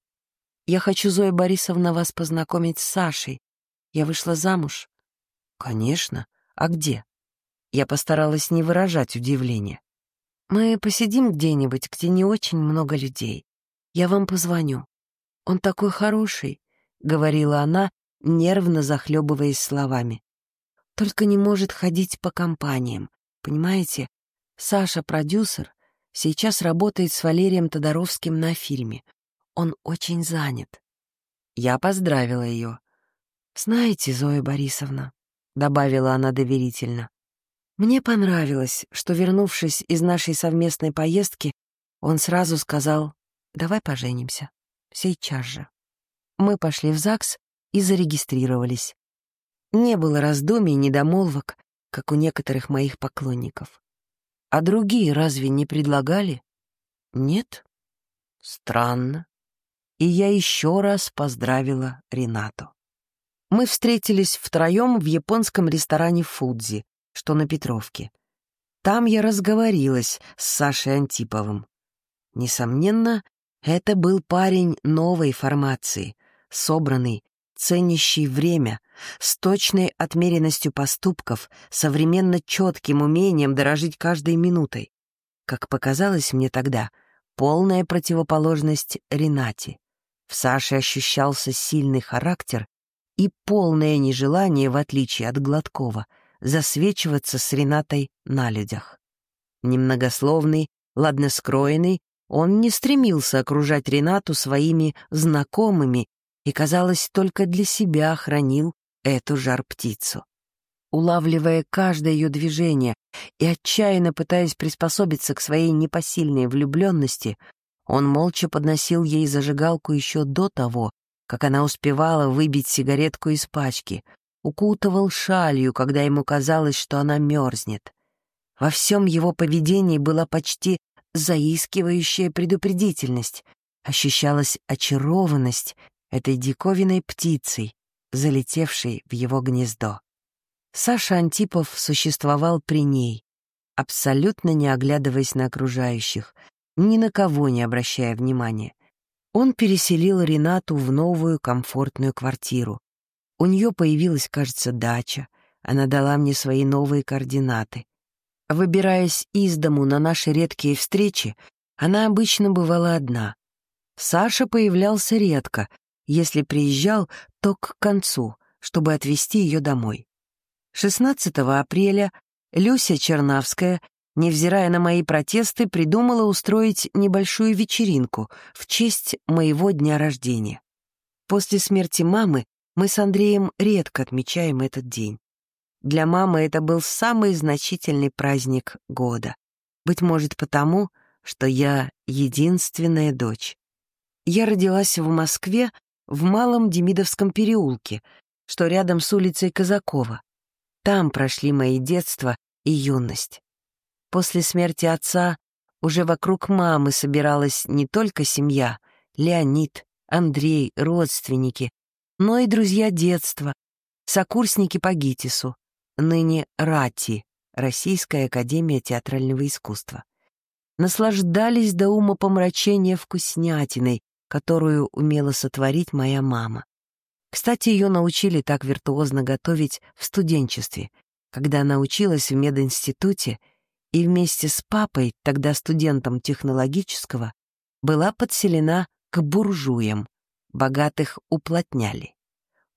«Я хочу, Зоя Борисовна, вас познакомить с Сашей. Я вышла замуж». «Конечно. А где?» Я постаралась не выражать удивления. Мы посидим где-нибудь, где не очень много людей. Я вам позвоню. Он такой хороший, — говорила она, нервно захлебываясь словами. Только не может ходить по компаниям. Понимаете, Саша, продюсер, сейчас работает с Валерием Тодоровским на фильме. Он очень занят. Я поздравила ее. «Знаете, Зоя Борисовна», — добавила она доверительно, мне понравилось, что, вернувшись из нашей совместной поездки, он сразу сказал «давай поженимся, сейчас же». Мы пошли в ЗАГС и зарегистрировались. Не было раздумий, недомолвок, как у некоторых моих поклонников. А другие разве не предлагали? Нет? Странно. И я еще раз поздравила Ренату. Мы встретились втроем в японском ресторане «Фудзи», что на Петровке. Там я разговорилась с Сашей Антиповым. Несомненно, это был парень новой формации, собранный, ценящий время, с точной отмеренностью поступков, современно четким умением дорожить каждой минутой. Как показалось мне тогда, полная противоположность Ренате. В Саше ощущался сильный характер и полное нежелание, в отличие от Гладкова, засвечиваться с Ренатой на людях. Немногословный, ладно скроенный, он не стремился окружать Ренату своими знакомыми и, казалось, только для себя хранил эту жар-птицу. Улавливая каждое ее движение и отчаянно пытаясь приспособиться к своей непосильной влюбленности, он молча подносил ей зажигалку еще до того, как она успевала выбить сигаретку из пачки, укутывал шалью, когда ему казалось, что она мерзнет. Во всем его поведении была почти заискивающая предупредительность, ощущалась очарованность этой диковинной птицей, залетевшей в его гнездо. Саша Антипов существовал при ней, абсолютно не оглядываясь на окружающих, ни на кого не обращая внимания. Он переселил Ренату в новую комфортную квартиру, у нее появилась, кажется, дача. Она дала мне свои новые координаты. Выбираясь из дому на наши редкие встречи, она обычно бывала одна. Саша появлялся редко. Если приезжал, то к концу, чтобы отвезти ее домой. 16 апреля Люся Чернавская, невзирая на мои протесты, придумала устроить небольшую вечеринку в честь моего дня рождения. После смерти мамы мы с Андреем редко отмечаем этот день. Для мамы это был самый значительный праздник года. Быть может потому, что я единственная дочь. Я родилась в Москве в Малом Демидовском переулке, что рядом с улицей Казакова. Там прошли мои детство и юность. После смерти отца уже вокруг мамы собиралась не только семья, Леонид, Андрей, родственники, но и друзья детства, сокурсники по ГИТИСу, ныне РАТИ, Российская Академия Театрального Искусства. Наслаждались до ума помрачения вкуснятиной, которую умела сотворить моя мама. Кстати, ее научили так виртуозно готовить в студенчестве, когда она училась в мединституте и вместе с папой, тогда студентом технологического, была подселена к буржуям, богатых уплотняли.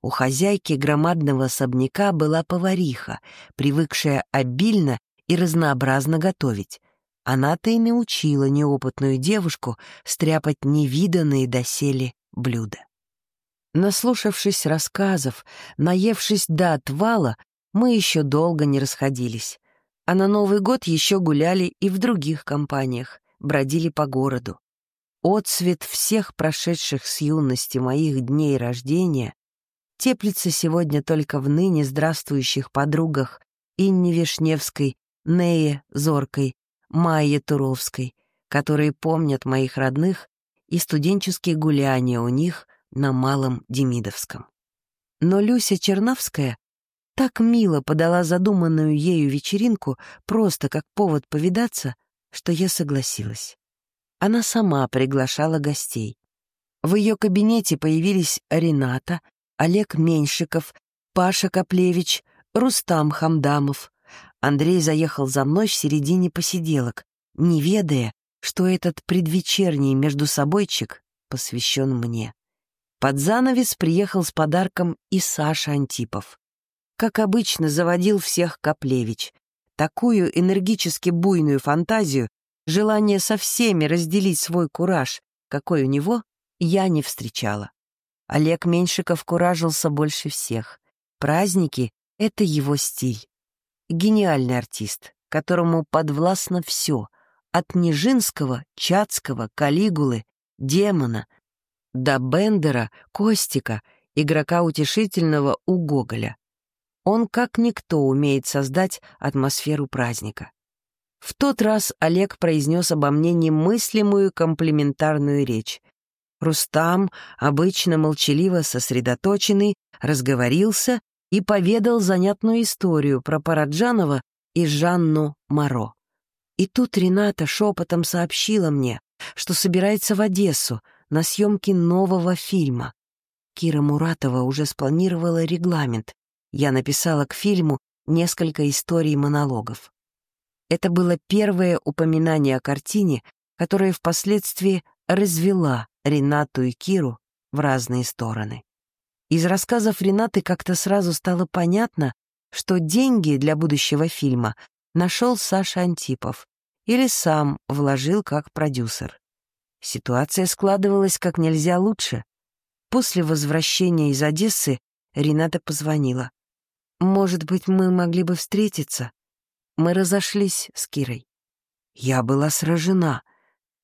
У хозяйки громадного особняка была повариха, привыкшая обильно и разнообразно готовить. Она-то и научила неопытную девушку стряпать невиданные доселе блюда. Наслушавшись рассказов, наевшись до отвала, мы еще долго не расходились. А на Новый год еще гуляли и в других компаниях, бродили по городу. Отцвет всех прошедших с юности моих дней рождения теплится сегодня только в ныне здравствующих подругах Инне Вишневской, Нее Зоркой, Майе Туровской, которые помнят моих родных и студенческие гуляния у них на Малом Демидовском. Но Люся Черновская так мило подала задуманную ею вечеринку просто как повод повидаться, что я согласилась. Она сама приглашала гостей. В ее кабинете появились Рената, Олег Меньшиков, Паша Коплевич, Рустам Хамдамов. Андрей заехал за мной в середине посиделок, не ведая, что этот предвечерний междусобойчик посвящен мне. Под занавес приехал с подарком и Саша Антипов. Как обычно, заводил всех Коплевич. Такую энергически буйную фантазию, желание со всеми разделить свой кураж, какой у него, я не встречала. Олег Меньшиков куражился больше всех. Праздники — это его стиль. Гениальный артист, которому подвластно все, от Нижинского, Чацкого, Калигулы, Демона, до Бендера, Костика, игрока утешительного у Гоголя. Он как никто умеет создать атмосферу праздника. В тот раз Олег произнес обо мне немыслимую комплиментарную речь, Рустам, обычно молчаливо сосредоточенный, разговорился и поведал занятную историю про Параджанова и Жанну Моро. И тут Рената шепотом сообщила мне, что собирается в Одессу на съемки нового фильма. Кира Муратова уже спланировала регламент. Я написала к фильму несколько историй монологов. Это было первое упоминание о картине, которое впоследствии развела Ренату и Киру в разные стороны. Из рассказов Ренаты как-то сразу стало понятно, что деньги для будущего фильма нашел Саша Антипов или сам вложил как продюсер. Ситуация складывалась как нельзя лучше. После возвращения из Одессы Рената позвонила. «Может быть, мы могли бы встретиться?» Мы разошлись с Кирой. Я была сражена.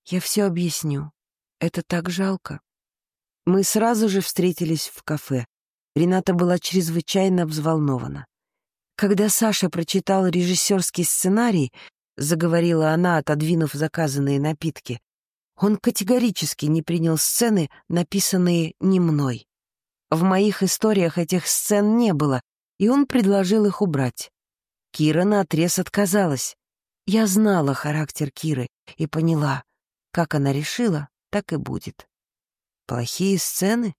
Я все объясню. Это так жалко. Мы сразу же встретились в кафе. Рената была чрезвычайно взволнована. Когда Саша прочитал режиссерский сценарий, заговорила она, отодвинув заказанные напитки, он категорически не принял сцены, написанные не мной. В моих историях этих сцен не было, и он предложил их убрать. Кира наотрез отказалась. Я знала характер Киры и поняла, как она решила, так и будет. Плохие сцены?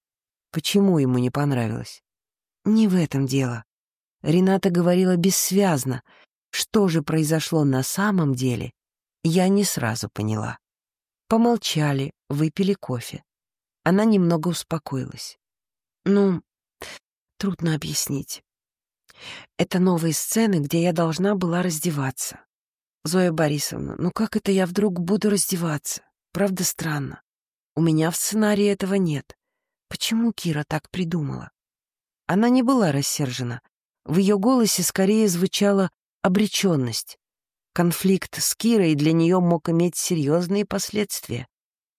Почему ему не понравилось? Не в этом дело. Рената говорила бессвязно. Что же произошло на самом деле, я не сразу поняла. Помолчали, выпили кофе. Она немного успокоилась. Ну, трудно объяснить. Это новые сцены, где я должна была раздеваться. Зоя Борисовна, ну как это я вдруг буду раздеваться? Правда странно. У меня в сценарии этого нет. Почему Кира так придумала? Она не была рассержена. В ее голосе скорее звучала обреченность. Конфликт с Кирой для нее мог иметь серьезные последствия,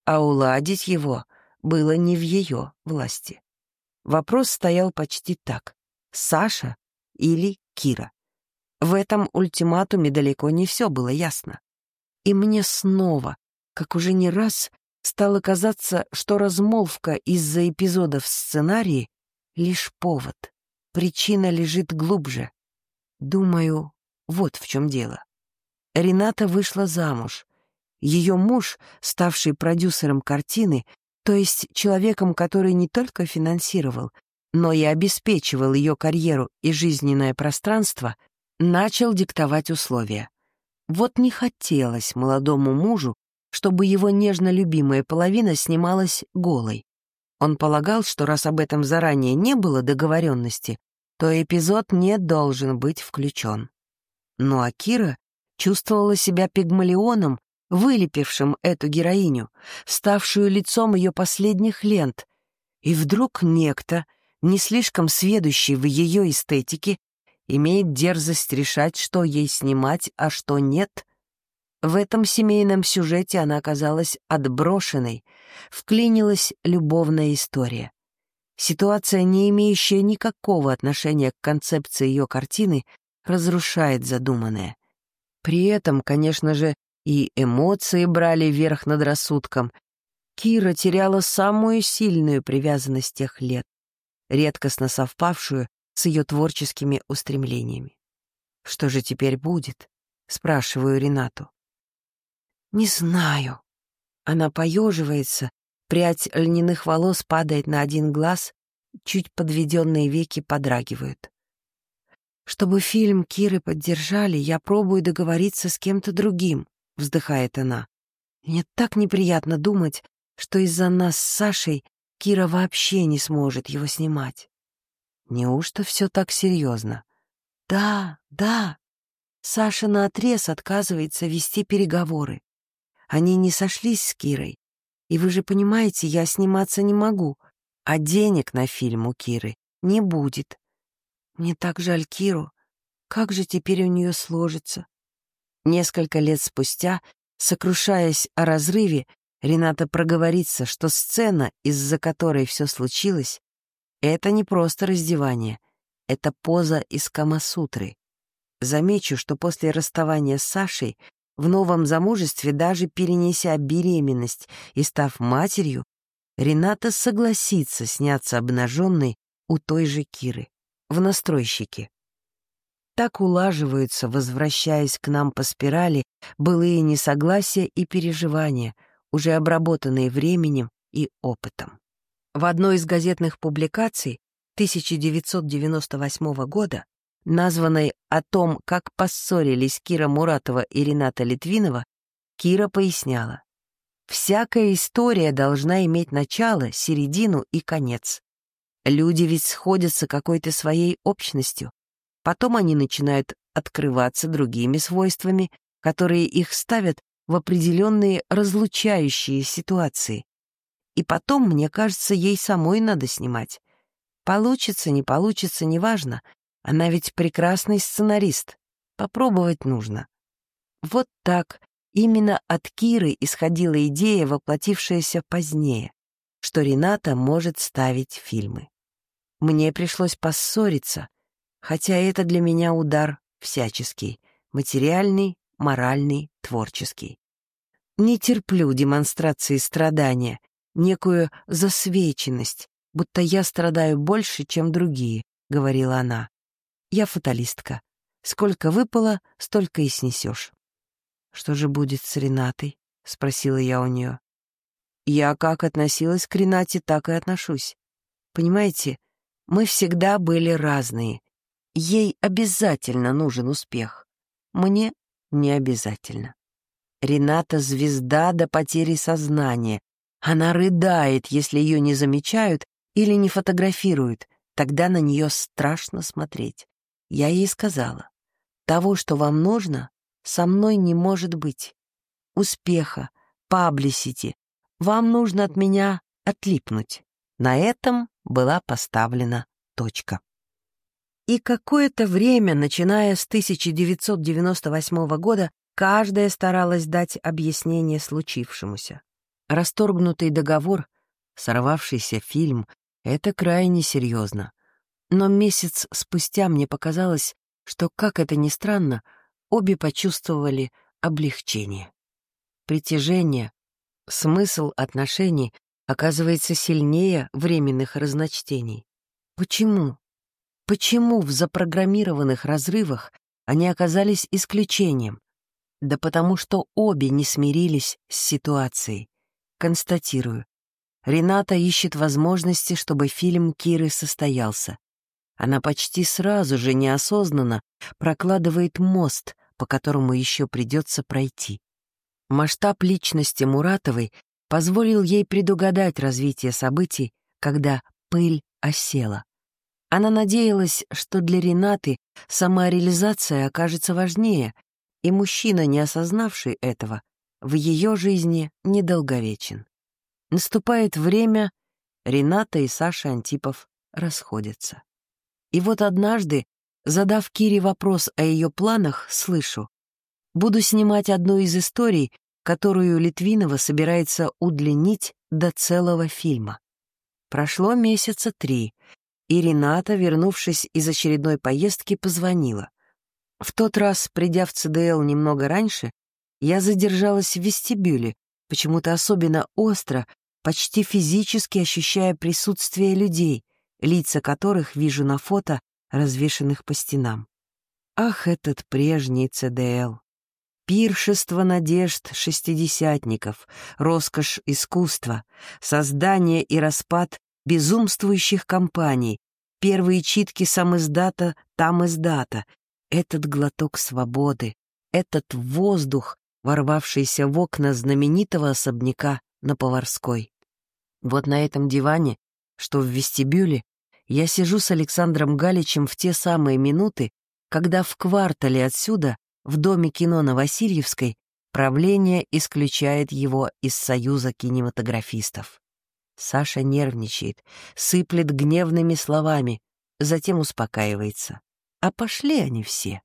а уладить его было не в ее власти. Вопрос стоял почти так. Саша или Кира? В этом ультиматуме далеко не все было ясно. И мне снова, как уже не раз, стало казаться, что размолвка из-за эпизодов в сценарии — лишь повод. Причина лежит глубже. Думаю, вот в чем дело. Рената вышла замуж. Ее муж, ставший продюсером картины, то есть человеком, который не только финансировал, но и обеспечивал ее карьеру и жизненное пространство, начал диктовать условия. Вот не хотелось молодому мужу чтобы его нежно любимая половина снималась голой. Он полагал, что раз об этом заранее не было договоренности, то эпизод не должен быть включен. Ну а Кира чувствовала себя пигмалионом, вылепившим эту героиню, ставшую лицом ее последних лент. И вдруг некто, не слишком сведущий в ее эстетике, имеет дерзость решать, что ей снимать, а что нет. В этом семейном сюжете она оказалась отброшенной, вклинилась любовная история. Ситуация, не имеющая никакого отношения к концепции ее картины, разрушает задуманное. При этом, конечно же, и эмоции брали верх над рассудком. Кира теряла самую сильную привязанность тех лет, редкостно совпавшую с ее творческими устремлениями. «Что же теперь будет?» — спрашиваю Ренату. «Не знаю». Она поеживается, прядь льняных волос падает на один глаз, чуть подведенные веки подрагивают. Чтобы фильм Киры поддержали, я пробую договориться с кем-то другим, вздыхает она. Мне так неприятно думать, что из-за нас с Сашей Кира вообще не сможет его снимать. Неужто все так серьезно? Да, да. Саша наотрез отказывается вести переговоры. Они не сошлись с Кирой. И вы же понимаете, я сниматься не могу, а денег на фильм у Киры не будет. Мне так жаль Киру. Как же теперь у нее сложится? Несколько лет спустя, сокрушаясь о разрыве, Рената проговорится, что сцена, из-за которой все случилось, это не просто раздевание, это поза из Камасутры. Замечу, что после расставания с Сашей, в новом замужестве, даже перенеся беременность и став матерью, Рената согласится сняться обнаженной у той же Киры, в настройщике. Так улаживаются, возвращаясь к нам по спирали, былые несогласия и переживания, уже обработанные временем и опытом. В одной из газетных публикаций 1998 года, названной «О том, как поссорились Кира Муратова и Рената Литвинова», Кира поясняла. «Всякая история должна иметь начало, середину и конец. Люди ведь сходятся какой-то своей общностью. Потом они начинают открываться другими свойствами, которые их ставят в определенные разлучающие ситуации, и потом, мне кажется, ей самой надо снимать. Получится, не получится, неважно. Она ведь прекрасный сценарист. Попробовать нужно. Вот так. Именно от Киры исходила идея, воплотившаяся позднее, что Рената может ставить фильмы. Мне пришлось поссориться, хотя это для меня удар всяческий, материальный, моральный, творческий. Не терплю демонстрации страдания, некую засвеченность, будто я страдаю больше, чем другие, — говорила она. Я фаталистка. Сколько выпало, столько и снесешь. Что же будет с Ренатой? — спросила я у нее. Я как относилась к Ренате, так и отношусь. Понимаете, мы всегда были разные. Ей обязательно нужен успех. Мне не обязательно. Рената — звезда до потери сознания, она рыдает, если ее не замечают или не фотографируют. Тогда на нее страшно смотреть. Я ей сказала, того, что вам нужно, со мной не может быть. Успеха, паблисити. Вам нужно от меня отлипнуть. На этом была поставлена точка. И какое-то время, начиная с 1998 года, каждая старалась дать объяснение случившемуся. Расторгнутый договор, сорвавшийся фильм — это крайне серьезно. Но месяц спустя мне показалось, что, как это ни странно, обе почувствовали облегчение. Притяжение, смысл отношений оказывается сильнее временных разночтений. Почему? Почему в запрограммированных разрывах они оказались исключением? Да потому что обе не смирились с ситуацией. Констатирую. Рената ищет возможности, чтобы фильм Киры состоялся. Она почти сразу же неосознанно прокладывает мост, по которому еще придется пройти. Масштаб личности Муратовой позволил ей предугадать развитие событий, когда пыль осела. Она надеялась, что для Ренаты самореализация окажется важнее, и мужчина, не осознавший этого, в ее жизни недолговечен. Наступает время, Рената и Саша Антипов расходятся. И вот однажды, задав Кире вопрос о ее планах, слышу. Буду снимать одну из историй, которую Литвинова собирается удлинить до целого фильма. Прошло месяца три, и Рената, вернувшись из очередной поездки, позвонила. В тот раз, придя в ЦДЛ немного раньше, я задержалась в вестибюле, почему-то особенно остро, почти физически ощущая присутствие людей, лица которых вижу на фото, развешанных по стенам. Ах, этот прежний ЦДЛ! Пиршество надежд шестидесятников, роскошь искусства, создание и распад безумствующих компаний, первые читки сам издата, там издата, этот глоток свободы, этот воздух, ворвавшийся в окна знаменитого особняка на Поварской. Вот на этом диване, что в вестибюле, я сижу с Александром Галичем в те самые минуты, когда в квартале отсюда, в доме кино на Васильевской, правление исключает его из Союза кинематографистов. Саша нервничает, сыплет гневными словами, затем успокаивается. А пошли они все.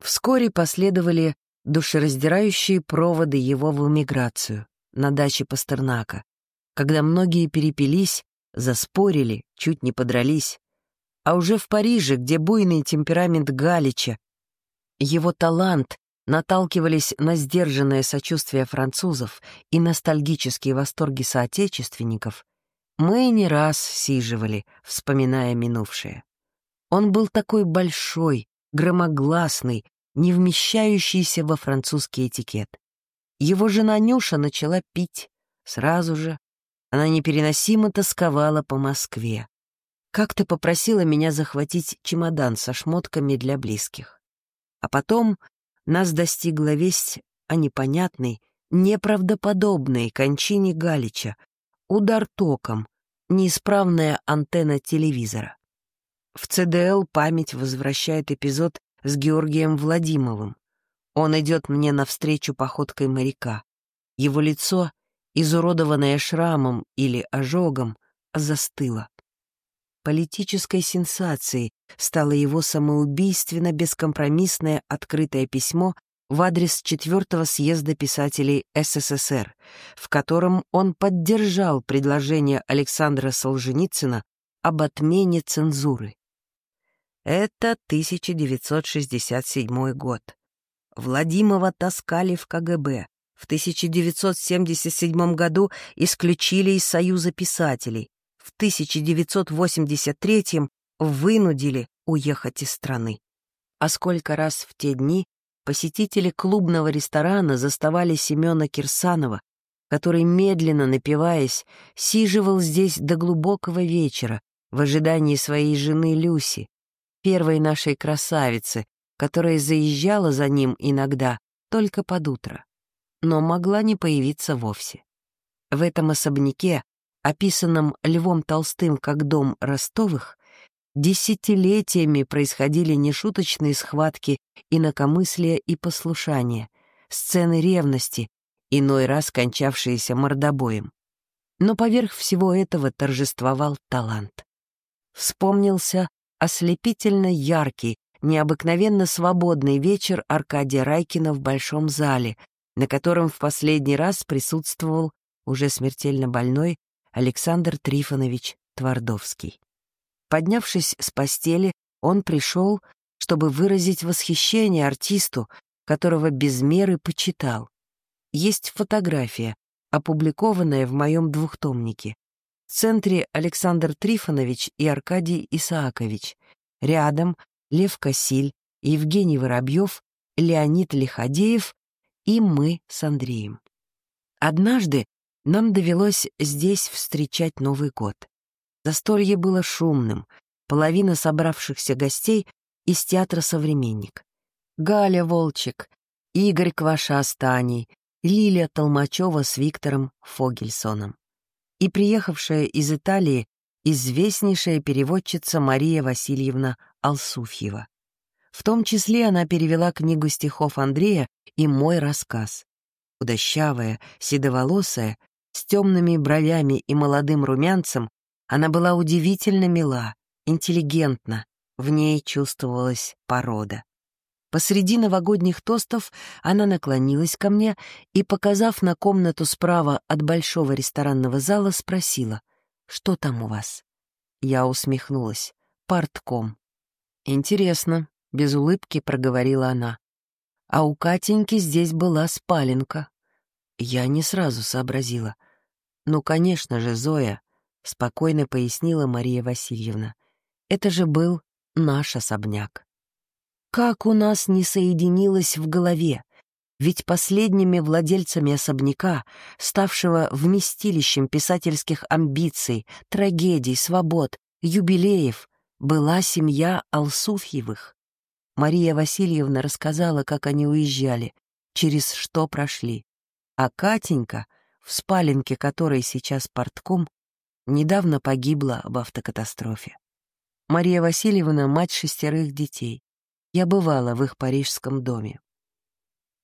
Вскоре последовали душераздирающие проводы его в эмиграцию на даче Пастернака, когда многие перепились, заспорили, чуть не подрались. А уже в Париже, где буйный темперамент Галича, его талант наталкивались на сдержанное сочувствие французов и ностальгические восторги соотечественников, мы не раз сиживали, вспоминая минувшее. Он был такой большой, громогласный, не вмещающийся во французский этикет. Его жена Нюша начала пить. Сразу же она непереносимо тосковала по Москве. Как-то попросила меня захватить чемодан со шмотками для близких. А потом нас достигла весть о непонятной, неправдоподобной кончине Галича, удар током, неисправная антенна телевизора. В ЦДЛ память возвращает эпизод с Георгием Владимовым. Он идет мне навстречу походкой моряка. Его лицо, изуродованное шрамом или ожогом, застыло. Политической сенсацией стало его самоубийственно-бескомпромиссное открытое письмо в адрес четвертого съезда писателей СССР, в котором он поддержал предложение Александра Солженицына об отмене цензуры. Это 1967 год. Владимова таскали в КГБ. В 1977 году исключили из Союза писателей в 1983 вынудили уехать из страны. А сколько раз в те дни посетители клубного ресторана заставали Семена Кирсанова, который, медленно напиваясь, сиживал здесь до глубокого вечера в ожидании своей жены Люси, первой нашей красавицы, которая заезжала за ним иногда только под утро, но могла не появиться вовсе. В этом особняке описанном Львом Толстым как дом Ростовых, десятилетиями происходили нешуточные схватки инакомыслия и послушания, сцены ревности, иной раз кончавшиеся мордобоем. Но поверх всего этого торжествовал талант. Вспомнился ослепительно яркий, необыкновенно свободный вечер Аркадия Райкина в Большом зале, на котором в последний раз присутствовал уже смертельно больной Александр Трифонович Твардовский. Поднявшись с постели, он пришел, чтобы выразить восхищение артисту, которого без меры почитал. Есть фотография, опубликованная в моем двухтомнике. В центре Александр Трифонович и Аркадий Исаакович. Рядом Лев Косиль, Евгений Воробьев, Леонид Лиходеев и мы с Андреем. Однажды нам довелось здесь встречать Новый год. Застолье было шумным, половина собравшихся гостей из театра «Современник». Галя Волчек, Игорь Кваша-Станий, Лилия Толмачева с Виктором Фогельсоном. И приехавшая из Италии известнейшая переводчица Мария Васильевна Алсуфьева. В том числе она перевела книгу стихов Андрея и мой рассказ. Худощавая, седоволосая, с темными бровями и молодым румянцем, она была удивительно мила, интеллигентна, в ней чувствовалась порода. Посреди новогодних тостов она наклонилась ко мне и, показав на комнату справа от большого ресторанного зала, спросила, «Что там у вас?» Я усмехнулась. «Партком». «Интересно», — без улыбки проговорила она. «А у Катеньки здесь была спаленка». Я не сразу сообразила. «Ну, конечно же, Зоя», — спокойно пояснила Мария Васильевна. «Это же был наш особняк». Как у нас не соединилось в голове, ведь последними владельцами особняка, ставшего вместилищем писательских амбиций, трагедий, свобод, юбилеев, была семья Алсуфьевых. Мария Васильевна рассказала, как они уезжали, через что прошли. А Катенька, в спаленке которой сейчас портком, недавно погибла в автокатастрофе. Мария Васильевна — мать шестерых детей. Я бывала в их парижском доме.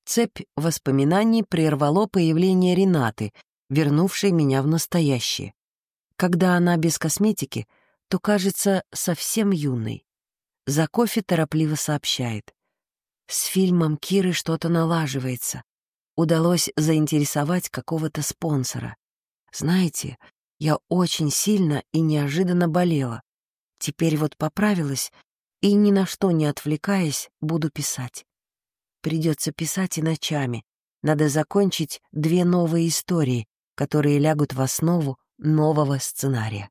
Цепь воспоминаний прервало появление Ренаты, вернувшей меня в настоящее. Когда она без косметики, то кажется совсем юной. За кофе торопливо сообщает. С фильмом Киры что-то налаживается. Удалось заинтересовать какого-то спонсора. Знаете, я очень сильно и неожиданно болела. Теперь вот поправилась и ни на что не отвлекаясь, буду писать. Придется писать и ночами. Надо закончить две новые истории, которые лягут в основу нового сценария.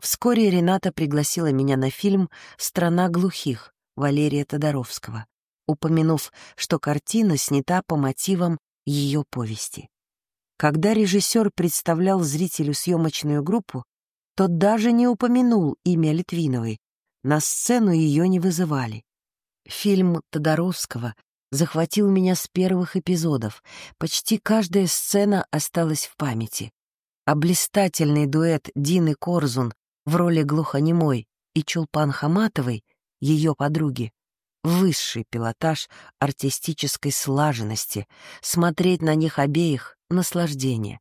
Вскоре Рената пригласила меня на фильм «Страна глухих» Валерия Тодоровского, упомянув, что картина снята по мотивам ее повести. Когда режиссер представлял зрителю съемочную группу, тот даже не упомянул имя Литвиновой, на сцену ее не вызывали. Фильм Тодоровского захватил меня с первых эпизодов. Почти каждая сцена осталась в памяти. А блистательный дуэт Дины Корзун в роли глухонемой и Чулпан Хаматовой, ее подруги, высший пилотаж артистической слаженности, смотреть на них обеих — наслаждение.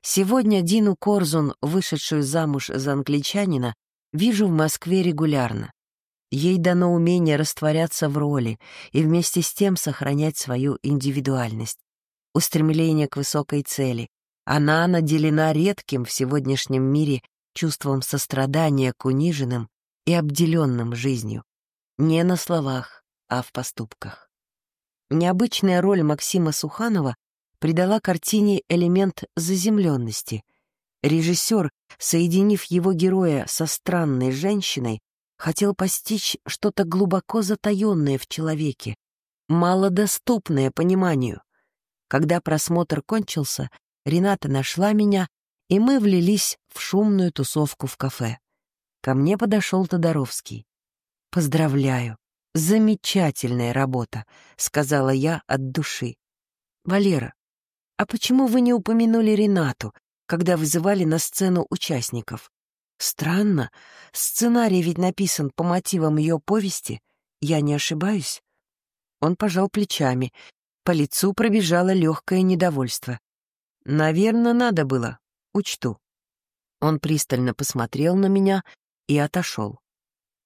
Сегодня Дину Корзун, вышедшую замуж за англичанина, вижу в Москве регулярно. Ей дано умение растворяться в роли и вместе с тем сохранять свою индивидуальность, устремление к высокой цели. Она наделена редким в сегодняшнем мире чувством сострадания к униженным и обделенным жизнью. Не на словах, а в поступках. Необычная роль Максима Суханова придала картине элемент заземленности — Режиссер, соединив его героя со странной женщиной, хотел постичь что-то глубоко затаенное в человеке, малодоступное пониманию. Когда просмотр кончился, Рената нашла меня, и мы влились в шумную тусовку в кафе. Ко мне подошел Тодоровский. «Поздравляю! Замечательная работа!» — сказала я от души. «Валера, а почему вы не упомянули Ренату?» когда вызывали на сцену участников. Странно, сценарий ведь написан по мотивам ее повести, я не ошибаюсь? Он пожал плечами, по лицу пробежало легкое недовольство. Наверное, надо было, учту. Он пристально посмотрел на меня и отошел.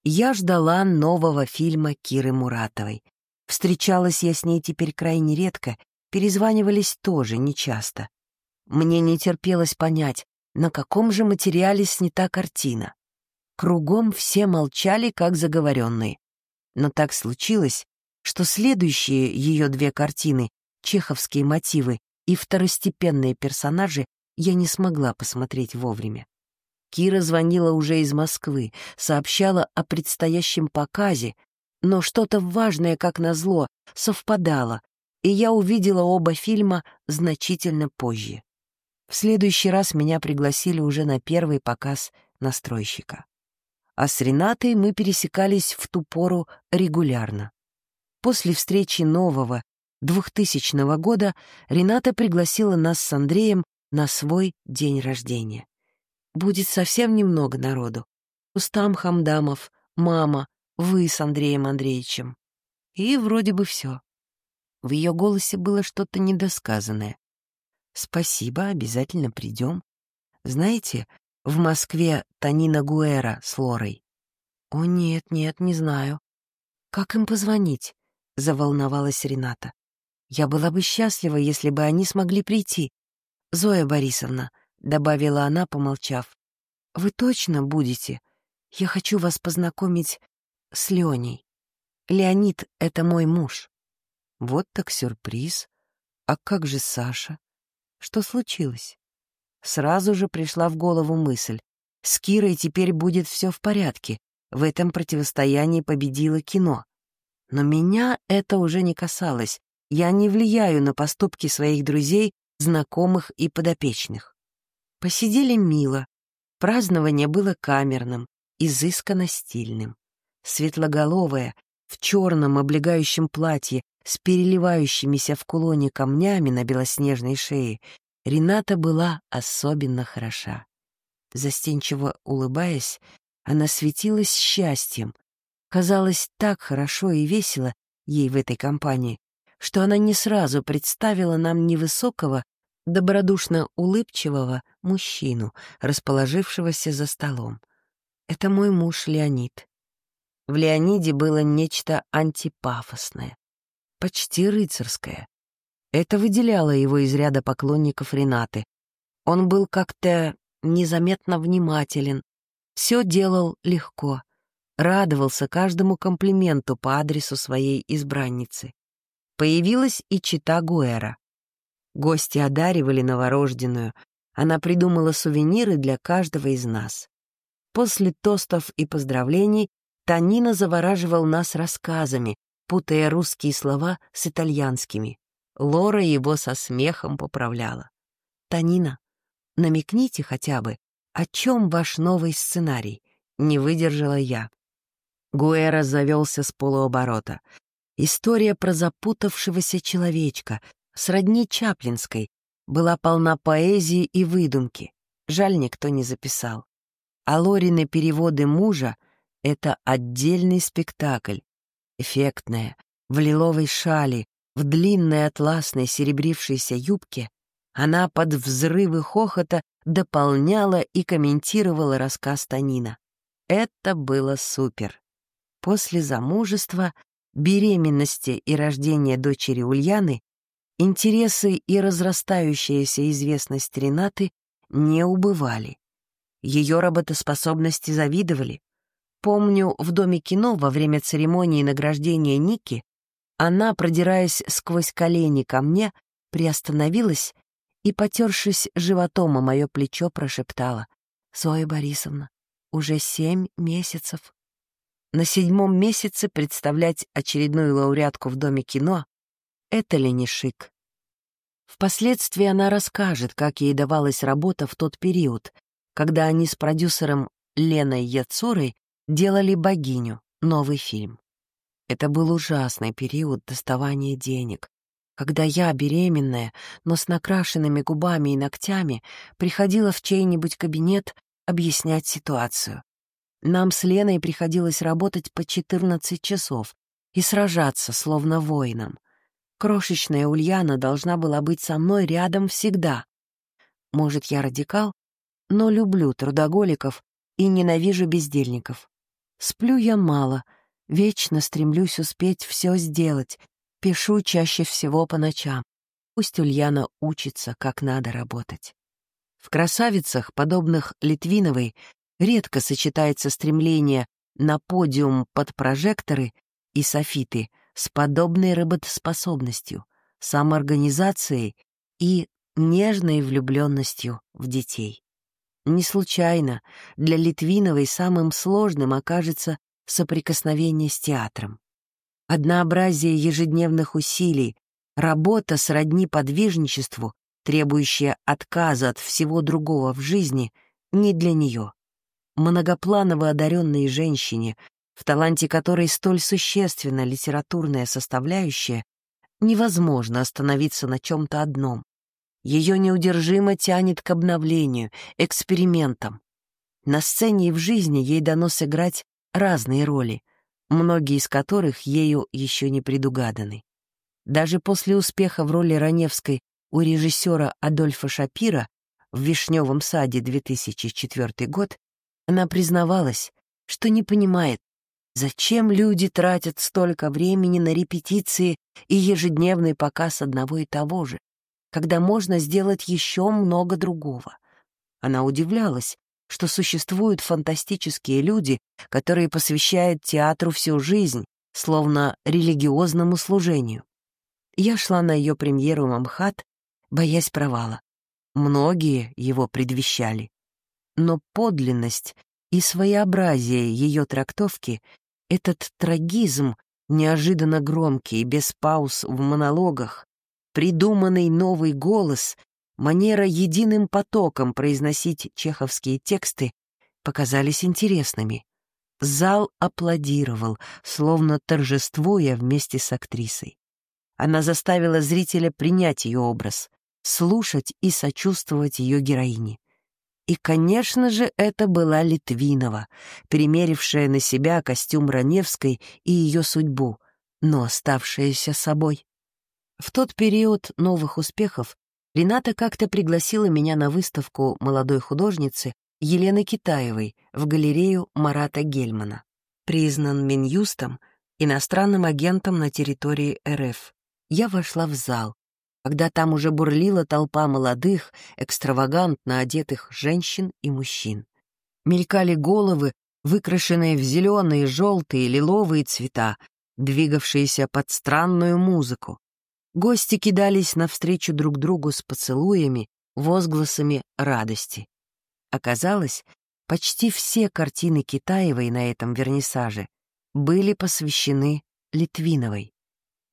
Я ждала нового фильма Киры Муратовой. Встречалась я с ней теперь крайне редко, перезванивались тоже нечасто. Мне не терпелось понять, на каком же материале снята картина. Кругом все молчали, как заговоренные. Но так случилось, что следующие ее две картины, чеховские мотивы и второстепенные персонажи, я не смогла посмотреть вовремя. Кира звонила уже из Москвы, сообщала о предстоящем показе, но что-то важное, как назло, совпадало, и я увидела оба фильма значительно позже. В следующий раз меня пригласили уже на первый показ настройщика. А с Ренатой мы пересекались в ту пору регулярно. После встречи нового 2000 года Рената пригласила нас с Андреем на свой день рождения. будет совсем немного народу. Устам Хамдамов, мама, вы с Андреем Андреевичем. И вроде бы все. В ее голосе было что-то недосказанное. «Спасибо, обязательно придем. Знаете, в Москве Танина Гуэра с Лорой». «О, нет, нет, не знаю». «Как им позвонить?» — заволновалась Рената. «Я была бы счастлива, если бы они смогли прийти. Зоя Борисовна», — добавила она, помолчав, — «вы точно будете? Я хочу вас познакомить с Леней. Леонид — это мой муж». Вот так сюрприз. А как же Саша? Что случилось? Сразу же пришла в голову мысль. С Кирой теперь будет все в порядке. В этом противостоянии победило кино. Но меня это уже не касалось. Я не влияю на поступки своих друзей, знакомых и подопечных. Посидели мило. Празднование было камерным, изысканно стильным. Светлоголовая, в черном облегающем платье с переливающимися в кулоне камнями на белоснежной шее, Рената была особенно хороша. Застенчиво улыбаясь, она светилась счастьем. Казалось так хорошо и весело ей в этой компании, что она не сразу представила нам невысокого, добродушно улыбчивого мужчину, расположившегося за столом. Это мой муж Леонид. В Леониде было нечто антипафосное, почти рыцарское. Это выделяло его из ряда поклонников Ренаты. Он был как-то незаметно внимателен, все делал легко, радовался каждому комплименту по адресу своей избранницы. Появилась и чита Гуэра. Гости одаривали новорожденную, она придумала сувениры для каждого из нас. После тостов и поздравлений Танина завораживал нас рассказами, путая русские слова с итальянскими. Лора его со смехом поправляла. «Танина, намекните хотя бы, о чем ваш новый сценарий?» Не выдержала я. Гуэра завелся с полуоборота. История про запутавшегося человечка, сродни Чаплинской, была полна поэзии и выдумки. Жаль, никто не записал. А Лорины переводы мужа — это отдельный спектакль, эффектная, в лиловой шали, в длинной атласной серебрившейся юбке, она под взрывы хохота дополняла и комментировала рассказ Танина. Это было супер. После замужества, беременности и рождения дочери Ульяны интересы и разрастающаяся известность Ренаты не убывали. Ее работоспособности завидовали. Помню, в Доме кино во время церемонии награждения Ники она, продираясь сквозь колени ко мне, приостановилась и, потершись животом о мое плечо, прошептала. «Зоя Борисовна, уже семь месяцев». На седьмом месяце представлять очередную лауреатку в Доме кино — это ли не шик? Впоследствии она расскажет, как ей давалась работа в тот период, когда они с продюсером Леной Яцурой делали «Богиню», новый фильм. Это был ужасный период доставания денег, когда я, беременная, но с накрашенными губами и ногтями, приходила в чей-нибудь кабинет объяснять ситуацию. Нам с Леной приходилось работать по 14 часов и сражаться, словно воином. Крошечная Ульяна должна была быть со мной рядом всегда. Может, я радикал, но люблю трудоголиков и ненавижу бездельников. Сплю я мало, вечно стремлюсь успеть все сделать, пишу чаще всего по ночам. Пусть Ульяна учится, как надо работать. В красавицах, подобных Литвиновой, редко сочетается стремление на подиум под прожекторы и софиты с подобной работоспособностью, самоорганизацией и нежной влюбленностью в детей. Не случайно для Литвиновой самым сложным окажется соприкосновение с театром. Однообразие ежедневных усилий, работа сродни подвижничеству, требующая отказа от всего другого в жизни, не для нее. Многопланово одаренной женщине, в таланте которой столь существенна литературная составляющая, невозможно остановиться на чем-то одном. Ее неудержимо тянет к обновлению, экспериментам. На сцене и в жизни ей дано сыграть разные роли, многие из которых ею еще не предугаданы. Даже после успеха в роли Раневской у режиссера Адольфа Шапира в «Вишневом саде» 2004 год она признавалась, что не понимает, зачем люди тратят столько времени на репетиции и ежедневный показ одного и того же, когда можно сделать еще много другого. Она удивлялась, что существуют фантастические люди, которые посвящают театру всю жизнь, словно религиозному служению. Я шла на ее премьеру «Мамхат», боясь провала. Многие его предвещали. Но подлинность и своеобразие ее трактовки, этот трагизм, неожиданно громкий, без пауз в монологах, придуманный новый голос, манера единым потоком произносить чеховские тексты показались интересными. Зал аплодировал, словно торжествуя вместе с актрисой. Она заставила зрителя принять ее образ, слушать и сочувствовать ее героине. И, конечно же, это была Литвинова, примерившая на себя костюм Раневской и ее судьбу, но оставшаяся собой. В тот период новых успехов Рената как-то пригласила меня на выставку молодой художницы Елены Китаевой в галерею Марата Гельмана, признан Минюстом иностранным агентом на территории РФ. Я вошла в зал, когда там уже бурлила толпа молодых, экстравагантно одетых женщин и мужчин. Мелькали головы, выкрашенные в зеленые, желтые, лиловые цвета, двигавшиеся под странную музыку. Гости кидались навстречу друг другу с поцелуями, возгласами радости. Оказалось, почти все картины Китаевой на этом вернисаже были посвящены Литвиновой.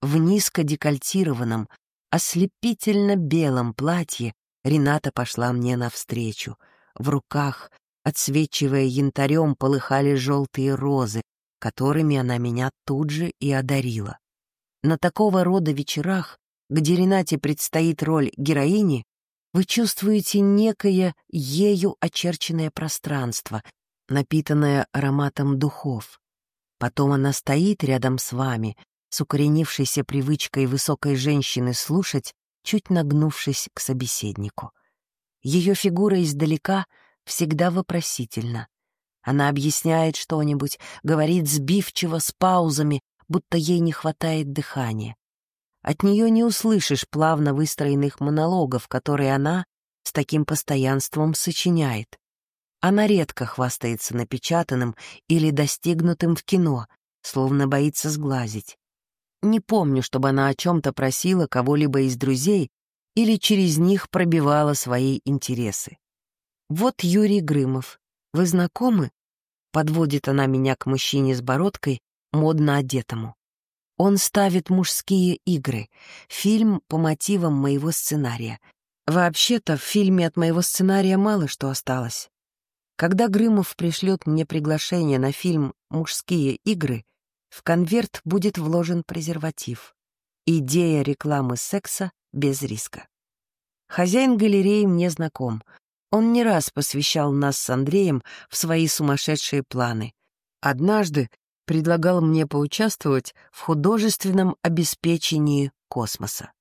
В низко декольтированном, ослепительно белом платье Рената пошла мне навстречу. В руках, отсвечивая янтарем, полыхали желтые розы, которыми она меня тут же и одарила. На такого рода вечерах, где Ренате предстоит роль героини, вы чувствуете некое ею очерченное пространство, напитанное ароматом духов. Потом она стоит рядом с вами, с укоренившейся привычкой высокой женщины слушать, чуть нагнувшись к собеседнику. Ее фигура издалека всегда вопросительна. Она объясняет что-нибудь, говорит сбивчиво, с паузами, будто ей не хватает дыхания. От нее не услышишь плавно выстроенных монологов, которые она с таким постоянством сочиняет. Она редко хвастается напечатанным или достигнутым в кино, словно боится сглазить. Не помню, чтобы она о чем-то просила кого-либо из друзей или через них пробивала свои интересы. Вот Юрий Грымов. Вы знакомы? Подводит она меня к мужчине с бородкой, модно одетому. Он ставит мужские игры, фильм по мотивам моего сценария. Вообще-то в фильме от моего сценария мало что осталось. Когда Грымов пришлет мне приглашение на фильм «Мужские игры», в конверт будет вложен презерватив. Идея рекламы секса без риска. Хозяин галереи мне знаком. Он не раз посвящал нас с Андреем в свои сумасшедшие планы. Однажды предлагал мне поучаствовать в художественном обеспечении космоса.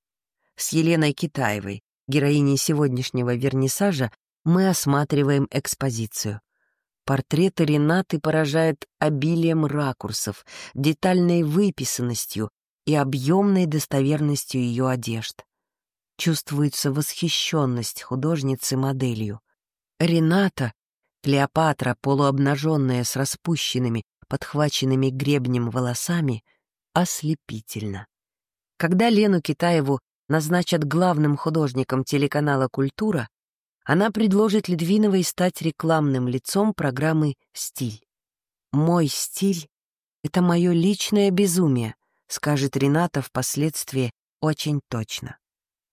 С Еленой Китаевой, героиней сегодняшнего вернисажа, мы осматриваем экспозицию. Портреты Ренаты поражают обилием ракурсов, детальной выписанностью и объемной достоверностью ее одежд. Чувствуется восхищенность художницы моделью. Рената, Клеопатра, полуобнаженная с распущенными, подхваченными гребнем волосами, ослепительно. Когда Лену Китаеву назначат главным художником телеканала «Культура», она предложит Литвиновой стать рекламным лицом программы «Стиль». «Мой стиль — это мое личное безумие», — скажет Рената впоследствии очень точно.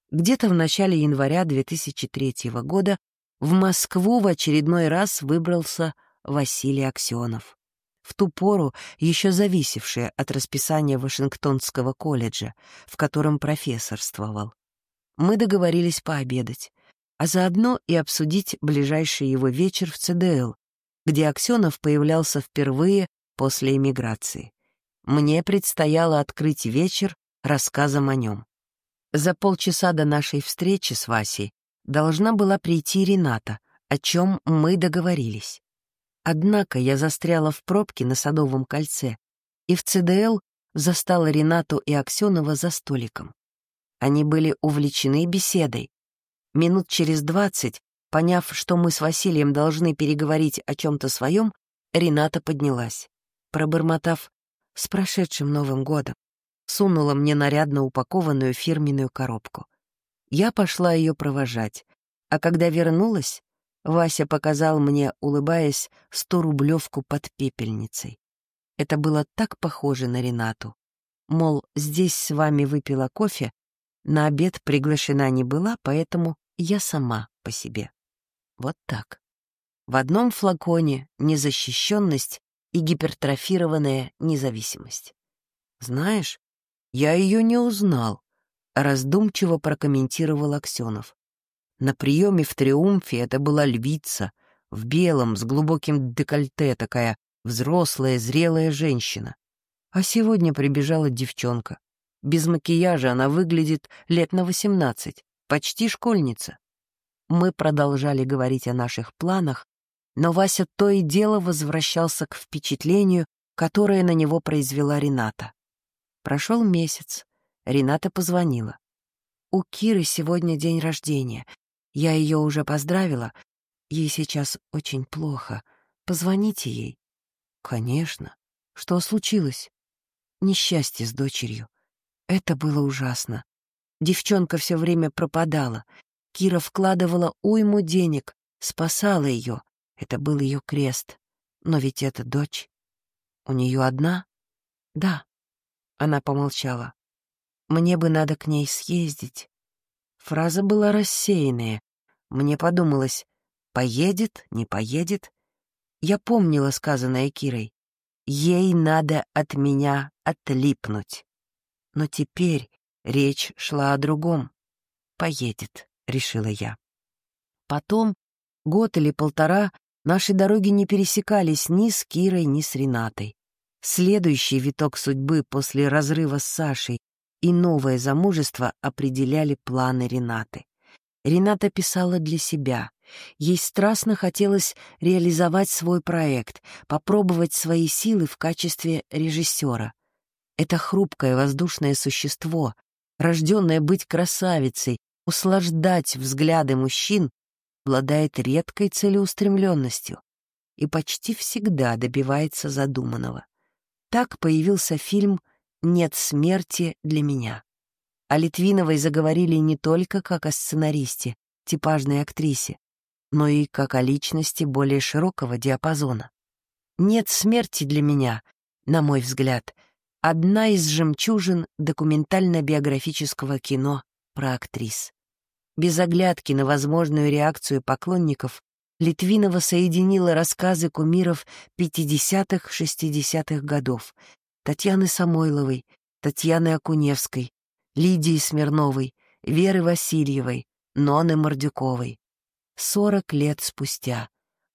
Где-то в начале января 2003 года в Москву в очередной раз выбрался Василий Аксенов в ту пору еще зависевшее от расписания Вашингтонского колледжа, в котором профессорствовал. мы договорились пообедать, а заодно и обсудить ближайший его вечер в ЦДЛ, где Аксенов появлялся впервые после эмиграции. Мне предстояло открыть вечер рассказом о нем. За полчаса до нашей встречи с Васей должна была прийти Рената, о чем мы договорились. Однако я застряла в пробке на Садовом кольце и в ЦДЛ застала Ренату и Аксенова за столиком. Они были увлечены беседой. Минут через двадцать, поняв, что мы с Василием должны переговорить о чем-то своем, Рената поднялась. Пробормотав «С прошедшим Новым годом!» сунула мне нарядно упакованную фирменную коробку. Я пошла ее провожать, а когда вернулась, Вася показал мне, улыбаясь, сто рублевку под пепельницей. Это было так похоже на Ренату. Мол, здесь с вами выпила кофе, на обед приглашена не была, поэтому я сама по себе. Вот так. В одном флаконе незащищенность и гипертрофированная независимость. Знаешь, я ее не узнал, раздумчиво прокомментировал Аксенов. На приеме в «Триумфе» это была львица, в белом, с глубоким декольте, такая взрослая, зрелая женщина. А сегодня прибежала девчонка. Без макияжа она выглядит лет на восемнадцать, почти школьница. Мы продолжали говорить о наших планах, но Вася то и дело возвращался к впечатлению, которое на него произвела Рената. Прошел месяц. Рената позвонила. «У Киры сегодня день рождения. Я ее уже поздравила. Ей сейчас очень плохо. Позвоните ей». «Конечно. Что случилось?» «Несчастье с дочерью. Это было ужасно. Девчонка все время пропадала. Кира вкладывала уйму денег, спасала ее. Это был ее крест. Но ведь это дочь. У нее одна? Да. Она помолчала. Мне бы надо к ней съездить. Фраза была рассеянная. Мне подумалось, поедет, не поедет. Я помнила сказанное Кирой. Ей надо от меня отлипнуть. Но теперь речь шла о другом. «Поедет», — решила я. Потом, год или полтора, наши дороги не пересекались ни с Кирой, ни с Ренатой. Следующий виток судьбы после разрыва с Сашей и новое замужество определяли планы Ренаты. Рената писала для себя. Ей страстно хотелось реализовать свой проект, попробовать свои силы в качестве режиссера. Это хрупкое воздушное существо, рожденное быть красавицей, услаждать взгляды мужчин, обладает редкой целеустремленностью и почти всегда добивается задуманного. Так появился фильм «Нет смерти для меня». О Литвиновой заговорили не только как о сценаристе, типажной актрисе, но и как о личности более широкого диапазона. «Нет смерти для меня», на мой взгляд, одна из жемчужин документально-биографического кино про актрис. Без оглядки на возможную реакцию поклонников Литвинова соединила рассказы кумиров 50-х-60-х годов Татьяны Самойловой, Татьяны Акуневской, Лидии Смирновой, Веры Васильевой, Ноны Мордюковой. Сорок лет спустя,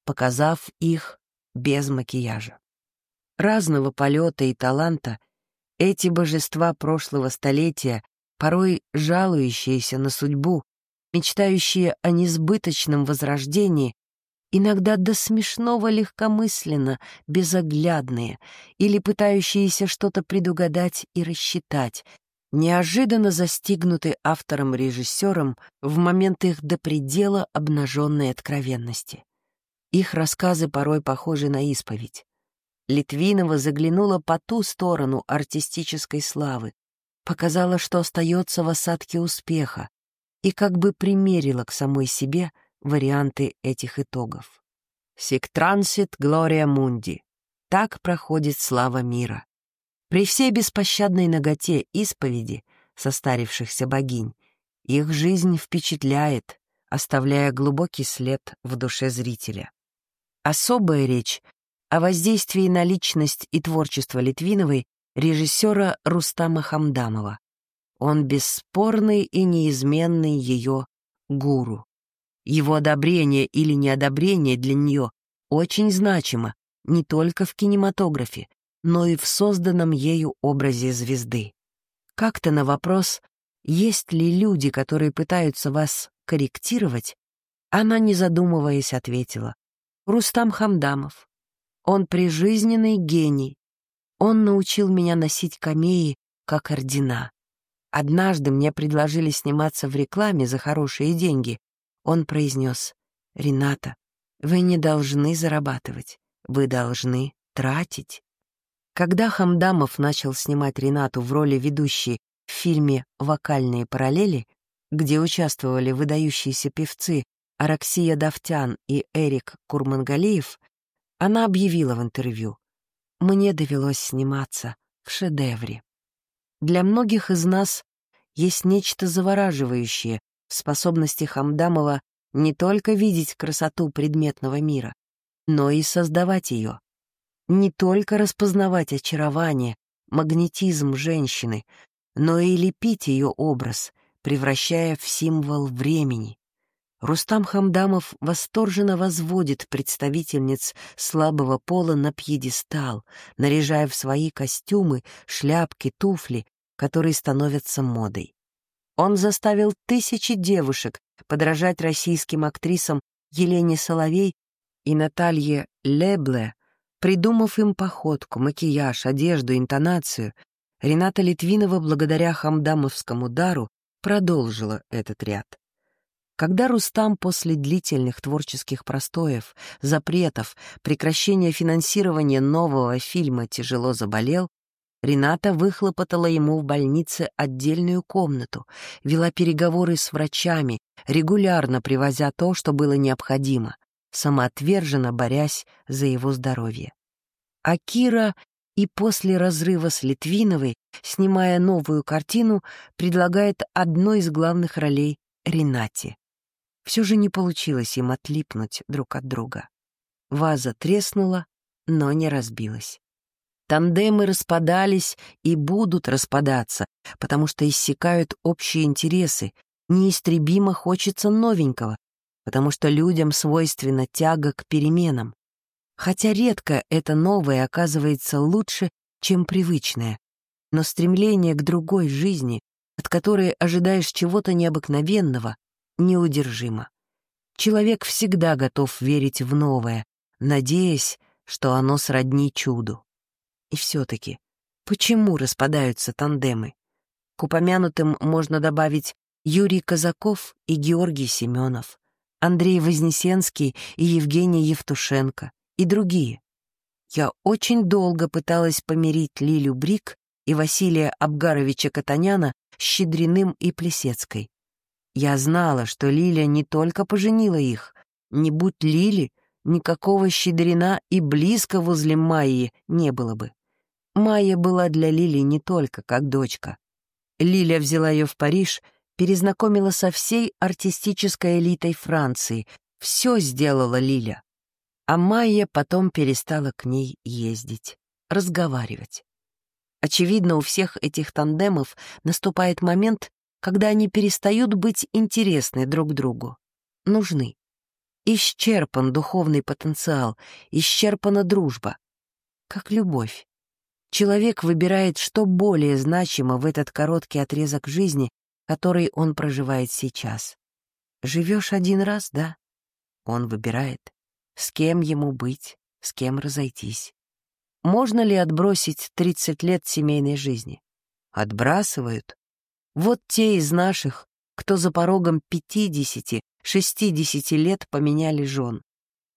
показав их без макияжа. Разного полета и таланта эти божества прошлого столетия, порой жалующиеся на судьбу, мечтающие о несбыточном возрождении, иногда до смешного легкомысленно, безоглядные или пытающиеся что-то предугадать и рассчитать, неожиданно застигнуты автором-режиссером в момент их до предела обнаженной откровенности. Их рассказы порой похожи на исповедь. Литвинова заглянула по ту сторону артистической славы, показала, что остается в осадке успеха, и как бы примерила к самой себе варианты этих итогов. «Сик Глория Мунди» — так проходит слава мира. При всей беспощадной ноготе исповеди состарившихся богинь их жизнь впечатляет, оставляя глубокий след в душе зрителя. Особая речь о воздействии на личность и творчество Литвиновой режиссера Рустама Хамдамова. Он бесспорный и неизменный ее гуру. Его одобрение или неодобрение для нее очень значимо не только в кинематографе, но и в созданном ею образе звезды. Как-то на вопрос, есть ли люди, которые пытаются вас корректировать, она, не задумываясь, ответила. Рустам Хамдамов. Он прижизненный гений. Он научил меня носить камеи как ордена. Однажды мне предложили сниматься в рекламе за хорошие деньги. Он произнес, «Рената, вы не должны зарабатывать, вы должны тратить». Когда Хамдамов начал снимать Ренату в роли ведущей в фильме «Вокальные параллели», где участвовали выдающиеся певцы Араксия Давтян и Эрик Курмангалиев, она объявила в интервью «Мне довелось сниматься в шедевре». Для многих из нас есть нечто завораживающее в способности Хамдамова не только видеть красоту предметного мира, но и создавать ее. Не только распознавать очарование, магнетизм женщины, но и лепить ее образ, превращая в символ времени, Рустам Хамдамов восторженно возводит представительниц слабого пола на пьедестал, наряжая в свои костюмы, шляпки, туфли, которые становятся модой. Он заставил тысячи девушек подражать российским актрисам Елене Соловей и Наталье Лебле, придумав им походку, макияж, одежду, интонацию. Рената Литвинова, благодаря хамдамовскому дару, продолжила этот ряд. Когда Рустам после длительных творческих простоев, запретов, прекращения финансирования нового фильма тяжело заболел, Рената выхлопотала ему в больнице отдельную комнату, вела переговоры с врачами, регулярно привозя то, что было необходимо, самоотверженно борясь за его здоровье. А Кира и после разрыва с Литвиновой, снимая новую картину, предлагает одной из главных ролей Ренате. Все же не получилось им отлипнуть друг от друга. Ваза треснула, но не разбилась. Тандемы распадались и будут распадаться, потому что иссякают общие интересы, неистребимо хочется новенького, потому что людям свойственна тяга к переменам. Хотя редко это новое оказывается лучше, чем привычное, но стремление к другой жизни, от которой ожидаешь чего-то необыкновенного, неудержимо. Человек всегда готов верить в новое, надеясь, что оно сродни чуду. И все-таки, почему распадаются тандемы? К упомянутым можно добавить Юрий Казаков и Георгий Семенов, Андрей Вознесенский и Евгений Евтушенко и другие. Я очень долго пыталась помирить Лилю Брик и Василия Абгаровича Катаняна с Щедриным и Плесецкой. Я знала, что Лиля не только поженила их. Не будь Лили, никакого щедрина и близко возле Майи не было бы. Майя была для Лили не только как дочка. Лиля взяла ее в Париж, перезнакомила со всей артистической элитой Франции. Все сделала Лиля. А Майя потом перестала к ней ездить, разговаривать. Очевидно, у всех этих тандемов наступает момент, когда они перестают быть интересны друг другу, нужны. Исчерпан духовный потенциал, исчерпана дружба. Как любовь. Человек выбирает, что более значимо в этот короткий отрезок жизни, который он проживает сейчас. Живешь один раз, да? Он выбирает, с кем ему быть, с кем разойтись. Можно ли отбросить 30 лет семейной жизни? Отбрасывают, вот те из наших, кто за порогом 50-60 лет поменяли жен.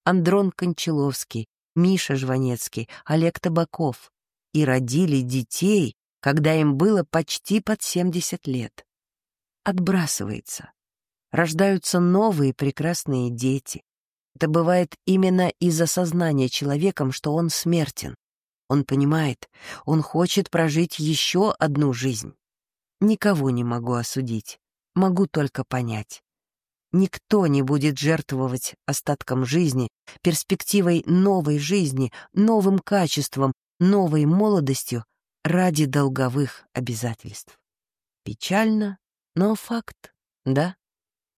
Андрон Кончаловский, Миша Жванецкий, Олег Табаков. И родили детей, когда им было почти под 70 лет. Отбрасывается. Рождаются новые прекрасные дети. Это бывает именно из-за сознания человеком, что он смертен. Он понимает, он хочет прожить еще одну жизнь. Никого не могу осудить, могу только понять. Никто не будет жертвовать остатком жизни, перспективой новой жизни, новым качеством, новой молодостью ради долговых обязательств. Печально, но факт, да?